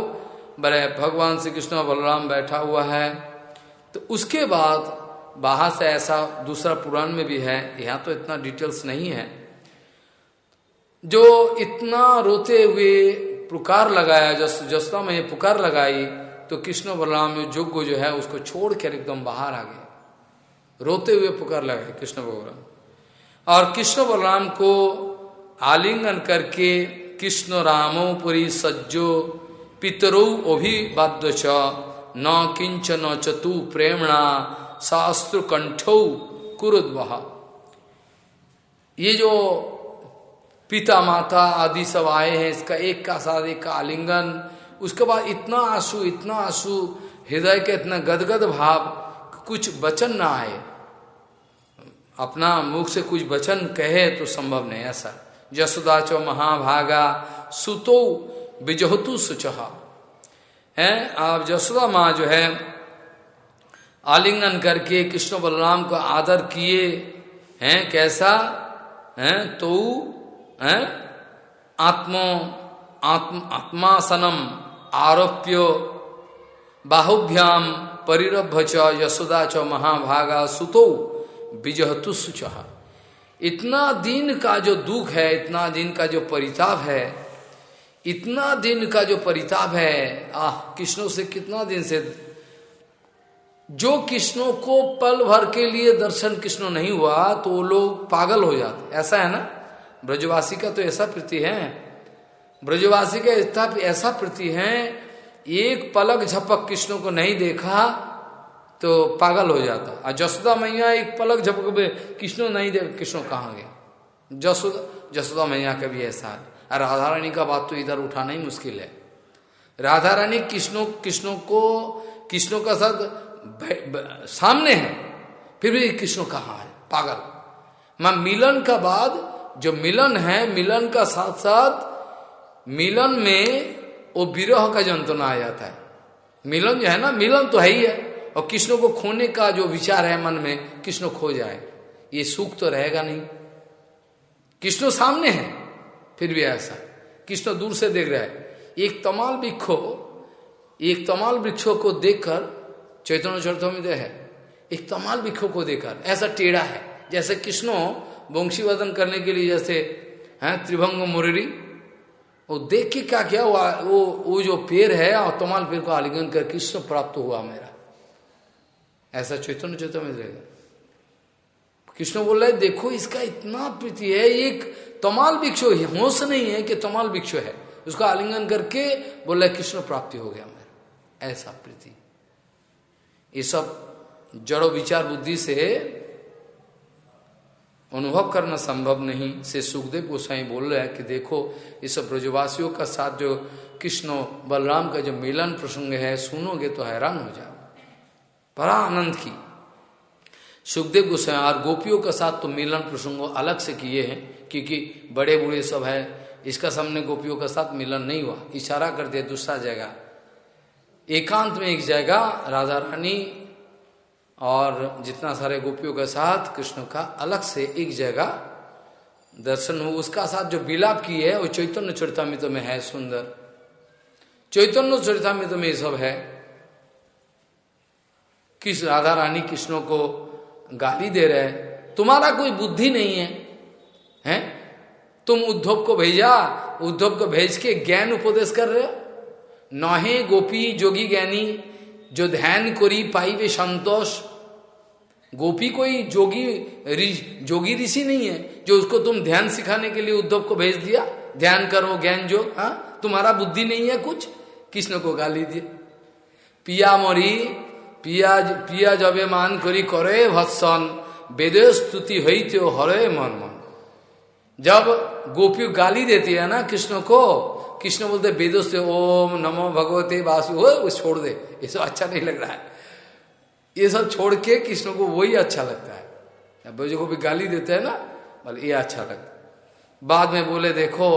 बड़े भगवान श्री कृष्ण बलराम बैठा हुआ है तो उसके बाद, बाहर से ऐसा दूसरा पुराण में भी है, यहाँ तो इतना डिटेल्स नहीं है जो इतना रोते हुए पुकार लगाया, जस जसता में पुकार लगाई तो कृष्ण बलराम जोग्गो जो है, उसको छोड़कर एकदम बाहर आ गए। रोते हुए पुकार लगाए कृष्ण बलराम। और कृष्ण बलराम को आलिंगन करके कृष्ण रामो पुरी सज्जो पितरो अभिवाद्य च न किंच न चतु प्रेमणा शास्त्र कंठो कुरुद्वहा। ये जो पिता माता आदि सब आए हैं, इसका एक का साथ, एक का आलिंगन। उसके बाद इतना आँसू इतना आँसू, हृदय के इतना गदगद भाव, कुछ वचन ना आए। अपना मुख से कुछ वचन कहे तो संभव नहीं, ऐसा। जसुदा चो महाभागा, सुतो बिजहतु सुचहा है? आप जसुदा माँ जो है, आलिंगन करके कृष्ण बलराम को आदर किए। हैं? कैसा? है? तो है? आत्मो, आत्म, आत्मासनम आरोप्य। बाहुभ्याम परिरभ च यशोदा च महाभागा सुतो विजहतु सुचह इतना दिन का जो दुख है, इतना दिन का जो परिताप है, इतना दिन का जो परिताप है, आह, कृष्णों से कितना दिन से? जो कृष्णों को पल भर के लिए दर्शन कृष्ण नहीं हुआ तो वो लोग पागल हो जाते ऐसा है ना? ब्रजवासी का तो ऐसा प्रति है। ब्रजवासी का ऐसा प्रति है, एक पलक झपक कृष्ण को नहीं देखा तो पागल हो जाता। और जसोदा मैया एक पलक झपक कृष्ण नहीं देख कृष्ण कहाँ गया जसोदा जसोदा मैया का भी ऐसा है। और राधा रानी का बात तो इधर उठाना ही मुश्किल है। राधा रानी कृष्णों कृष्णों को कृष्णों का साथ सामने है, फिर भी कृष्ण कहाँ है? पागल। माँ मिलन का बाद जो मिलन है, मिलन का साथ साथ मिलन में वो विरह का जंतना आ जाता है। मिलन जो है ना, मिलन तो है ही है। और कृष्ण को खोने का जो विचार है मन में, कृष्ण खो जाए। ये सुख तो रहेगा नहीं। कृष्ण सामने है, फिर भी ऐसा। कृष्ण दूर से देख रहा है। एक तमाल वृक्षो एक तमाल वृक्षों को देखकर चैतन्य चरथों में है। एक तमाल वृक्षों को देखकर, ऐसा टेढ़ा है, जैसे कृष्णो वंशी वदन करने के लिए जैसे, है, त्रिभंग मुररी। वो देख के क्या किया, वो वो जो पेड़ है और तमाल पेड़ को आलिंगन कर कृष्ण प्राप्त हुआ मेरा? ऐसा चैतन्य में रहेगा कृष्ण बोल रहे देखो इसका इतना प्रीति है एक तमाल भिक्षु होश नहीं है कि तमाल भिक्षु है। उसका आलिंगन करके बोल रहे कृष्ण प्राप्ति हो गया मेरा। ऐसा प्रीति। ये सब जड़ो विचार बुद्धि से अनुभव करना संभव नहीं। से सुखदेव गोसाई बोल रहे हैं कि देखो सब ब्रजवासियों का साथ जो कृष्ण बलराम का जो मिलन प्रसंग है, सुनोगे तो हैरान हो जाओ। बड़ा आनंद की। सुखदेव गोसाई, और गोपियों का साथ तो मिलन प्रसंग अलग से किए हैं, क्योंकि बड़े बूढ़े सब है, इसका सामने गोपियों का साथ मिलन नहीं हुआ। इशारा कर दिया, दूसरा जगह। एकांत में एक जगह, राधा रानी और जितना सारे गोपियों के साथ कृष्ण का अलग से एक जगह दर्शन हो उसका साथ जो बिलाप की है, वो चैतन्य चरितमित में है, सुंदर। चैतन्य चरितमित में ये सब है। किस राधा रानी कृष्णों को गाली दे रहे तुम्हारा कोई बुद्धि नहीं है, हैं? तुम उद्धव को भेजा, उद्धव को भेज के ज्ञान उपदेश कर रहे हो? नहे गोपी जोगी ज्ञानी जो ध्यान करी पाई वे संतोष। गोपी कोई जोगी जोगी ऋषि नहीं है, जो उसको तुम ध्यान सिखाने के लिए उद्धव को भेज दिया। ध्यान करो, ज्ञान जो हाँ? तुम्हारा बुद्धि नहीं है कुछ? कृष्ण को गाली दिए। पिया मरी, पिया पिया जबे मान करी करे भत्सन। वेदे स्तुति हई त्यो हरे मन मन। जब गोपी गाली देती है ना कृष्ण को कृष्ण बोलते वेदों से ओम नमो भगवते वासु हो वो छोड़ दे ये सब अच्छा नहीं लग रहा है ये सब छोड़ के कृष्ण को वही अच्छा लगता है जो को भी गाली देते हैं ना बोले ये अच्छा लगता बाद में बोले देखो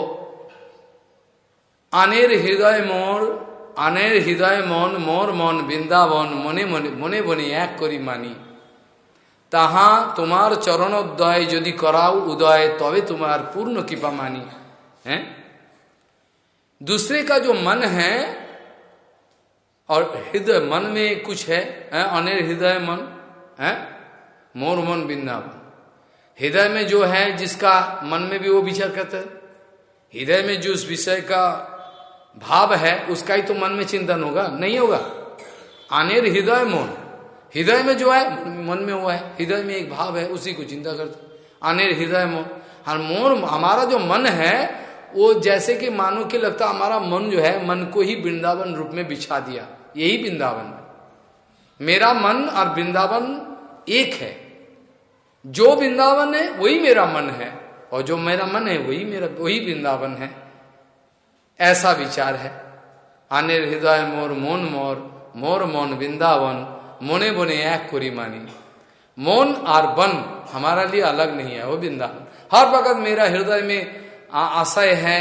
আনের হৃদয় মোর আনের হৃদয় মন মোর মন বৃন্দাবন মনে মনে মনে মনে এক করি মানি তাহা তোমার চরণোদয় যদি कराओ उदय तबे तुम्हार पूर्ण कृपा मानी है दूसरे का जो मन है और हृदय मन में कुछ है, अनिर हृदय मन है मोर मन वृंदावन हृदय में जो है जिसका मन में भी वो विचार करता है। हृदय में जो उस विषय का भाव है उसका ही तो मन में चिंतन होगा नहीं होगा। अनिर हृदय मन हृदय में जो है मन में हुआ है हृदय में एक भाव है उसी को चिंता करते अनिर हृदय मन हर मोर हमारा जो मन है वो जैसे कि मानो के लगता हमारा मन जो है, मन को ही वृंदावन रूप में बिछा दिया। यही वृंदावन मेरा मन और वृंदावन एक है। जो वृंदावन है, वही मेरा मन है। और जो मेरा मन है, वही मेरा, वही वृंदावन है। ऐसा विचार है। अनिर हृदय मोर मोन मोर मोर मोन वृंदावन, मोने बोने एक कोरी मानी। मोन और वन हमारा लिए अलग नहीं है, वो वृंदावन। हर वक्त मेरा हृदय में आशय है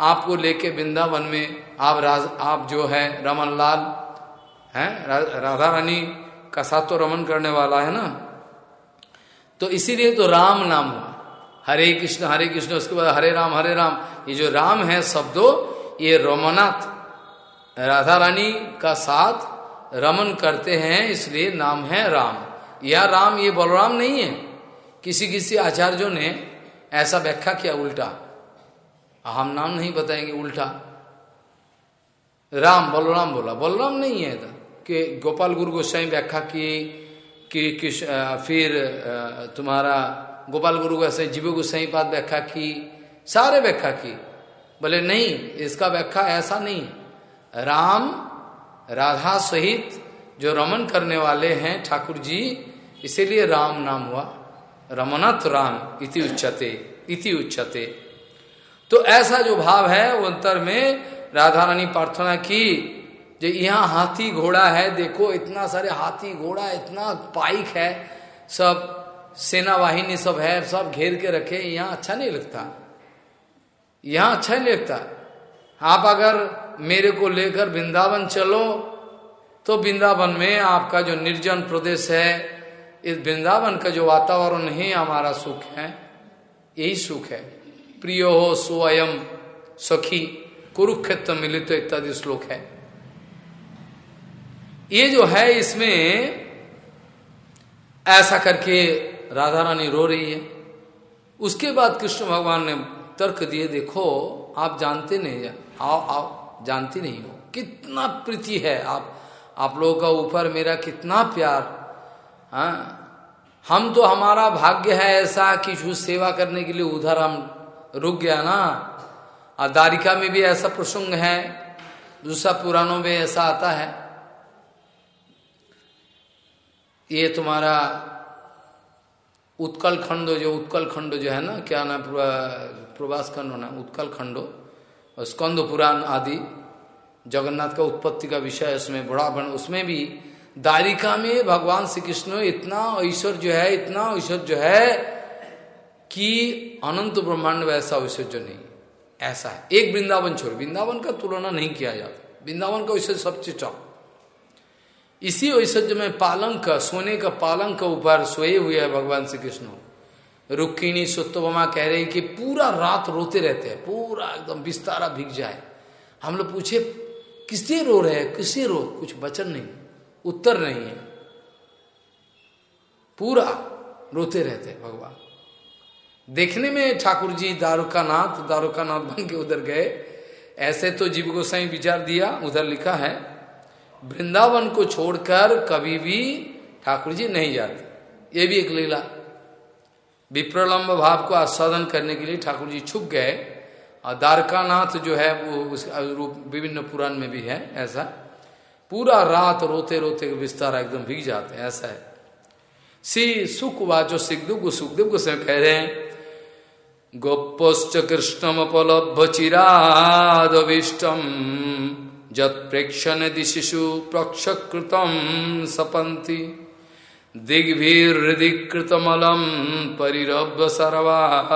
आपको लेके वृंदावन में आप राज आप जो है रमन लाल है रा, राधा रानी का साथ तो रमन करने वाला है ना? तो इसीलिए तो राम नाम हुआ। हरे कृष्ण हरे कृष्ण उसके बाद हरे राम हरे राम। ये जो राम है शब्दों ये रोमनाथ राधा रानी का साथ रमन करते हैं इसलिए नाम है राम। या राम ये बलराम नहीं है। किसी किसी आचार्यों ने ऐसा व्याख्या किया उल्टा। हम नाम नहीं बताएँगे, उल्टा। राम, बलराम बोला। बलराम नहीं है था कि गोपाल गुरु गोस्वाई व्याख्या की, कि किस फिर तुम्हारा गोपाल गुरु गोसाई जीव गोसाई पाद व्याख्या की, सारे व्याख्या की। बोले, नहीं, इसका व्याख्या ऐसा नहीं राम, राधा सहित जो रमन करने वाले हैं ठाकुर जी, इसीलिए राम नाम हुआ। रमनत राम इति उच्चते इति उच्चते तो ऐसा जो भाव है, वो अंतर में राधा रानी प्रार्थना की जो यहाँ हाथी घोड़ा है, देखो इतना सारे हाथी घोड़ा, इतना पाइक है, सब सेना वाहिनी सब है, सब घेर के रखे, यहाँ अच्छा नहीं लगता। यहाँ अच्छा नहीं लगता। आप अगर मेरे को लेकर वृंदावन चलो तो वृंदावन में आपका जो निर्जन प्रदेश है, इस वृंदावन का जो वातावरण ही, हमारा सुख है, यही सुख है। प्रिय हो स्वयं सखी, कुरुक्षेत्र मिलित इत्यादि श्लोक है। ये जो है इसमें ऐसा करके राधा रानी रो रही है। उसके बाद कृष्ण भगवान ने तर्क दिए, देखो, आप जानते नहीं आओ आओ, जानती नहीं हो। कितना प्रीति है आप आप लोगों का ऊपर मेरा कितना प्यार। हाँ हम तो हमारा भाग्य है ऐसा कि जो सेवा करने के लिए उधर हम रुक गया ना? और दारिका में भी ऐसा प्रसंग है, दूसरा पुराणों में ऐसा आता है। ये तुम्हारा उत्कल खंडो, जो उत्कल खंडो जो है ना, क्या ना प्रवास खंड होना उत्कल खंडो और स्कंद पुराण आदि, जगन्नाथ का उत्पत्ति का विषय उसमें बड़ा बन, उसमें भी दारिका में भगवान श्री कृष्ण इतना ऐश्वर्य है, इतना ऐश्वर्य जो है कि अनंत ब्रह्मांड वैसा ऐश्वर्य नहीं ऐसा है। एक वृंदावन छोड़। वृंदावन का तुलना नहीं किया जाता। वृंदावन का ऐश्वर्य सबसे टॉप इसी ऐश्वर्य में पालंक का, सोने का पालंक के ऊपर सोए हुए है भगवान श्री कृष्ण रुक्किणी सुत्तमा कह रही कि पूरा रात रोते रहते हैं। पूरा एकदम बिस्तारा भिग जाए। हम लोग पूछे, किससे रो रहे हैं? किससे रो? कुछ वचन नहीं। उत्तर नहीं है। पूरा रोते रहते हैं भगवान। देखने में ठाकुर जी दारुकानाथ दारुकानाथ बन के उधर गए। ऐसे तो जीव गोसाई विचार दिया, उधर लिखा है, वृंदावन को छोड़कर कभी भी ठाकुर जी नहीं जाते। ये भी एक लीला। विप्रलम्ब भाव को आस्वादन करने के लिए ठाकुर जी छुप गए। और द्वारकानाथ जो है, वो उस रूप, विभिन्न पुराण में भी है, ऐसा। पूरा रात रोते रोते विस्तार एकदम भीग जाते हैं, ऐसा है। सी सुख वाचो सुखदेव सुखदेव को कह रहे हैं गोपोश्च कृष्णमपलभ्य चिरादविष्टम जत प्रेक्षण दिशिशु प्रक्षकृतम सपंती दिग्भिर्हृदिकृतमलम परिरभ्य सर्वा।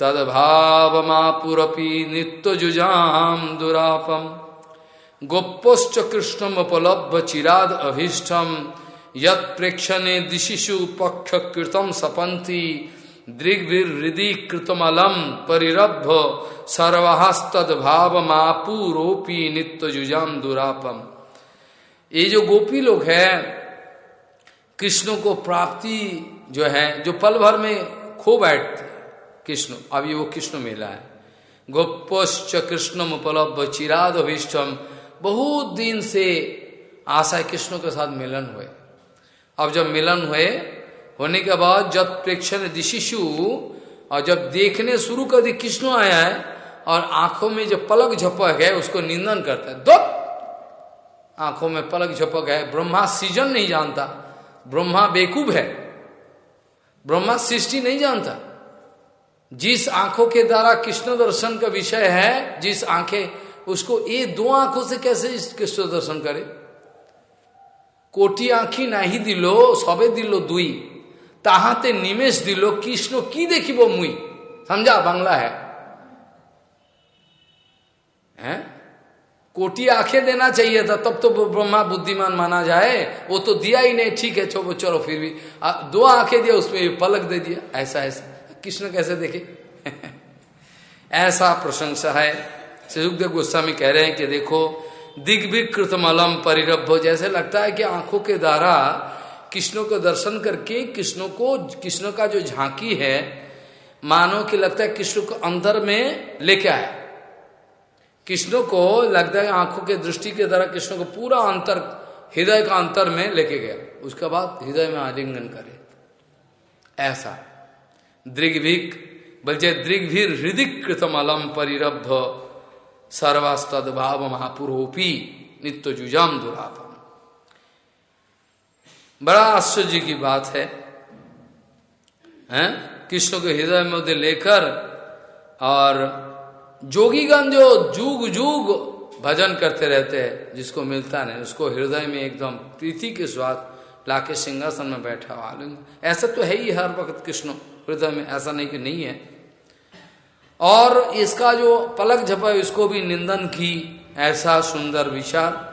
तदभावमापुरपि नित्यजुजाम दुरापम। गोपोश्च कृष्णमपलभ्य चिराद अभीष्टम। यत प्रेक्षणे दिशिशु पक्षकृतम सपंती दृग्भिहृदि कृतमलम परिरभ सर्वहस्तद भाव मापूरोपी नित्य जुजाम दुरापम। ये जो गोपी लोग हैं, कृष्ण को प्राप्ति जो है, जो पल भर में खो बैठते कृष्ण, अभी वो कृष्ण मेला है। गोपोश्च कृष्णम उपलब्ध चिराद अभिष्टम बहुत दिन से आशा कृष्ण के साथ मिलन हुए। अब जब मिलन हुए होने के बाद जब प्रेक्षण दिशिशु और जब देखने शुरू कर दी कृष्ण आया है और आँखों में जो पलक झपक है, उसको निंदन करता है। दो आँखों में पलक झपक है। ब्रह्मा सीज़न नहीं जानता। ब्रह्मा बेकूब है। ब्रह्मा सृष्टि नहीं जानता। जिस आँखों के द्वारा कृष्ण दर्शन का विषय है, जिस आँखें, उसको ये दो आँखों से कैसे कृष्ण दर्शन करे? कोटि आंखी नहीं दिलो, सबे दिलो दुई। তাহাতে নিমেষ দিল কৃষ্ণ কি দেখিব মুই समझा बांग्ला है हैं कोटि आंखें देना चाहिए था तब तो ब्रह्मा बुद्धिमान माना जाए वो तो दिया ही नहीं ठीक है चलो चलो फिर भी आ, दो आंखें दिया उसमें पलक दे दिया ऐसा ऐसा कृष्ण कैसे देखे ऐसा प्रशंसा है सुखदेव गोस्वामी कह रहे हैं कि देखो दिग्विकृत मलम परिरभ जैसे लगता है कि आंखों के द्वारा कृष्ण को दर्शन करके कृष्ण को, कृष्ण का जो झांकी है मानो कि लगता है कृष्ण को अंदर में लेके आया कृष्ण को लगता है आँखों के दृष्टि के द्वारा कृष्ण को पूरा अंतर, हृदय का अंतर में लेके गया। उसके बाद हृदय में आलिंगन करे। ऐसा। दृग्भिक, बल्कि दृग्भीर हृदय कृतम अलम परिरभ सर्वास्तद भाव महापुरोपी नित्य जुजाम दुरापम बड़ा आश्चर्य की बात है, हैं? कृष्ण को हृदय में लेकर और जोगीगण जो जुग जुग भजन करते रहते हैं, जिसको मिलता नहीं। उसको हृदय में एकदम प्रीति के स्वाद लाके सिंहासन में बैठा हुआ ऐसा तो है ही हर वक्त कृष्ण हृदय में, ऐसा नहीं कि नहीं है। और इसका जो पलक झपा, इसको भी निंदन की, ऐसा सुंदर विचार।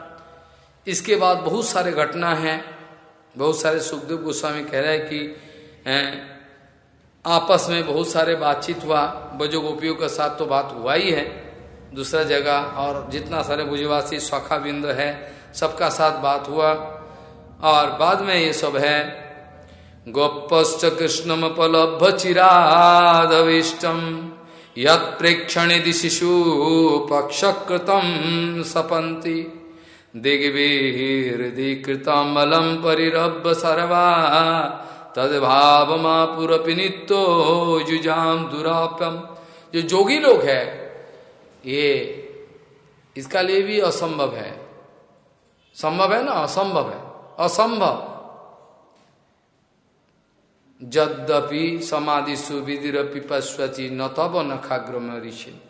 इसके बाद बहुत सारे घटना हैं। बहुत सारे सुखदेव गोस्वामी कह रहे हैं कि आपस में बहुत सारे बातचीत हुआ बजो गोपियों के साथ तो बात हुआ ही है। दूसरा जगह और जितना सारे भुजवासी शाखा बिंद है, सबका साथ बात हुआ। और बाद में ये सब है, गोपश्च कृष्णम पलभ चिरादविष्टम यत प्रेक्षण दिशिशु पक्षकृतम सपंती दिग्विहृदिकृतमलम परिरभ सर्वा। तदभावमापुरपि नित्यो जुजाम दुरापम जो जोगी लोग है, ये इसका लिए भी असंभव है। संभव है ना? असंभव है। असंभव। जद्यपि समाधि सुविधिरपि पश्वती न तब न खाग्रम ऋषि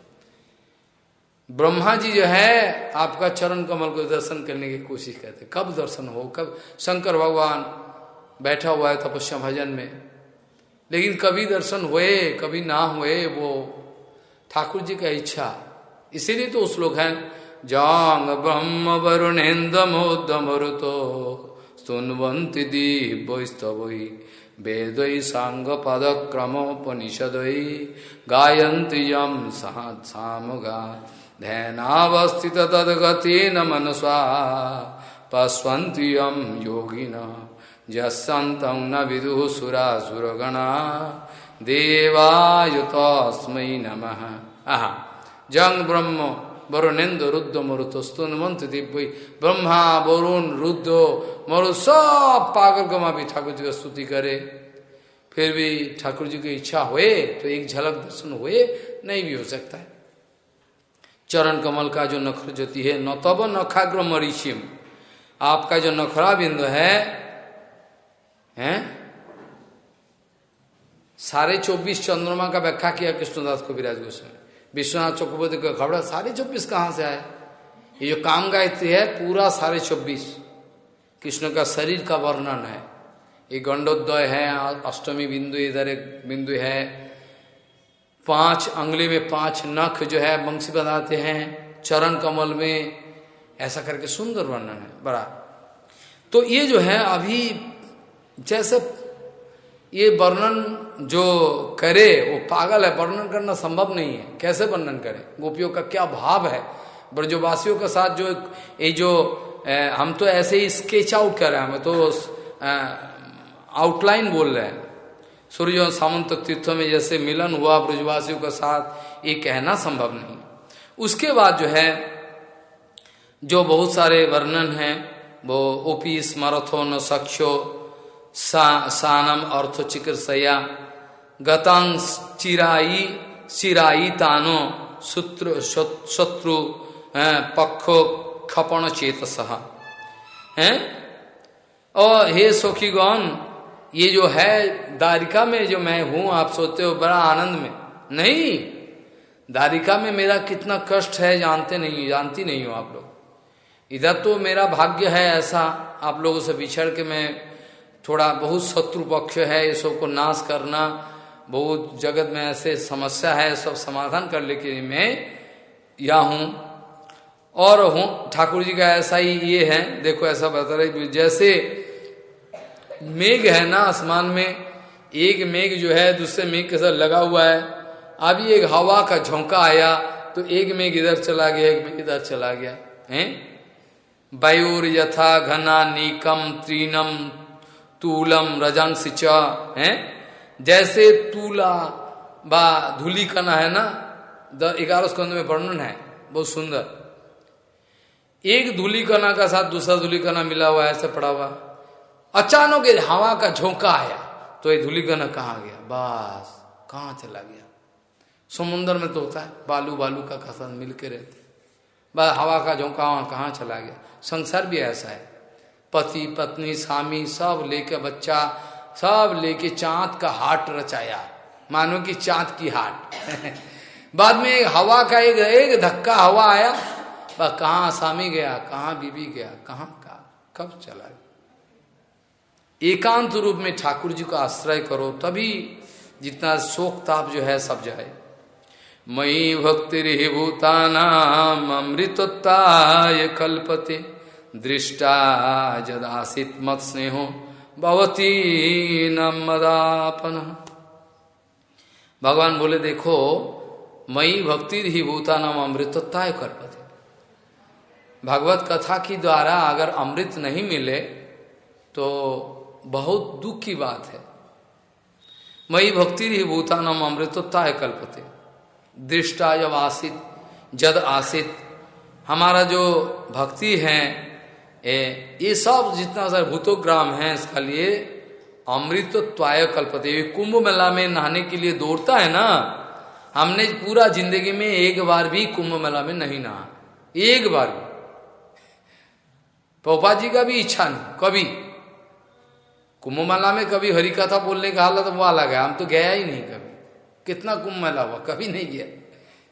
ब्रह्मा जी जो है, आपका चरण कमल को दर्शन करने की कोशिश करते कब दर्शन हो? कब? शंकर भगवान बैठा हुआ है तपस्या भजन में। लेकिन कभी दर्शन हुए, कभी ना हुए, वो ठाकुर जी का इच्छा। इसीलिए तो लोग हैं, जांग ब्रह्म वरुणेन्द्रमोदमरुतो स्तुनवंति दिव्यस्तवई वेद सांग पद क्रमोपनिषद गायंती यम सामुगा। ध्यानावस्थित तदगति न मनस्वा पश्वंती योगिन। जसंत न विदु सुरासुरगणा। देवायुतस्म नम। आहा जंग ब्रह्म वरुणेन्द्र रुद्र, मरुत स्तुनमंत दिव्य, ब्रह्मा, वरुण, रुद्र, मरु, सब पागल गमा भी ठाकुर जी का स्तुति करे। फिर भी ठाकुर जी की इच्छा हुए तो एक झलक दर्शन हुए, नहीं भी हो सकता है। चरण कमल का जो नखर ज्योति है, न तब नखाग्र मरीचिम। आपका जो नखरा बिंदु है, हैं? साढ़े चौबीस चंद्रमा का व्याख्या किया कृष्णदास को विराज गोस्वामी। विश्वनाथ चक्रवर्ती का खबरा साढ़े चौबीस कहाँ से आए? ये जो काम गायत्री है, पूरा साढ़े चौबीस। कृष्ण का शरीर का वर्णन है। ये गंडोदय है, अष्टमी बिंदु इधर एक बिंदु है पाँच अंगली में पाँच नख जो है वंशी बनाते हैं चरण कमल में। ऐसा करके सुंदर वर्णन है बड़ा। तो ये जो है अभी जैसे ये वर्णन जो करे वो पागल है वर्णन करना संभव नहीं है। कैसे वर्णन करे? गोपियों का क्या भाव है? ब्रजवासियों के साथ जो ये जो ए, हम तो ऐसे ही स्केच आउट कर रहे हैं हम तो आउटलाइन बोल रहे हैं। सूर्य सामंत तीर्थों में जैसे मिलन हुआ ब्रजवासियों के साथ ये कहना संभव नहीं। उसके बाद जो है जो बहुत सारे वर्णन हैं वो ओपी स्मरथो न सक्षो सा, सानम अर्थ चिकित्सया गतांग चिराई चिराई तानो सूत्र शत्रु पक्षो खपण चेत सहा है? और हे सखीगौन ये जो है दारिका में जो मैं हूँ, आप सोचते हो बड़ा आनंद में। नहीं दारिका में मेरा कितना कष्ट है, जानते नहीं, जानती नहीं हो आप लोग। इधर तो मेरा भाग्य है ऐसा, आप लोगों से बिछड़ के मैं थोड़ा बहुत शत्रु पक्ष है, ये सबको नाश करना, बहुत जगत में ऐसे समस्या है, सब समाधान कर लेके मैं या हूँ। और हूँ, ठाकुर जी का ऐसा ही ये है, देखो ऐसा बता रहे जैसे मेघ है ना आसमान में, एक मेघ जो है दूसरे मेघ के साथ लगा हुआ है। अभी एक हवा का झोंका आया तो एक मेघ इधर चला गया, एक मेघ इधर चला गया। है? वायुर यथा घना नीकम त्रीनम तूलम रजंस च है? जैसे तूला बा धूली कना है ना ग्यारह स्कंद में वर्णन है, बहुत सुंदर। एक धूली कना का साथ दूसरा धूली कना मिला हुआ ऐसे पड़ा हुआ। अचानक हवा का झोंका आया तो ये धूली कना कहा गया? बस, कहा चला गया? समुन्द्र में तो होता है, बालू बालू का कसन मिल के रहते बस हवा का झोंका वहाँ कहाँ चला गया? संसार भी ऐसा है। पति, पत्नी, स्वामी, सब लेके बच्चा, सब लेके चाँद का हाट रचाया। मानो कि चाँद की हाट। बाद में एक हवा का एक एक धक्का हवा आया। वह कहा स्वामी गया, कहा बीबी गया, कहाँ कब चला गया? एकांत रूप में ठाकुर जी का आश्रय करो, तभी जितना शोक ताप जो है सब जाए। मई भक्ति भूतानाम अमृतोत्ताय कल्पते, दृष्टा जदासित मत स्नेहो, भवती नमदापन भगवान बोले, देखो मई भक्ति ही भूता नाम अमृतोत्ताय कल्पते। भगवत कथा की द्वारा अगर अमृत नहीं मिले तो बहुत दुख की बात है। मई भक्ति ही भूता नाम अमृतोत्ताय कल्पते। दृष्टा जब आसित जद आसित। हमारा जो भक्ति है ए, ये सब जितना सारे भूतोग्राम है इसका लिए अमृत त्वाय कल्पते। कुंभ मेला में नहाने के लिए दौड़ता है ना हमने पूरा ज़िंदगी में एक बार भी कुंभ मेला में नहीं नहा। एक बार भी। पोपा जी का भी इच्छा नहीं कभी। कुंभ मेला में कभी हरी कथा बोलने का हालत वो अलग है। हम तो गया ही नहीं कभी। कितना कुंभ मेला हुआ? कभी नहीं गया।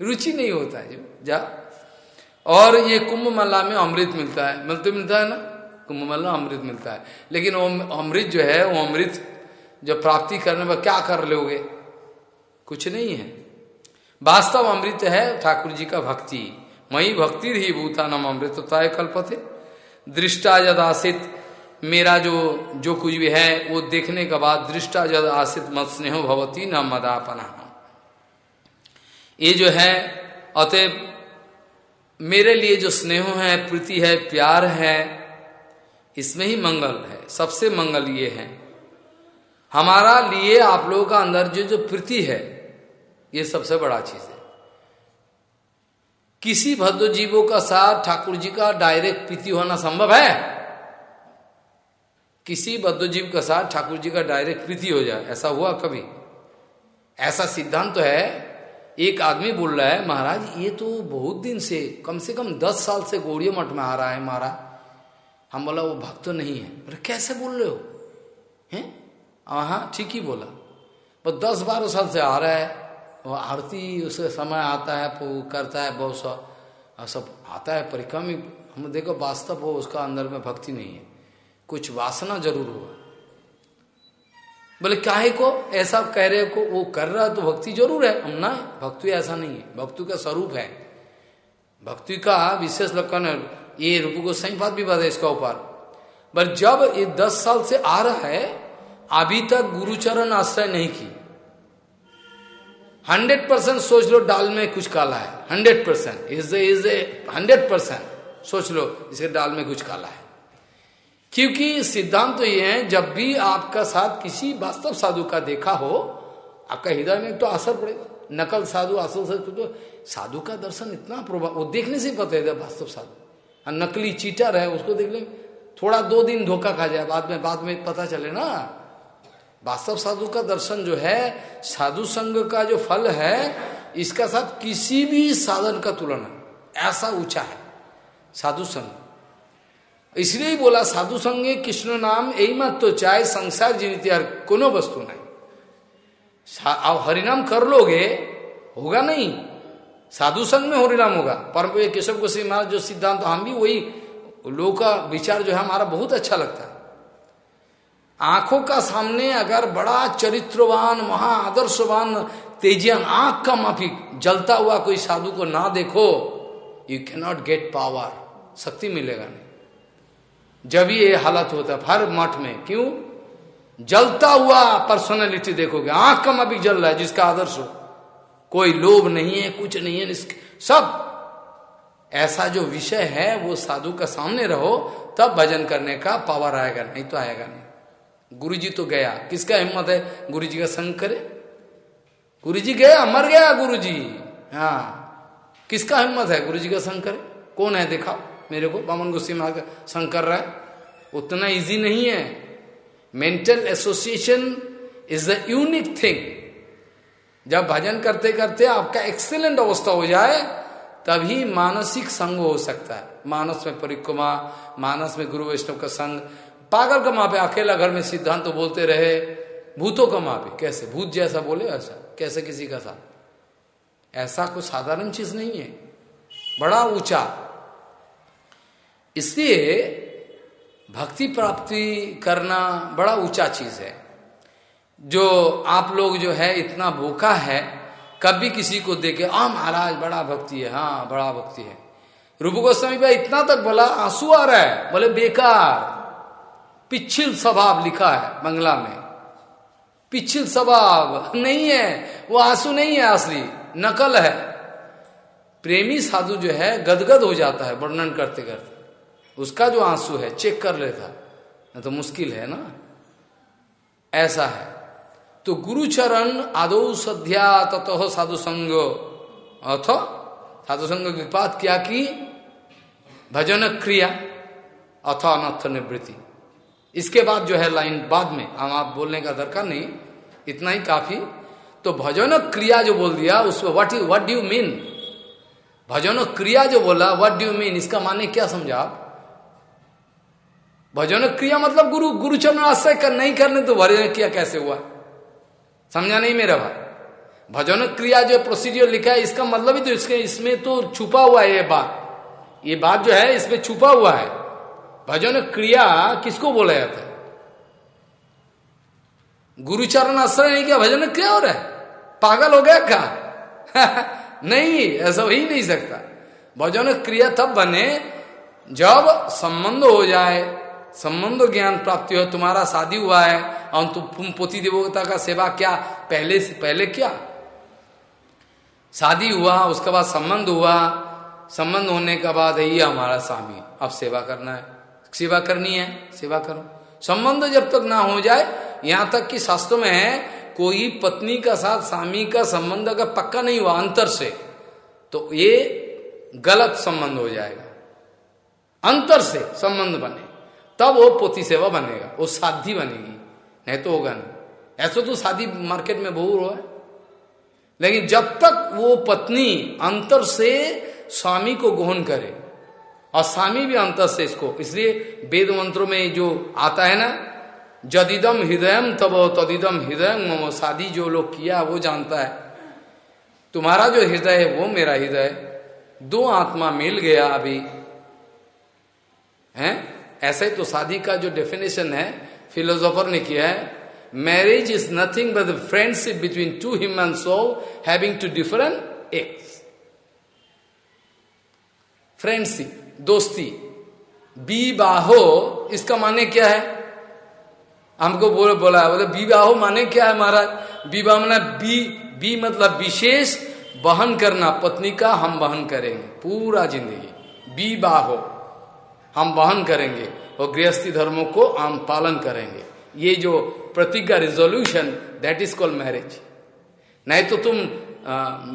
रुचि नहीं होता है। जो। जा और ये कुंभ मेला में अमृत मिलता है। मिलते मिलता है ना? कुंभ मेला अमृत मिलता है। लेकिन वो अमृत जो है, वो अमृत जो प्राप्ति करने पर क्या कर लोगे? कुछ नहीं है। वास्तव अमृत है ठाकुर जी का भक्ति। मई भक्ति ही भूता नम अमृतताय कल्पते। दृष्टा जद आसित मेरा जो जो कुछ भी है, वो देखने के बाद दृष्टा जद आसित मत स्नेह भवती न मदापना। ये जो है, अतएव मेरे लिए जो स्नेह है, प्रीति है, प्यार है, इसमें ही मंगल है। सबसे मंगल ये है। हमारा लिए आप लोगों का अंदर जो जो प्रीति है, ये सबसे बड़ा चीज़ है। किसी भद्र जीवों का साथ ठाकुर जी का डायरेक्ट प्रीति होना संभव है? किसी बद्ध जीव का साथ ठाकुर जी का डायरेक्ट प्रीति हो जाए, ऐसा हुआ कभी? ऐसा सिद्धांत तो है, एक आदमी बोल रहा है, महाराज, ये तो बहुत दिन से, कम से कम दस साल से गौड़िया मठ में आ रहा है महाराज। हम बोला, वो भक्त तो नहीं है। बोले, कैसे बोल रहे हो? हैं? हाँ ठीक ही बोला। बस दस बारह साल से आ रहा है, वो आरती उसका समय आता है, वो करता है, बहुत सा, सब आता है, परिक्रम। हम देखो, वास्तव हो उसका अंदर में भक्ति नहीं है। कुछ वासना ज़रूर हुआ। बोले, काहे को? ऐसा कह रहे को, वो कर रहा तो भक्ति ज़रूर है। हम ना, भक्ति ऐसा नहीं है। भक्ति का स्वरूप है। भक्ति का विशेष लक्षण ये रूप को सही बात भी बात है इसका ऊपर पर जब ये दस साल से आ रहा है, अभी तक गुरुचरण आश्रय नहीं की। हंड्रेड परसेंट सोच लो, डाल में कुछ काला है। Hundred percent. Is is a hundred percent सोच लो इसे डाल में कुछ काला है। क्योंकि सिद्धांत तो ये है, जब भी आपका साथ किसी वास्तव साधु का देखा हो, आपका हृदय में तो असर पड़ेगा। नकल साधु, असल साधु तो साधु का दर्शन इतना प्रभाव, वो देखने से पता है वास्तव साधु। और नकली चीटर है, उसको देख ले थोड़ा दो दिन धोखा खा जाए, बाद में बाद में पता चले ना। वास्तव साधु का दर्शन जो है, साधु संघ का जो फल है, इसका साथ किसी भी साधन का तुलना, ऐसा ऊँचा है। साधु संघ इसलिए बोला, साधु संगे कृष्ण नाम यही मत तो चाहे संसार जीवित हर कोनो वस्तु नहीं। आप हरिनाम कर लोगे, होगा नहीं। साधु संग में हरिनाम होगा। परम केशव को श्री महाराज जो सिद्धांत तो हम भी वही लोगों का विचार जो है, हमारा बहुत अच्छा लगता है। आँखों का सामने अगर बड़ा चरित्रवान, महा आदर्शवान तेजियान आँख का माफ़ी जलता हुआ कोई साधु को ना देखो यू कैनॉट गेट पावर शक्ति मिलेगा नहीं। जब ये हालत होता है, हर मठ में, क्यों? जलता हुआ पर्सनैलिटी देखोगे, आँख कम अभी जल रहा है, जिसका आदर्श हो। कोई लोभ नहीं है, कुछ नहीं है सब। ऐसा जो विषय है, वो साधु का सामने रहो, तब भजन करने का पावर आएगा, नहीं तो आएगा नहीं। गुरु जी तो गया। किसका हिम्मत है? गुरु जी का संग करे। गुरु जी गया, मर गया गुरु जी हाँ। किसका हिम्मत है? गुरु जी का संग करे। कौन है? दिखाओ। मेरे को बामन गुस्सी मार्ग संग कर रहा है। उतना इजी नहीं है। Mental association is the unique thing जब भजन करते करते आपका एक्सेलेंट अवस्था हो जाए, तभी मानसिक संग हो सकता है। मानस में परिक्रमा, मानस में गुरु वैष्णव का संग। पागल का माँ पे अकेला घर में सिद्धांत तो बोलते रहे। भूतों का मापे कैसे? भूत जैसा बोले, ऐसा? कैसे किसी का साथ? ऐसा कोई साधारण चीज़ नहीं है। बड़ा ऊँचा। इसलिए भक्ति प्राप्ति करना बड़ा ऊँचा चीज़ है। जो आप लोग जो है, इतना भूखा है, कभी किसी को देखे आ महाराज, बड़ा भक्ति है हाँ बड़ा भक्ति है। रूप गोस्वामी भाई इतना तक बोला, आँसू आ रहा है। बोले, बेकार। पिछिल स्वभाव लिखा है बंगला में। पिछिल स्वभाव नहीं है। वो आँसू नहीं है असली। नकल है। प्रेमी साधु जो है, गदगद हो जाता है वर्णन करते करते उसका जो आँसू है चेक कर लेता न तो मुश्किल है ना? ऐसा है। तो गुरुचरण आदो सध्या ततो साधु संग अथ साधु संग बात क्या की? भजन क्रिया अथ अनर्थ निवृत्ति। इसके बाद जो है लाइन बाद में, हम आप बोलने का दरकार नहीं, इतना ही काफ़ी। तो भजन क्रिया जो बोल दिया, उसमें व्हाट व्हाट डू मीन भजन क्रिया जो बोला व्हाट डू मीन इसका माने क्या समझा आप? भजन क्रिया मतलब गुरु गुरुचरण आश्रय कर, नहीं करने तो भजन क्रिया कैसे हुआ? समझा नहीं मेरा भाई? भजन क्रिया जो प्रोसीडियर लिखा है, इसका मतलब ही तो इसके, इसमें तो छुपा हुआ है ये बात। ये बात जो है, इसमें छुपा हुआ है। भजन क्रिया किसको बोला जाता है? गुरुचरण आश्रय नहीं किया, भजन क्रिया हो रहा है? पागल हो गया क्या? नहीं, ऐसा हो ही नहीं सकता। भजन क्रिया तब बने जब संबंध हो जाए। संबंध ज्ञान प्राप्ति हो, तुम्हारा शादी हुआ है, और तुम पोती देवता का सेवा क्या? पहले से, पहले क्या? शादी हुआ, उसके बाद संबंध हुआ, संबंध होने के बाद ये हमारा स्वामी। अब सेवा करना है। सेवा करनी है, सेवा करो। संबंध जब तक ना हो जाए, यहाँ तक कि शास्त्रों में है, कोई पत्नी का साथ, स्वामी का संबंध अगर पक्का नहीं हुआ अंतर से तो ये गलत संबंध हो जाएगा। अंतर से संबंध बने। तब वो पोती सेवा बनेगा, वो साधी बनेगी, नहीं तो होगा नहीं। ऐसा तो शादी मार्केट में बहुत है। लेकिन जब तक वो पत्नी अंतर से स्वामी को गोहन करे, और स्वामी भी अंतर से इसको, इसलिए वेद मंत्रों में जो आता है ना, जदिदम हृदयम तब तदिदम हृदय शादी जो लोग किया वो जानता है। तुम्हारा जो हृदय है वो मेरा हृदय दो आत्मा मिल गया अभी। है? ऐसे तो शादी का जो डेफिनेशन है फिलोसोफर ने किया है marriage is nothing but friendship between two human soul having two different ex friendship दोस्ती, विवाहो, इसका माने क्या है? हमको बोले, बोला है बोले, विवाहो माने क्या है महाराज? विवाह माना बी बी मतलब विशेष बहन करना, पत्नी का हम बहन करेंगे, पूरा ज़िंदगी, विवाहो। हम वहन करेंगे और गृहस्थी धर्मों को हम पालन करेंगे। ये जो प्रतिज्ञा resolution that is called marriage नहीं तो तुम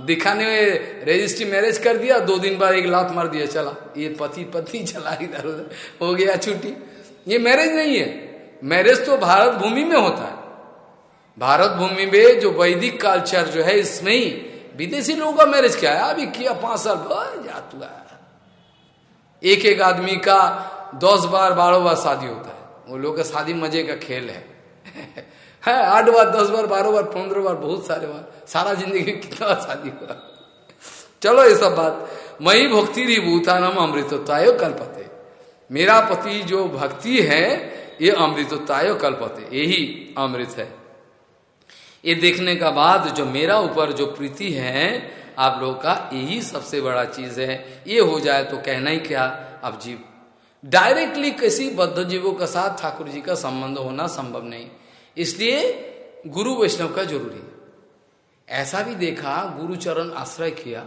दिखाने में रजिस्ट्री मैरिज कर दिया, दो दिन बाद एक लात मार दिया, चला। ये पति पत्नी चला इधर उधर, हो गया छुट्टी। ये मैरिज नहीं है। मैरिज तो भारत भूमि में होता है। भारत भूमि में जो वैदिक कल्चर जो है, इसमें ही विदेशी लोगों का मैरिज क्या है। अभी किया पाँच साल जात हुआ एक एक आदमी का दस बार, बारह बार शादी होता है। वो लोग का शादी मज़े का खेल है। है, आठ बार, दस बार, बारह बार, पंद्रह बार, बहुत सारे बार। सारा ज़िंदगी कितना शादी हुआ। चलो ये सब बात। मई भक्ति री भूतानम अमृतोत्तायो कल्पते। मेरा पति जो भक्ति है, ये अमृतोत्तायो कल्पते। यही अमृत है। ये देखने का बाद जो मेरा ऊपर जो प्रीति है आप लोग का यही सबसे बड़ा चीज़ है। ये हो जाए तो कहना ही क्या? अब जीव डायरेक्टली किसी बद्ध जीवों के साथ ठाकुर जी का संबंध होना संभव नहीं। इसलिए गुरु वैष्णव का ज़रूरी ऐसा भी देखा गुरुचरण आश्रय किया,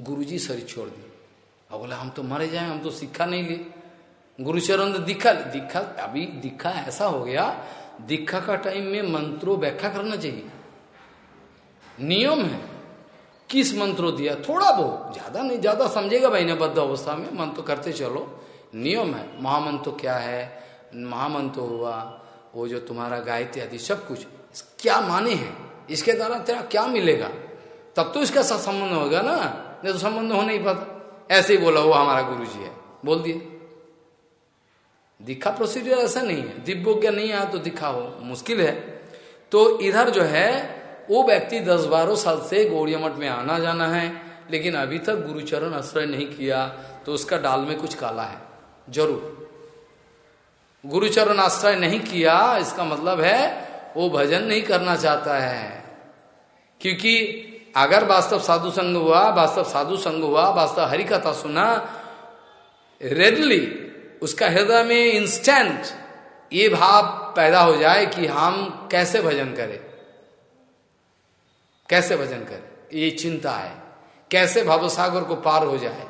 गुरु जी शरीर छोड़ दिए। अब बोला, हम तो मरे जाए, हम तो सिक्खा नहीं लिए। गुरुचरण तो दिखा दिखा, अभी दिखा ऐसा हो गया दीक्षा का टाइम में मंत्रों व्याख्या करना चाहिए। नियम है। किस मंत्रों दिया, थोड़ा बहुत, ज़्यादा नहीं, ज़्यादा समझेगा भाई ने अवस्था में, मंत्र करते चलो। नियम है, महामंत्र क्या है, महामंत्र हुआ, वो जो तुम्हारा गायत्री आदि, सब कुछ क्या माने हैं, इसके द्वारा तेरा क्या मिलेगा? तब तो इसका साथ संबंध होगा ना, नहीं तो संबंध हो नहीं पाता। ऐसे ही बोला, वो हमारा गुरु जी है, बोल दिए। दिखा प्रोसीजर ऐसा नहीं है, दिव्योज्ञ नहीं आया तो दिखा हो मुश्किल है। तो इधर जो है वो व्यक्ति दस बारह साल से गौड़िया मठ में आना जाना है, लेकिन अभी तक गुरुचरण आश्रय नहीं किया तो उसका डाल में कुछ काला है। ज़रूर। गुरुचरण आश्रय नहीं किया, इसका मतलब है वो भजन नहीं करना चाहता है। क्योंकि अगर वास्तव साधु संग हुआ, वास्तव साधु संग हुआ, वास्तव हरि कथा सुना रेडली उसका हृदय में इंस्टेंट ये भाव पैदा हो जाए कि हम कैसे भजन करें। कैसे भजन करें? ये चिंता है। कैसे भवसागर को पार हो जाए?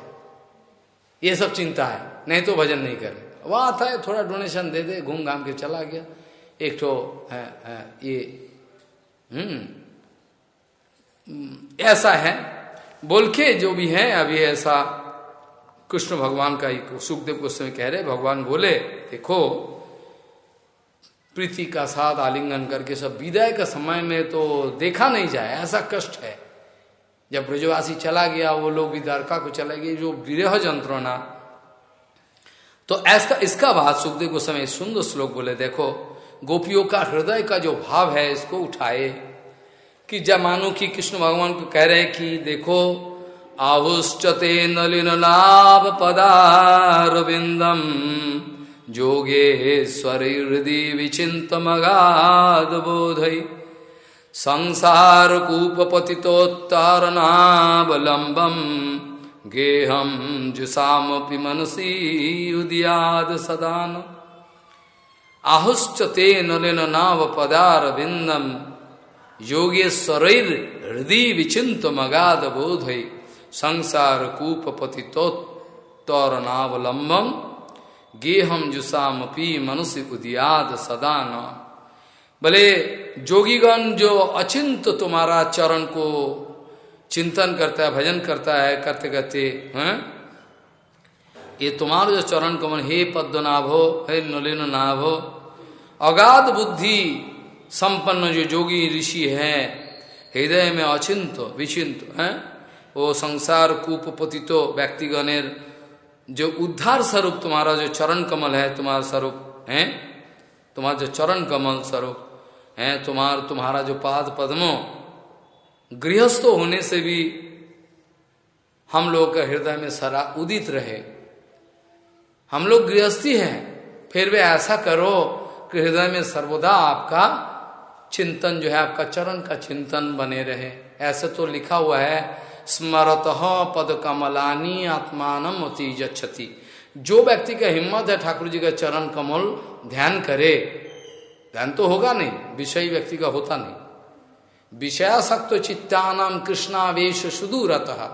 ये सब चिंता है। नहीं तो भजन नहीं करे। वहाँ था थोड़ा डोनेशन दे दे घूम घाम के चला गया। एक तो है, है, ये हम्म ऐसा है। बोल के जो भी है अभी ऐसा कृष्ण भगवान का ही सुखदेव गोस्वामी कह रहे भगवान बोले देखो प्रीति का साथ आलिंगन करके सब विदाय का समय में तो देखा नहीं जाए, ऐसा कष्ट है। जब ब्रजवासी चला गया, वो लोग विदारका को चला गए, जो विरह जंत्रणा। तो ऐसा, इसका बात सुखदेव गोस्वामी सुंदर श्लोक बोले, देखो, गोपियों का हृदय का जो भाव है, इसको उठाए कि जब मानो कि कृष्ण भगवान को कह रहे हैं कि देखो आहुष्टते नलिन लाभ पदारविंदम जोगेश्वर हृदय विचित मगाध बोधई संसार कूपपतितोत्तारनावलंबम गेहम जुसामपि मनसी उदियाद सदान। आहुश्चते नलिन नाव पदार बिंदम योगेश्वर गेहम जुसामपी मनुष्य उदियाद सदा न। भले जोगीगण जो अचिंत तुम्हारा चरण को चिंतन करता है, भजन करता है, करते करते, हैं? ये तुम्हारा जो चरण कमन हे पद्मनाभ हो, हे नलिन नाभ अगाध बुद्धि संपन्न जो जोगी ऋषि है, हृदय में अचिंत, विचिंत, है? वो संसार कूप पतितो व्यक्तिगणेर जो उद्धार स्वरूप तुम्हारा जो चरण कमल है, तुम्हारा स्वरूप, है? तुम्हारा जो चरण कमल स्वरूप, है? तुम्हार, तुम्हारा जो पाद पद्मों, गृहस्थ होने से भी हम लोग के हृदय में सरा उदित रहे। हम लोग गृहस्थी हैं, फिर भी ऐसा करो कि हृदय में सर्वदा आपका चिंतन जो है, आपका चरण का चिंतन बने रहे। ऐसे तो लिखा हुआ है स्मरत पद कमलानी आत्मान अति जो व्यक्ति का हिम्मत है ठाकुर जी का चरण कमल, ध्यान करे। ध्यान तो होगा नहीं, विषय व्यक्ति का होता नहीं। विषयासक्त चित्तानाम कृष्णावेश सुदूरतः।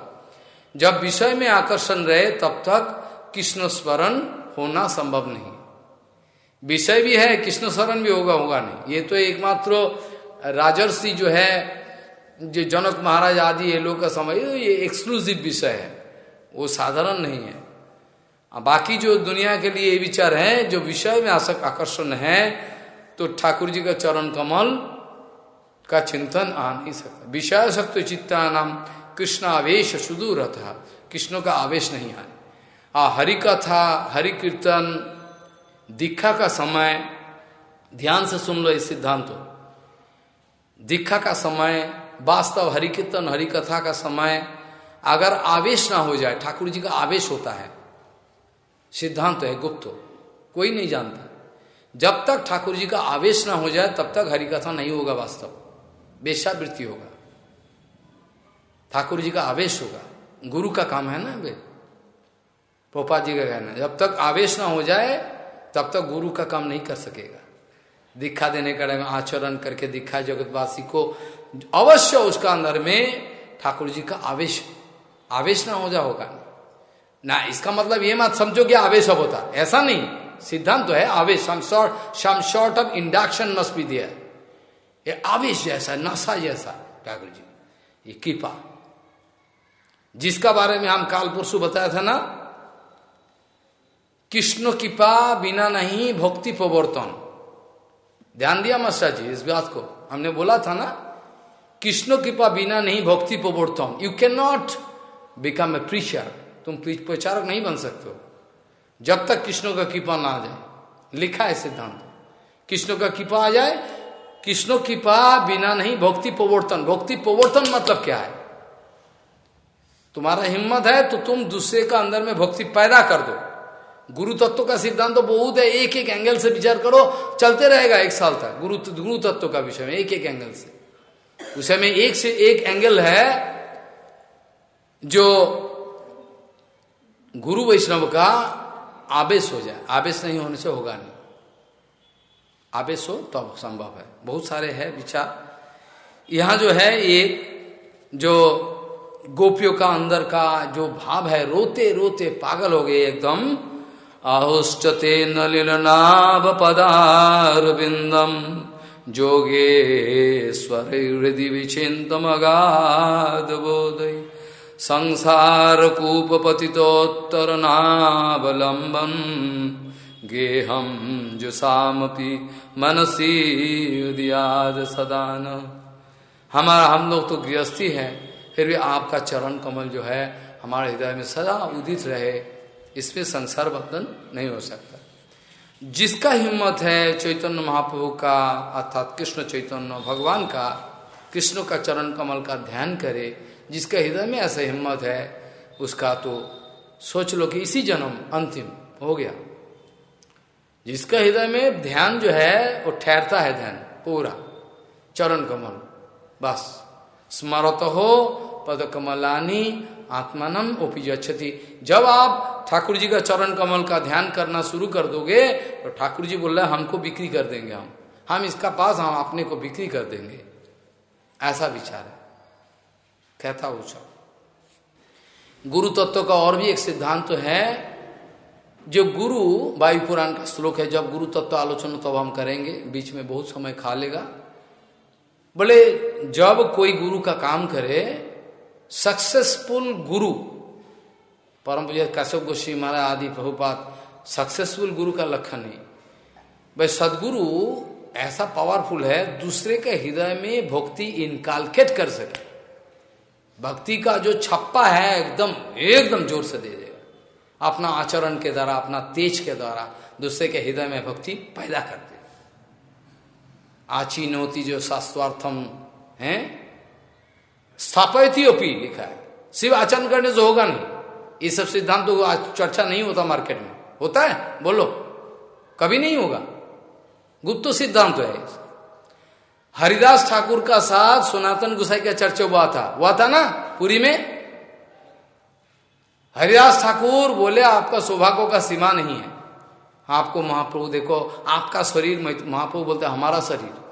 जब विषय में आकर्षण रहे, तब तक कृष्ण स्मरण होना संभव नहीं। विषय भी है, कृष्ण स्मरण भी होगा होगा नहीं। ये तो एकमात्र राजर्षि जो है जो जनक महाराज आदि ये लोग का समय, ये एक्सक्लूसिव विषय है। वो साधारण नहीं है। बाकी जो दुनिया के लिए ये विचार है, जो विषय में आसक आकर्षण है तो ठाकुर जी का चरण कमल का चिंतन आ नहीं सकता। विषय सत्य चित्ता नाम कृष्ण आवेश सुदूर था कृष्ण का आवेश नहीं आए। आ हरि कथा हरि कीर्तन दीक्षा का समय, ध्यान से सुन लो इस सिद्धांत। दीक्षा का समय वास्तव हरि कीर्तन हरि कथा का समय अगर आवेश ना हो जाए, ठाकुर जी का आवेश होता है। सिद्धांत है, गुप्त। कोई नहीं जानता। जब तक ठाकुर जी का आवेश ना हो जाए, तब तक हरिकथा नहीं होगा वास्तव। वेशावृत्ति होगा। ठाकुर जी का आवेश होगा। गुरु का काम है ना वे। पोपा जी का कहना जब तक आवेश ना हो जाए, तब तक गुरु का काम नहीं कर सकेगा। दीक्षा देने का टाइम, आचरण करके दीक्षा जगतवासी को अवश्य उसका अंदर में ठाकुर जी का आवेश आवेश ना हो जा होगा। ना, इसका मतलब ये मत समझो कि आवेश अब होता ऐसा नहीं। सिद्धांत तो है, आवेश। Some sort of induction must be दिया ये आवेश जैसा, नशा जैसा, ठाकुर जी। ये कृपा। जिसका बारे में हम काल परसु बताया था ना, कृष्ण कृपा बिना नहीं भक्ति प्रवर्तन। ध्यान दिया मस्टर जी, इस बात को। हमने बोला था ना कृष्ण कृपा बिना नहीं भक्ति प्रवर्तन you can not become a preacher तुम प्रचारक नहीं बन सकते हो। जब तक कृष्ण का कृपा ना आ जाए। लिखा है सिद्धांत। कृष्ण का कृपा आ जाए कृष्ण कृपा बिना नहीं भक्ति प्रवर्तन भक्ति प्रवर्तन मतलब क्या है? तुम्हारा हिम्मत है तो तुम दूसरे का अंदर में भक्ति पैदा कर दो। गुरु तत्व का सिद्धांत तो बहुत है। एक एक एंगल से विचार करो, चलते रहेगा एक साल तक। गुरु गुरु तत्व का विषय में एक एक एंगल से। विषय में एक से एक एंगल है जो गुरु वैष्णव का आवेश हो जाए। आवेश नहीं होने से होगा नहीं। आवेश हो तब तो संभव है। बहुत सारे है विचार। यहाँ जो है ये जो गोपियों का अंदर का जो भाव है, रोते रोते पागल हो गए एकदम। आहुष्टते नलिलनाभ पदारविंदम जोगेश्वर हृदय विचिंतम अगाध बोधय संसार कूप पतितोत्तर नावलंबन गेहम जुसामपि मनसी उदियाद सदान। हमारा हम लोग तो गृहस्थी है, फिर भी आपका चरण कमल जो है, हमारे हृदय में सदा उदित रहे, इसमें संसार बंधन नहीं हो सकता। जिसका हिम्मत है चैतन्य महाप्रभु का, अर्थात कृष्ण चैतन्य भगवान का, कृष्ण का चरण कमल का ध्यान करे, जिसका हृदय में ऐसा हिम्मत है, उसका तो सोच लो कि इसी जन्म, अंतिम, हो गया। जिसका हृदय में ध्यान जो है, वो ठहरता है ध्यान, पूरा, चरण कमल, बस। स्मरत हो पद कमलानी आत्मानम ओपिजती जब आप ठाकुर जी का चरण कमल का ध्यान करना शुरू कर दोगे तो ठाकुर जी बोल रहे हमको बिक्री कर देंगे हम। हम इसका पास, हम अपने को बिक्री कर देंगे। ऐसा विचार है। कहता ऊँचा गुरु तत्व का और भी एक सिद्धांत तो है, जो गुरु वायु पुराण का श्लोक है, जब गुरु तत्व आलोचना तब हम करेंगे, बीच में बहुत समय खा लेगा। बोले, जब कोई गुरु का काम करे सक्सेसफुल गुरु परम पूजा कश्यप गोस्वी महाराज, आदि प्रभुपात सक्सेसफुल गुरु का लक्षण है। भाई, सदगुरु ऐसा पावरफुल है, दूसरे के हृदय में भक्ति इनकालकेट कर सके। भक्ति का जो छप्पा है, एकदम एकदम ज़ोर से दे देगा। अपना आचरण के द्वारा, अपना तेज के द्वारा दूसरे के हृदय में भक्ति पैदा कर दे। आची नोती जो शास्त्रार्थम है स्थापयती ओपी लिखा है। शिव आचरण करने से होगा नहीं। ये सब सिद्धांत तो आज चर्चा नहीं होता मार्केट में। होता है? बोलो। कभी नहीं होगा। गुप्त सिद्धांत है हरिदास ठाकुर का साथ सनातन गुसाई का चर्चा हुआ था। हुआ था ना? पूरी में? हरिदास ठाकुर बोले, आपका सौभाग्यों का सीमा नहीं है। आपको महाप्रभु, देखो, आपका शरीर महाप्रभु बोलते हमारा शरीर।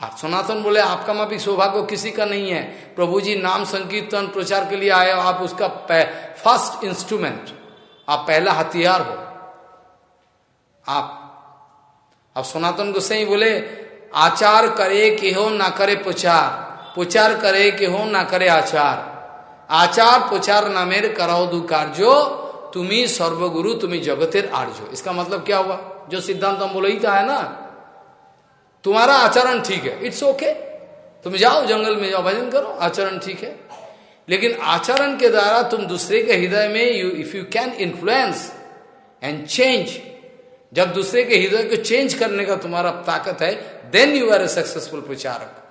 आप सनातन बोले, आपका माँ भी सौभाग्य किसी का नहीं है। प्रभु जी, नाम संकीर्तन प्रचार के लिए आए हो, आप उसका फ़र्स्ट इंस्ट्रूमेंट आप पहला हथियार हो। आप अब सनातन गोसाई बोले, आचार करे के हो, ना करे प्रचार। प्रचार करे के हो, ना करे आचार। आचार प्रचार ना मेरे कराओ दू कार्यो तुम्ही सर्वगुरु, तुम्ही जगतेर आर्जो। इसका मतलब क्या हुआ? जो सिद्धांत हम बोले ही था है ना। तुम्हारा आचरण ठीक है। इट्स ओके तुम जाओ, जंगल में जाओ, भजन करो, आचरण ठीक है। लेकिन आचरण के द्वारा तुम दूसरे के हृदय में you if you can influence and change जब दूसरे के हृदय को चेंज करने का तुम्हारा ताकत है then you are a successful प्रचारक।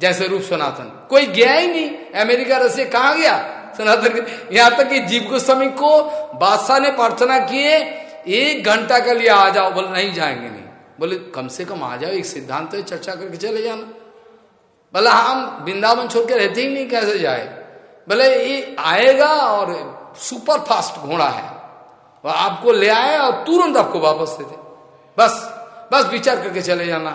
जैसे रूप सनातन। कोई गया ही नहीं। अमेरिका रसिया कहा गया? सनातन यहाँ तक कि जीव गोस्वामी को बादशाह ने प्रार्थना किए एक घंटा के लिए आ जाओ, बोले, नहीं जाएँगे, नहीं। बोले, कम से कम आ जाओ, एक सिद्धांत तो चर्चा करके चले जाना। बोला, हम वृंदावन छोड़ के रहते ही नहीं, कैसे जाए? बोले, ये आएगा और सुपर फास्ट घोड़ा है। वह आपको ले आए और तुरंत आपको वापस दे दे। बस बस विचार करके चले जाना।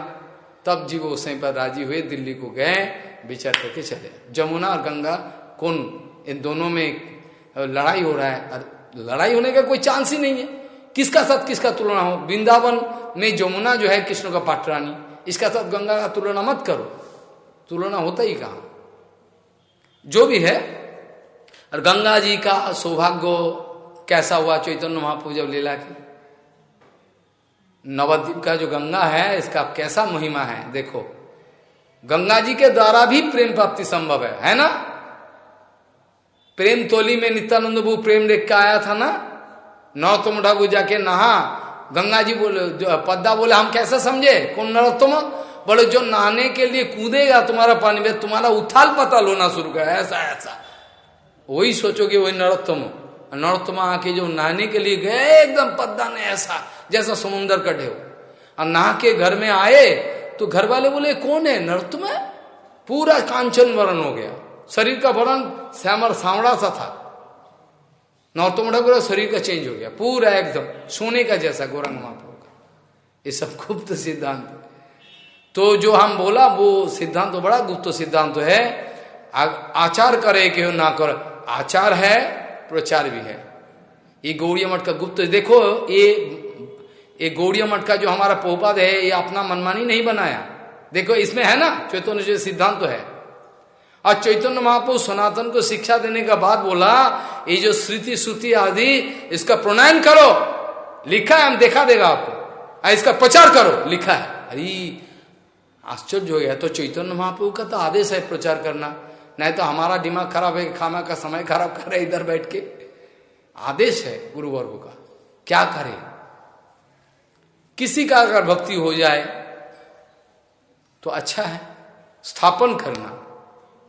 तब जी वो उसे पर राज़ी हुए, दिल्ली को गए, विचार करके चले। जमुना और गंगा, कौन? इन दोनों में लड़ाई हो रहा है। लड़ाई होने का कोई चांस ही नहीं है। किसका साथ किसका तुलना हो? वृंदावन में जमुना जो है कृष्ण का पाटरानी। इसका साथ गंगा का तुलना मत करो। तुलना होता ही कहा? जो भी है। और गंगा जी का सौभाग्य कैसा हुआ? चैतन्य महाप्रभु जब लीला की। नवद्वीप का जो गंगा है, इसका कैसा महिमा है? देखो। गंगा जी के द्वारा भी प्रेम प्राप्ति संभव है। है ना? प्रेम तोली में नित्यानंद प्रेम देख के आया था ना? नौ तुम ढाबू जाके नहा। गंगा जी बोले पद्दा बोले, हम कैसे समझे? कौन नरोत्तम बोले, जो नहाने के लिए कूदेगा तुम्हारा पानी में, तुम्हारा उथाल पता लोना शुरू कर, ऐसा ऐसा। वही सोचोगे वही नरोत्तम नरोत्तमा आके जो नहाने के लिए गए, एकदम पद्दा ने ऐसा, जैसा समुन्दर का ढेव। और नहा के घर में आए तो घर वाले बोले, कौन है? नरोत्तम है? पूरा कांचन वरण हो गया। शरीर का वरण श्यामर सांवड़ा सा था। नौतम ठाकुर शरीर का चेंज हो गया, पूरा एकदम, सोने का जैसा गौरंग महाप्रभु का ये सब गुप्त सिद्धांत तो जो हम बोला, वो सिद्धांत तो बड़ा गुप्त सिद्धांत तो है आचार करे कि ना कर? आचार है, प्रचार भी है। ये गौड़िया मठ का गुप्त, देखो, ये ये गौड़िया मठ का जो हमारा पोपाद है, ये अपना मनमानी नहीं बनाया। देखो, इसमें है ना, चैतन्य जो सिद्धांत तो है। और चैतन्य महाप्रभु सनातन को शिक्षा देने का बाद बोला, ये जो श्रुति श्रुति आदि, इसका प्रणयन करो। लिखा है, हम देखा देगा आपको। इसका प्रचार करो। लिखा है। अरे, आश्चर्य हो गया। तो चैतन्य महाप्रभु का तो आदेश है प्रचार करना। नहीं तो हमारा दिमाग खराब है, खाना का समय खराब कर रहे इधर बैठ के। आदेश है गुरु वर्ग का। क्या करे? किसी का अगर भक्ति हो जाए तो अच्छा है। स्थापन करना।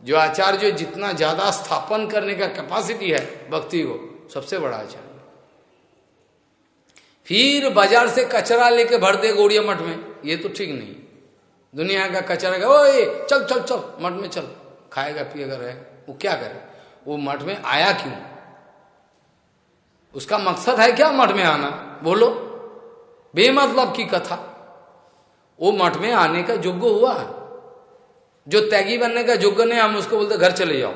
जो आचार्य जितना ज़्यादा स्थापन करने का कैपेसिटी है भक्ति को, सबसे बड़ा आचार्य। फिर बाज़ार से कचरा लेके भर दे गौड़िया मठ में, ये तो ठीक नहीं। दुनिया का कचरा का, ओए, चल चल चल, मठ में चल, खाएगा, पिएगा रहे वो क्या करे? वो मठ में आया क्यों? उसका मकसद है क्या मठ में आना? बोलो। बेमतलब की कथा। वो मठ में आने का योग्य हुआ। जो त्यागी बनने का योग्य नहीं, हम उसको बोलते घर चले जाओ।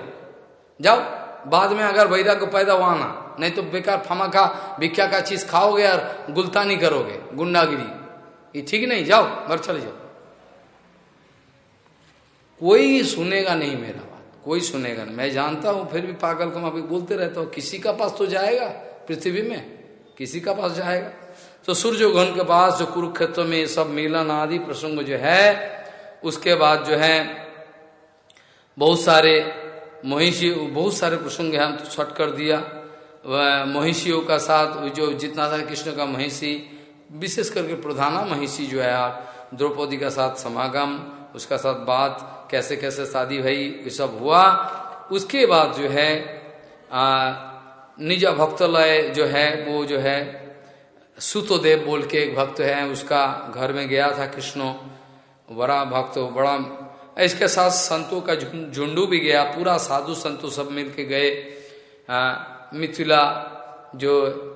जाओ। बाद में अगर वैरा को पैदा हुआ आना नहीं तो बेकार फमा का भिख्या का चीज़ खाओगे और गुलतानी करोगे, गुंडागिरी। ये ठीक नहीं, जाओ, घर चले जाओ। कोई सुनेगा नहीं मेरा बात, कोई सुनेगा नहीं। मैं जानता हूँ, फिर भी पागल को मैं बोलते रहता हूँ, किसी का पास तो जाएगा पृथ्वी में, किसी का पास जाएगा। तो सूर्यग्रहण के पास जो कुरुक्षेत्र में सब मिलन आदि प्रसंग जो है उसके बाद जो है, बहुत सारे महिषी बहुत सारे प्रसंग है, हम तो छट कर दिया। महिषियों का साथ जो जितना था कृष्ण का महिषी विशेष करके प्रधाना महिषी जो है, आप द्रौपदी का साथ समागम, उसका साथ बात, कैसे कैसे शादी भाई ये सब हुआ। उसके बाद जो है निजा भक्तलय जो है, वो जो है, सुतोदेव बोल के एक भक्त है, उसका घर में गया था कृष्णो। बड़ा भक्त, बड़ा, इसके साथ संतों का झुंडू भी गया, पूरा साधु संतों सब मिलके गए। मिथिला, जो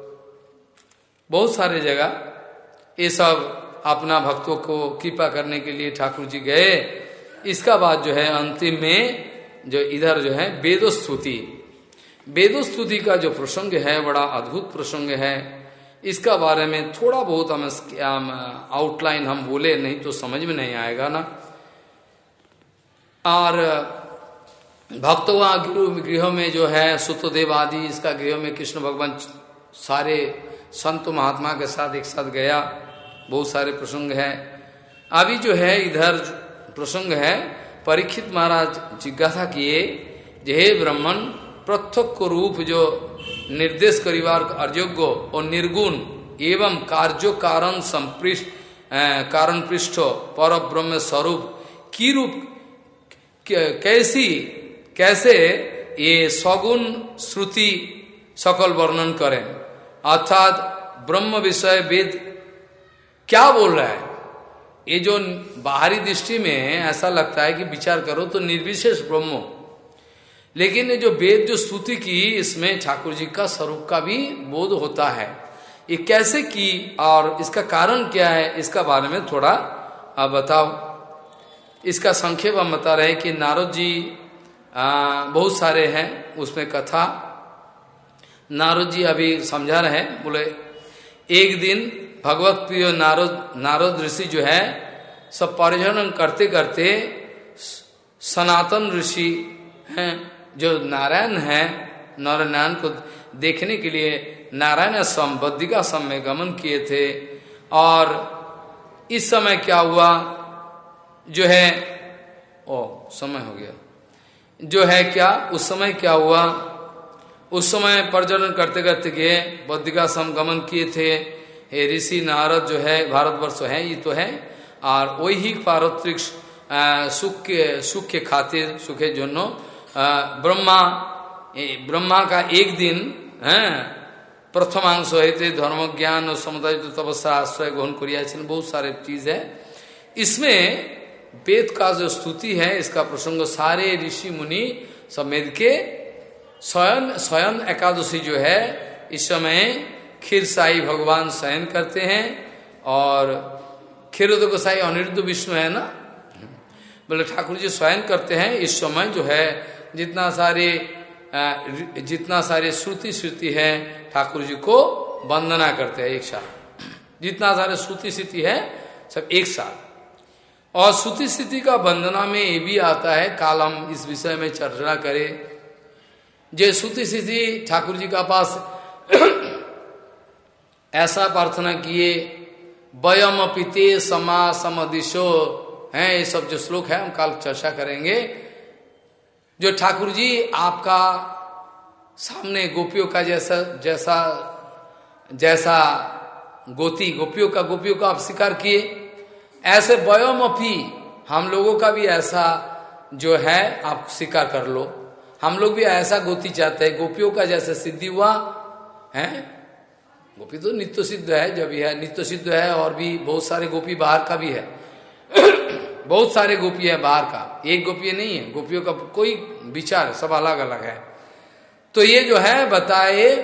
बहुत सारे जगह, ये सब अपना भक्तों को कृपा करने के लिए ठाकुर जी गए। इसका बाद जो है, अंतिम में जो इधर जो है, वेदोस्तुति। वेदोस्तुति का जो प्रसंग है, बड़ा अद्भुत प्रसंग है। इसका बारे में थोड़ा बहुत हम आउटलाइन हम बोले, नहीं तो समझ में नहीं आएगा ना। और भक्तवा गृह में जो है, सुतदेव आदि, इसका गृह में कृष्ण भगवान सारे संत महात्मा के साथ एक साथ गया। बहुत सारे प्रसंग है। अभी जो है, इधर प्रसंग है, परीक्षित महाराज जिज्ञासा किए जे ब्राह्मण प्रत्यक्ष रूप जो निर्देश करिवार अर्योग्य और निर्गुण एवं कार्यो कारण संपृष्ट कारण पृष्ठ पर ब्रह्म स्वरूप की रूप कैसी, कैसे ये सगुण श्रुति सकल वर्णन करें। अर्थात ब्रह्म विषय वेद क्या बोल रहा है? ये जो बाहरी दृष्टि में ऐसा लगता है कि विचार करो तो निर्विशेष ब्रह्म लेकिन ये जो वेद जो स्तुति की इसमें ठाकुर जी का स्वरूप का भी बोध होता है। ये कैसे की और इसका कारण क्या है इसका बारे में थोड़ा आप बताओ। इसका संक्षेप हम बता रहे कि नारद जी आ, बहुत सारे हैं उसमें कथा। नारद जी अभी समझा रहे हैं बोले एक दिन भगवत प्रिय नारद नारद ऋषि जो है सब परिजन करते करते सनातन ऋषि हैं जो नारायण है नारायण को देखने के लिए नारायण सम बद्धिका सम में गमन किए थे। और इस समय क्या हुआ? जो है, ओ, समय हो गया। जो है क्या? उस समय क्या हुआ? उस समय पर्यटन करते करते गए, बद्धिका सम गमन किए थे। हे ऋषि नारद जो है, भारतवर्ष है, ये तो है। और वही पारत्रिक सुख के सुख के खातिर, सुखे जोनो ब्रह्मा ब्रह्मा का एक दिन, है, प्रथमांश थे धर्म ज्ञान और समुदाय तपस्या आश्रय ग्रहण करिया बहुत सारे चीज़ है। इसमें वेद का जो स्तुति है, इसका प्रसंग सारे ऋषि मुनि समेत के स्वयं स्वयं एकादशी जो है, इस समय खीर साई भगवान शयन करते हैं और खीरुद गोसाई अनिरुद्ध विष्णु है ना? बोले ठाकुर जी स्वयं करते हैं, इस समय जो है जितना सारे जितना सारे श्रुति श्रुति है, ठाकुर जी को वंदना करते हैं एक साथ। जितना सारे श्रुति स्थिति है, सब एक साथ। और श्रुति स्थिति का वंदना में ये भी आता है काल हम इस विषय में चर्चा करें। जो श्रुति स्थिति ठाकुर जी का पास ऐसा प्रार्थना किए, वयम पिते समा समदिशो, है, ये सब जो श्लोक है, हम काल चर्चा करेंगे। जो ठाकुर जी आपका सामने गोपियों का जैसा जैसा जैसा गोती, गोपियों का गोपियों का आप स्वीकार किए। ऐसे बयोमफी हम लोगों का भी ऐसा जो है, आप स्वीकार कर लो। हम लोग भी ऐसा गोती चाहते हैं, गोपियों का जैसे सिद्धि हुआ, है? गोपी तो नित्य सिद्ध है, जब यह नित्य सिद्ध है और भी बहुत सारे गोपी बाहर का भी है। बहुत सारे गोपी है बाहर का। एक गोपी नहीं है गोपियों का कोई विचार सब अलग अलग है। तो ये जो है बताए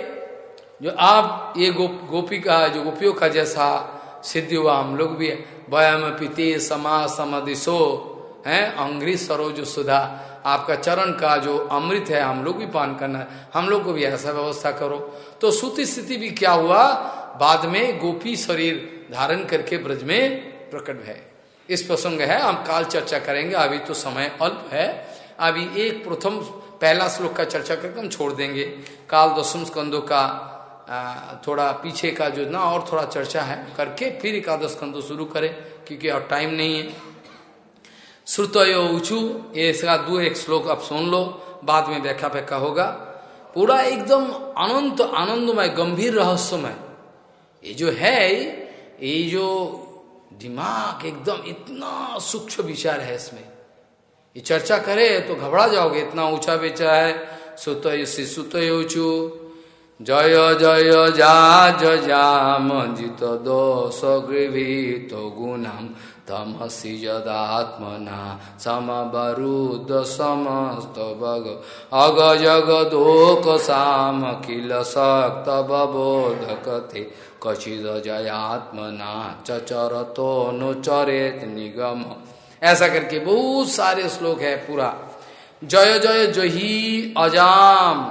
जो आप ये गो, गोपी का जो गोपियों का जैसा सिद्धि हुआ हम लोग भी वयम पिते समा समदिशो है? अंग्री सरोज सुधा। आपका चरण का जो अमृत है हम लोग भी पान करना है। हम लोग को भी ऐसा व्यवस्था करो। तो सुति स्थिति भी क्या हुआ? बाद में गोपी शरीर धारण करके ब्रज में प्रकट है। इस प्रसंग है, हम काल चर्चा करेंगे, अभी तो समय अल्प है। अभी एक प्रथम, पहला श्लोक का चर्चा करके हम छोड़ देंगे। काल दसम स्कंदों का थोड़ा पीछे का जो ना और थोड़ा चर्चा है, करके फिर एकादश खंड शुरू करें, क्योंकि अब टाइम नहीं है। श्रुतयो ऊंचू ये इसका दो एक श्लोक आप सुन लो, बाद में व्याख्या व्याख्या होगा। पूरा एकदम अनंत, आनंदमय, गंभीर रहस्यमय। ये जो है, ये जो दिमाग एकदम इतना सूक्ष्म विचार है इसमें। ये चर्चा करे तो घबरा जाओगे, इतना ऊँचा बेचा है। सुत सुत ऊंचू। जय जय जा जाम, जित दोष गृभीत गुणाम। तमसी यदात्मना समवरुद्ध समस्त बग। अग, जग दोक साम, किल, सक्त बबोधकते कचिद जयात्मना चचर तो नो चरेत निगम। ऐसा करके बहुत सारे श्लोक है पूरा। जय जय जही अजाम,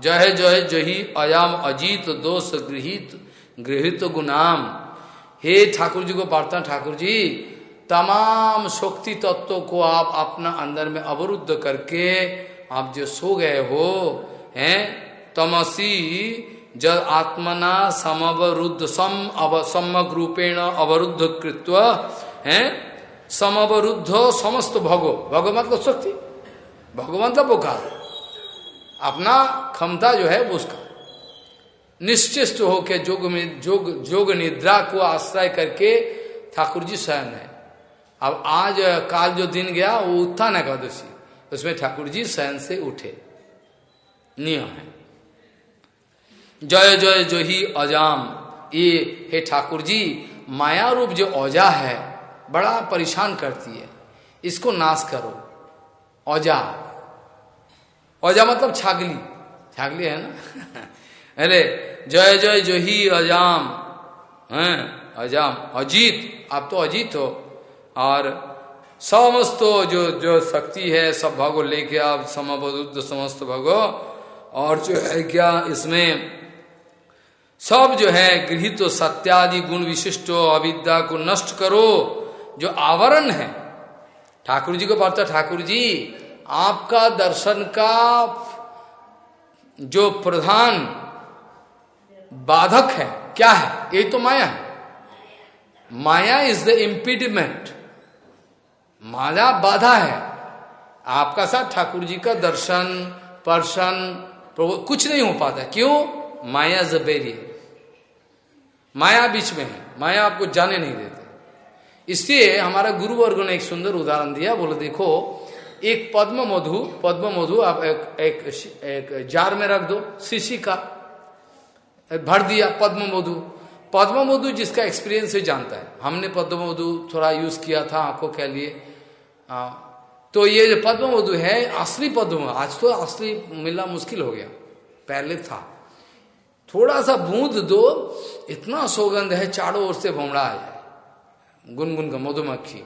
जय जय जही अजाम अजीत दोष गृहित गृहित गुनाम हे ठाकुर जी को प्रार्थना ठाकुर जी तमाम शक्ति तत्व को आप अपना अंदर में अवरुद्ध करके आप जो सो गए हो, हैं, तमसी जब आत्मना समवरुद्ध सम अव सम्यक रूपेण अवरुद्ध कृत्व, है? समवरुद्ध समस्त भगो। भगो मतलब शक्ति। भगवान का पुकार। अपना क्षमता जो है उसका। निश्चिष्ट होकर जोग में, जोग जोग निद्रा को आश्रय करके ठाकुर जी स्वयं है। अब आज काल जो दिन गया, वो उत्थान एकादशी। उसमें ठाकुर जी स्वयं से उठे। नियम है। जय जय जो ही अजाम। ये, हे ठाकुर जी माया रूप जो औजा है, बड़ा परेशान करती है। इसको नाश करो। औजा। औजा मतलब छागली। छागली है ना? अरे, जय जय जो ही अजाम। हैं, अजाम। अजीत, आप तो अजीत हो। और समस्त जो जो शक्ति है, सब भगो लेके आप समस्त भगो। और जो है क्या, इसमें सब जो है गृहित सत्यादि गुण विशिष्ट अविद्या को नष्ट करो, जो आवरण है। ठाकुर जी को पढ़ता ठाकुर जी, आपका दर्शन का जो प्रधान बाधक है, क्या है? ये तो माया है। माया इज़ द इम्पीडिमेंट माया बाधा है। आपका साथ ठाकुर जी का दर्शन, पर्शन कुछ नहीं हो पाता। क्यों? माया इज़ अ बेरियर माया बीच में है माया आपको जाने नहीं देते। इसलिए हमारा गुरु वर्ग ने एक सुंदर उदाहरण दिया बोले देखो एक पद्म मधु पद्म मधु आप एक, एक, एक जार में रख दो शीशी का भर दिया पद्म मधु। पद्म मधु जिसका एक्सपीरियंस है जानता है। हमने पद्म मधु थोड़ा यूज़ किया था आँखों के लिए। आ, तो ये जो पद्म मधु है असली पद्म आज तो असली मिलना मुश्किल हो गया। पहले था। थोड़ा सा बूंद दो, इतना सौगंध है, चारों ओर से भोमड़ा जाए गुनगुन का मधुमक्खी।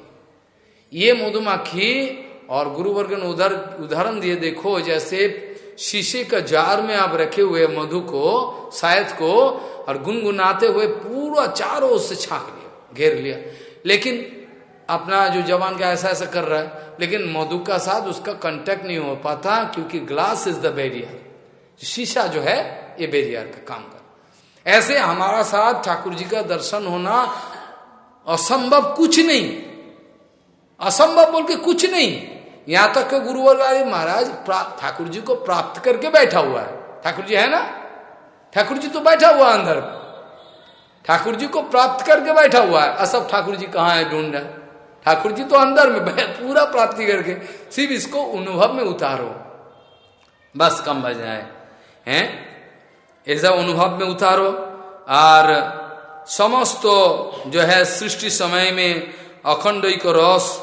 ये मधुमक्खी और गुरुवर्ग ने उधर, उदाहरण दिए, देखो, जैसे शीशे का जार में आप रखे हुए मधु को, शायद को, और गुनगुनाते हुए पूरा चारों ओर से छाक लिया, घेर लिया। लेकिन अपना जो जवान का ऐसा ऐसा कर रहा है, लेकिन मधु का साथ उसका कांटेक्ट नहीं हो पाता, क्योंकि ग्लास इज़ द बैरियर शीशा जो है ये बैरियर का काम कर। ऐसे हमारा साथ ठाकुर जी का दर्शन होना असंभव कुछ नहीं। असंभव बोल के कुछ नहीं। यहाँ तक के महाराज ठाकुर जी को प्राप्त करके बैठा हुआ है। ठाकुर जी है ना? ठाकुर जी तो बैठा हुआ अंदर। ठाकुर जी को प्राप्त करके बैठा हुआ है। असब ठाकुर जी कहाँ है ढूंढ रहे ठाकुर जी तो अंदर में पूरा प्राप्ति करके सिर्फ़ इसको अनुभव में उतारो। बस कम बजाए। हैं? ऐसा अनुभव में उतारो। और समस्त जो है सृष्टि समय में अखंड रस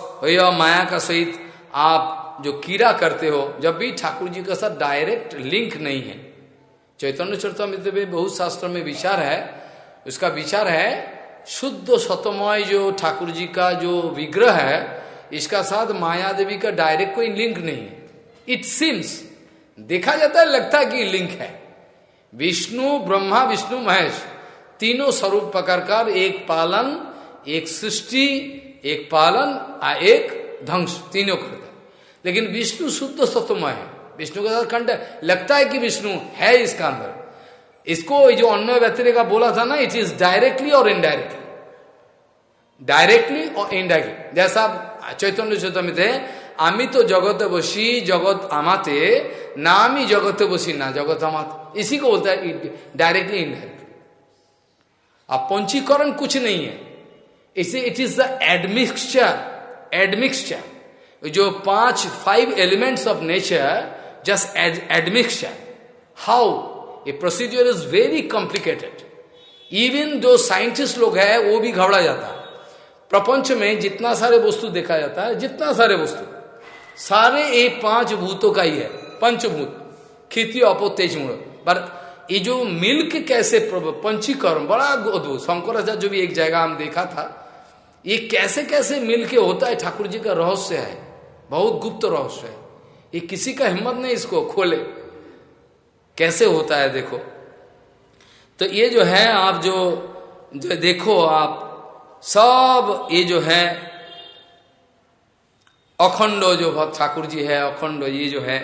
माया का सहित आप जो कीड़ा करते हो, जब भी ठाकुर जी का साथ डायरेक्ट लिंक नहीं है। चैतन्य चरितमित्र में बहुत शास्त्रों में विचार है। उसका विचार है, शुद्ध शतमय जो ठाकुर जी का जो विग्रह है, इसका साथ माया देवी का डायरेक्ट कोई लिंक नहीं है। इट सिम्स देखा जाता है, लगता है कि लिंक है। विष्णु, ब्रह्मा, विष्णु, महेश। तीनों स्वरूप पकड़कर एक पालन, एक सृष्टि, एक पालन और एक ध्वंस, तीनों करता लेकिन विष्णु शुद्ध सत्वमय है। विष्णु का साथ खंड लगता है कि विष्णु है इसका अंदर। इसको जो अन्य व्यक्ति का बोला था ना इट इज़ डायरेक्टली और इनडायरेक्टली डायरेक्टली और इनडायरेक्टली जैसा चैतन्य चैतन्य थे আমি तो जगत बसी जगत आमाते नाम ही जगत बसी ना, जगत आमाते इसी को बोलता है डायरेक्टली इनडायरेक्टली अब पंचीकरण कुछ नहीं है। इसे it is the admixture admixture जो पाँच five elements of nature just admixture how a procedure is very complicated even जो साइंटिस्ट लोग है, वो भी घबरा जाता है। प्रपंच में जितना सारे वस्तु देखा जाता है, जितना सारे वस्तु। सारे ये पाँच भूतों का ही है। पंचभूत खेती अपो तेज पर ये जो मिल्क कैसे पंचीकरण बड़ा अद्भुत। शंकराचार्य जो भी एक जगह हम देखा था ये कैसे कैसे मिलके होता है ठाकुर जी का रहस्य है। बहुत गुप्त रहस्य है। ये किसी का हिम्मत नहीं इसको खोले। कैसे होता है देखो। तो ये जो है आप जो, जो देखो आप सब ये जो है अखंडो जो भक्त ठाकुर जी है अखंडो ये जो है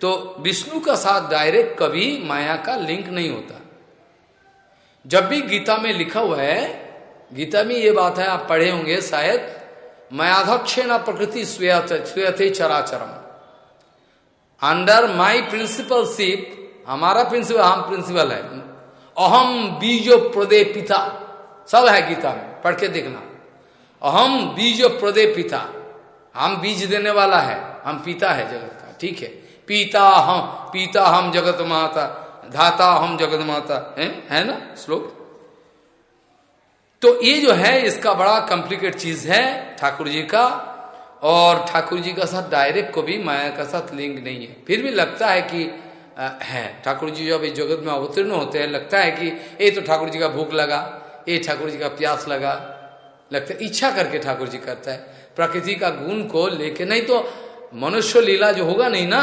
तो विष्णु का साथ डायरेक्ट कभी माया का लिंक नहीं होता। जब भी गीता में लिखा हुआ है, गीता में ये बात है, आप पढ़े होंगे शायद मयाधक्ष न प्रकृति स्वयते चराचरम। अंडर माई प्रिंसिपलशिप हमारा प्रिंसिपल हम प्रिंसिपल है। अहम बीजो प्रदे पिता, सब है गीता में, पढ़ के देखना। अहम बीजो प्रदे पिता, हम बीज देने वाला है, हम पिता है जगत का, ठीक है। पीता हम पीता हम जगत माता धाता हम जगत माता है, है ना श्लोक? तो ये जो है इसका बड़ा कॉम्प्लिकेट चीज़ है ठाकुर जी का और ठाकुर जी का साथ डायरेक्ट को भी माया का साथ लिंक नहीं है। फिर भी लगता है कि आ, है ठाकुर जी जब इस जगत में अवतीर्ण होते हैं लगता है कि ये तो ठाकुर जी का भूख लगा ये ठाकुर जी का प्यास लगा लगता है इच्छा करके ठाकुर जी करता है। प्रकृति का गुण को लेके नहीं तो मनुष्य लीला जो होगा नहीं ना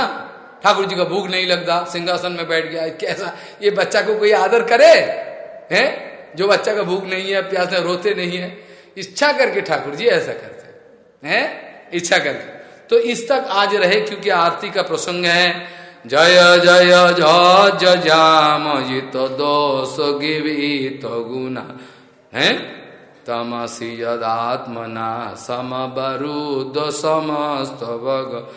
ठाकुर जी का भूख नहीं लगता, सिंहासन में बैठ गया, कैसा? ये बच्चा को कोई आदर करे? है? जो बच्चा का भूख नहीं है, प्यास है रोते नहीं है, इच्छा करके ठाकुर जी ऐसा करते हैं। इच्छा करके। तो इस तक आज रहे, क्योंकि आरती का प्रसंग है। जय जय जय, जाम जित दोष गिवित गुना। है? तमसी यदात्मना समबरुद समस्त भग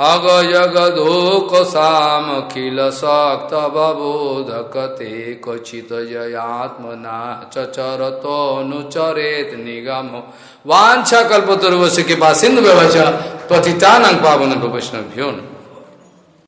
अग जगदोक साम खिल सक्त बबोधकते क्वचित जयात्मना चरतो नुचरेत निगम वाछा कल्पतरुवश के पास सिंधु व्यवच पतितानंग पावन वैष्णव्यो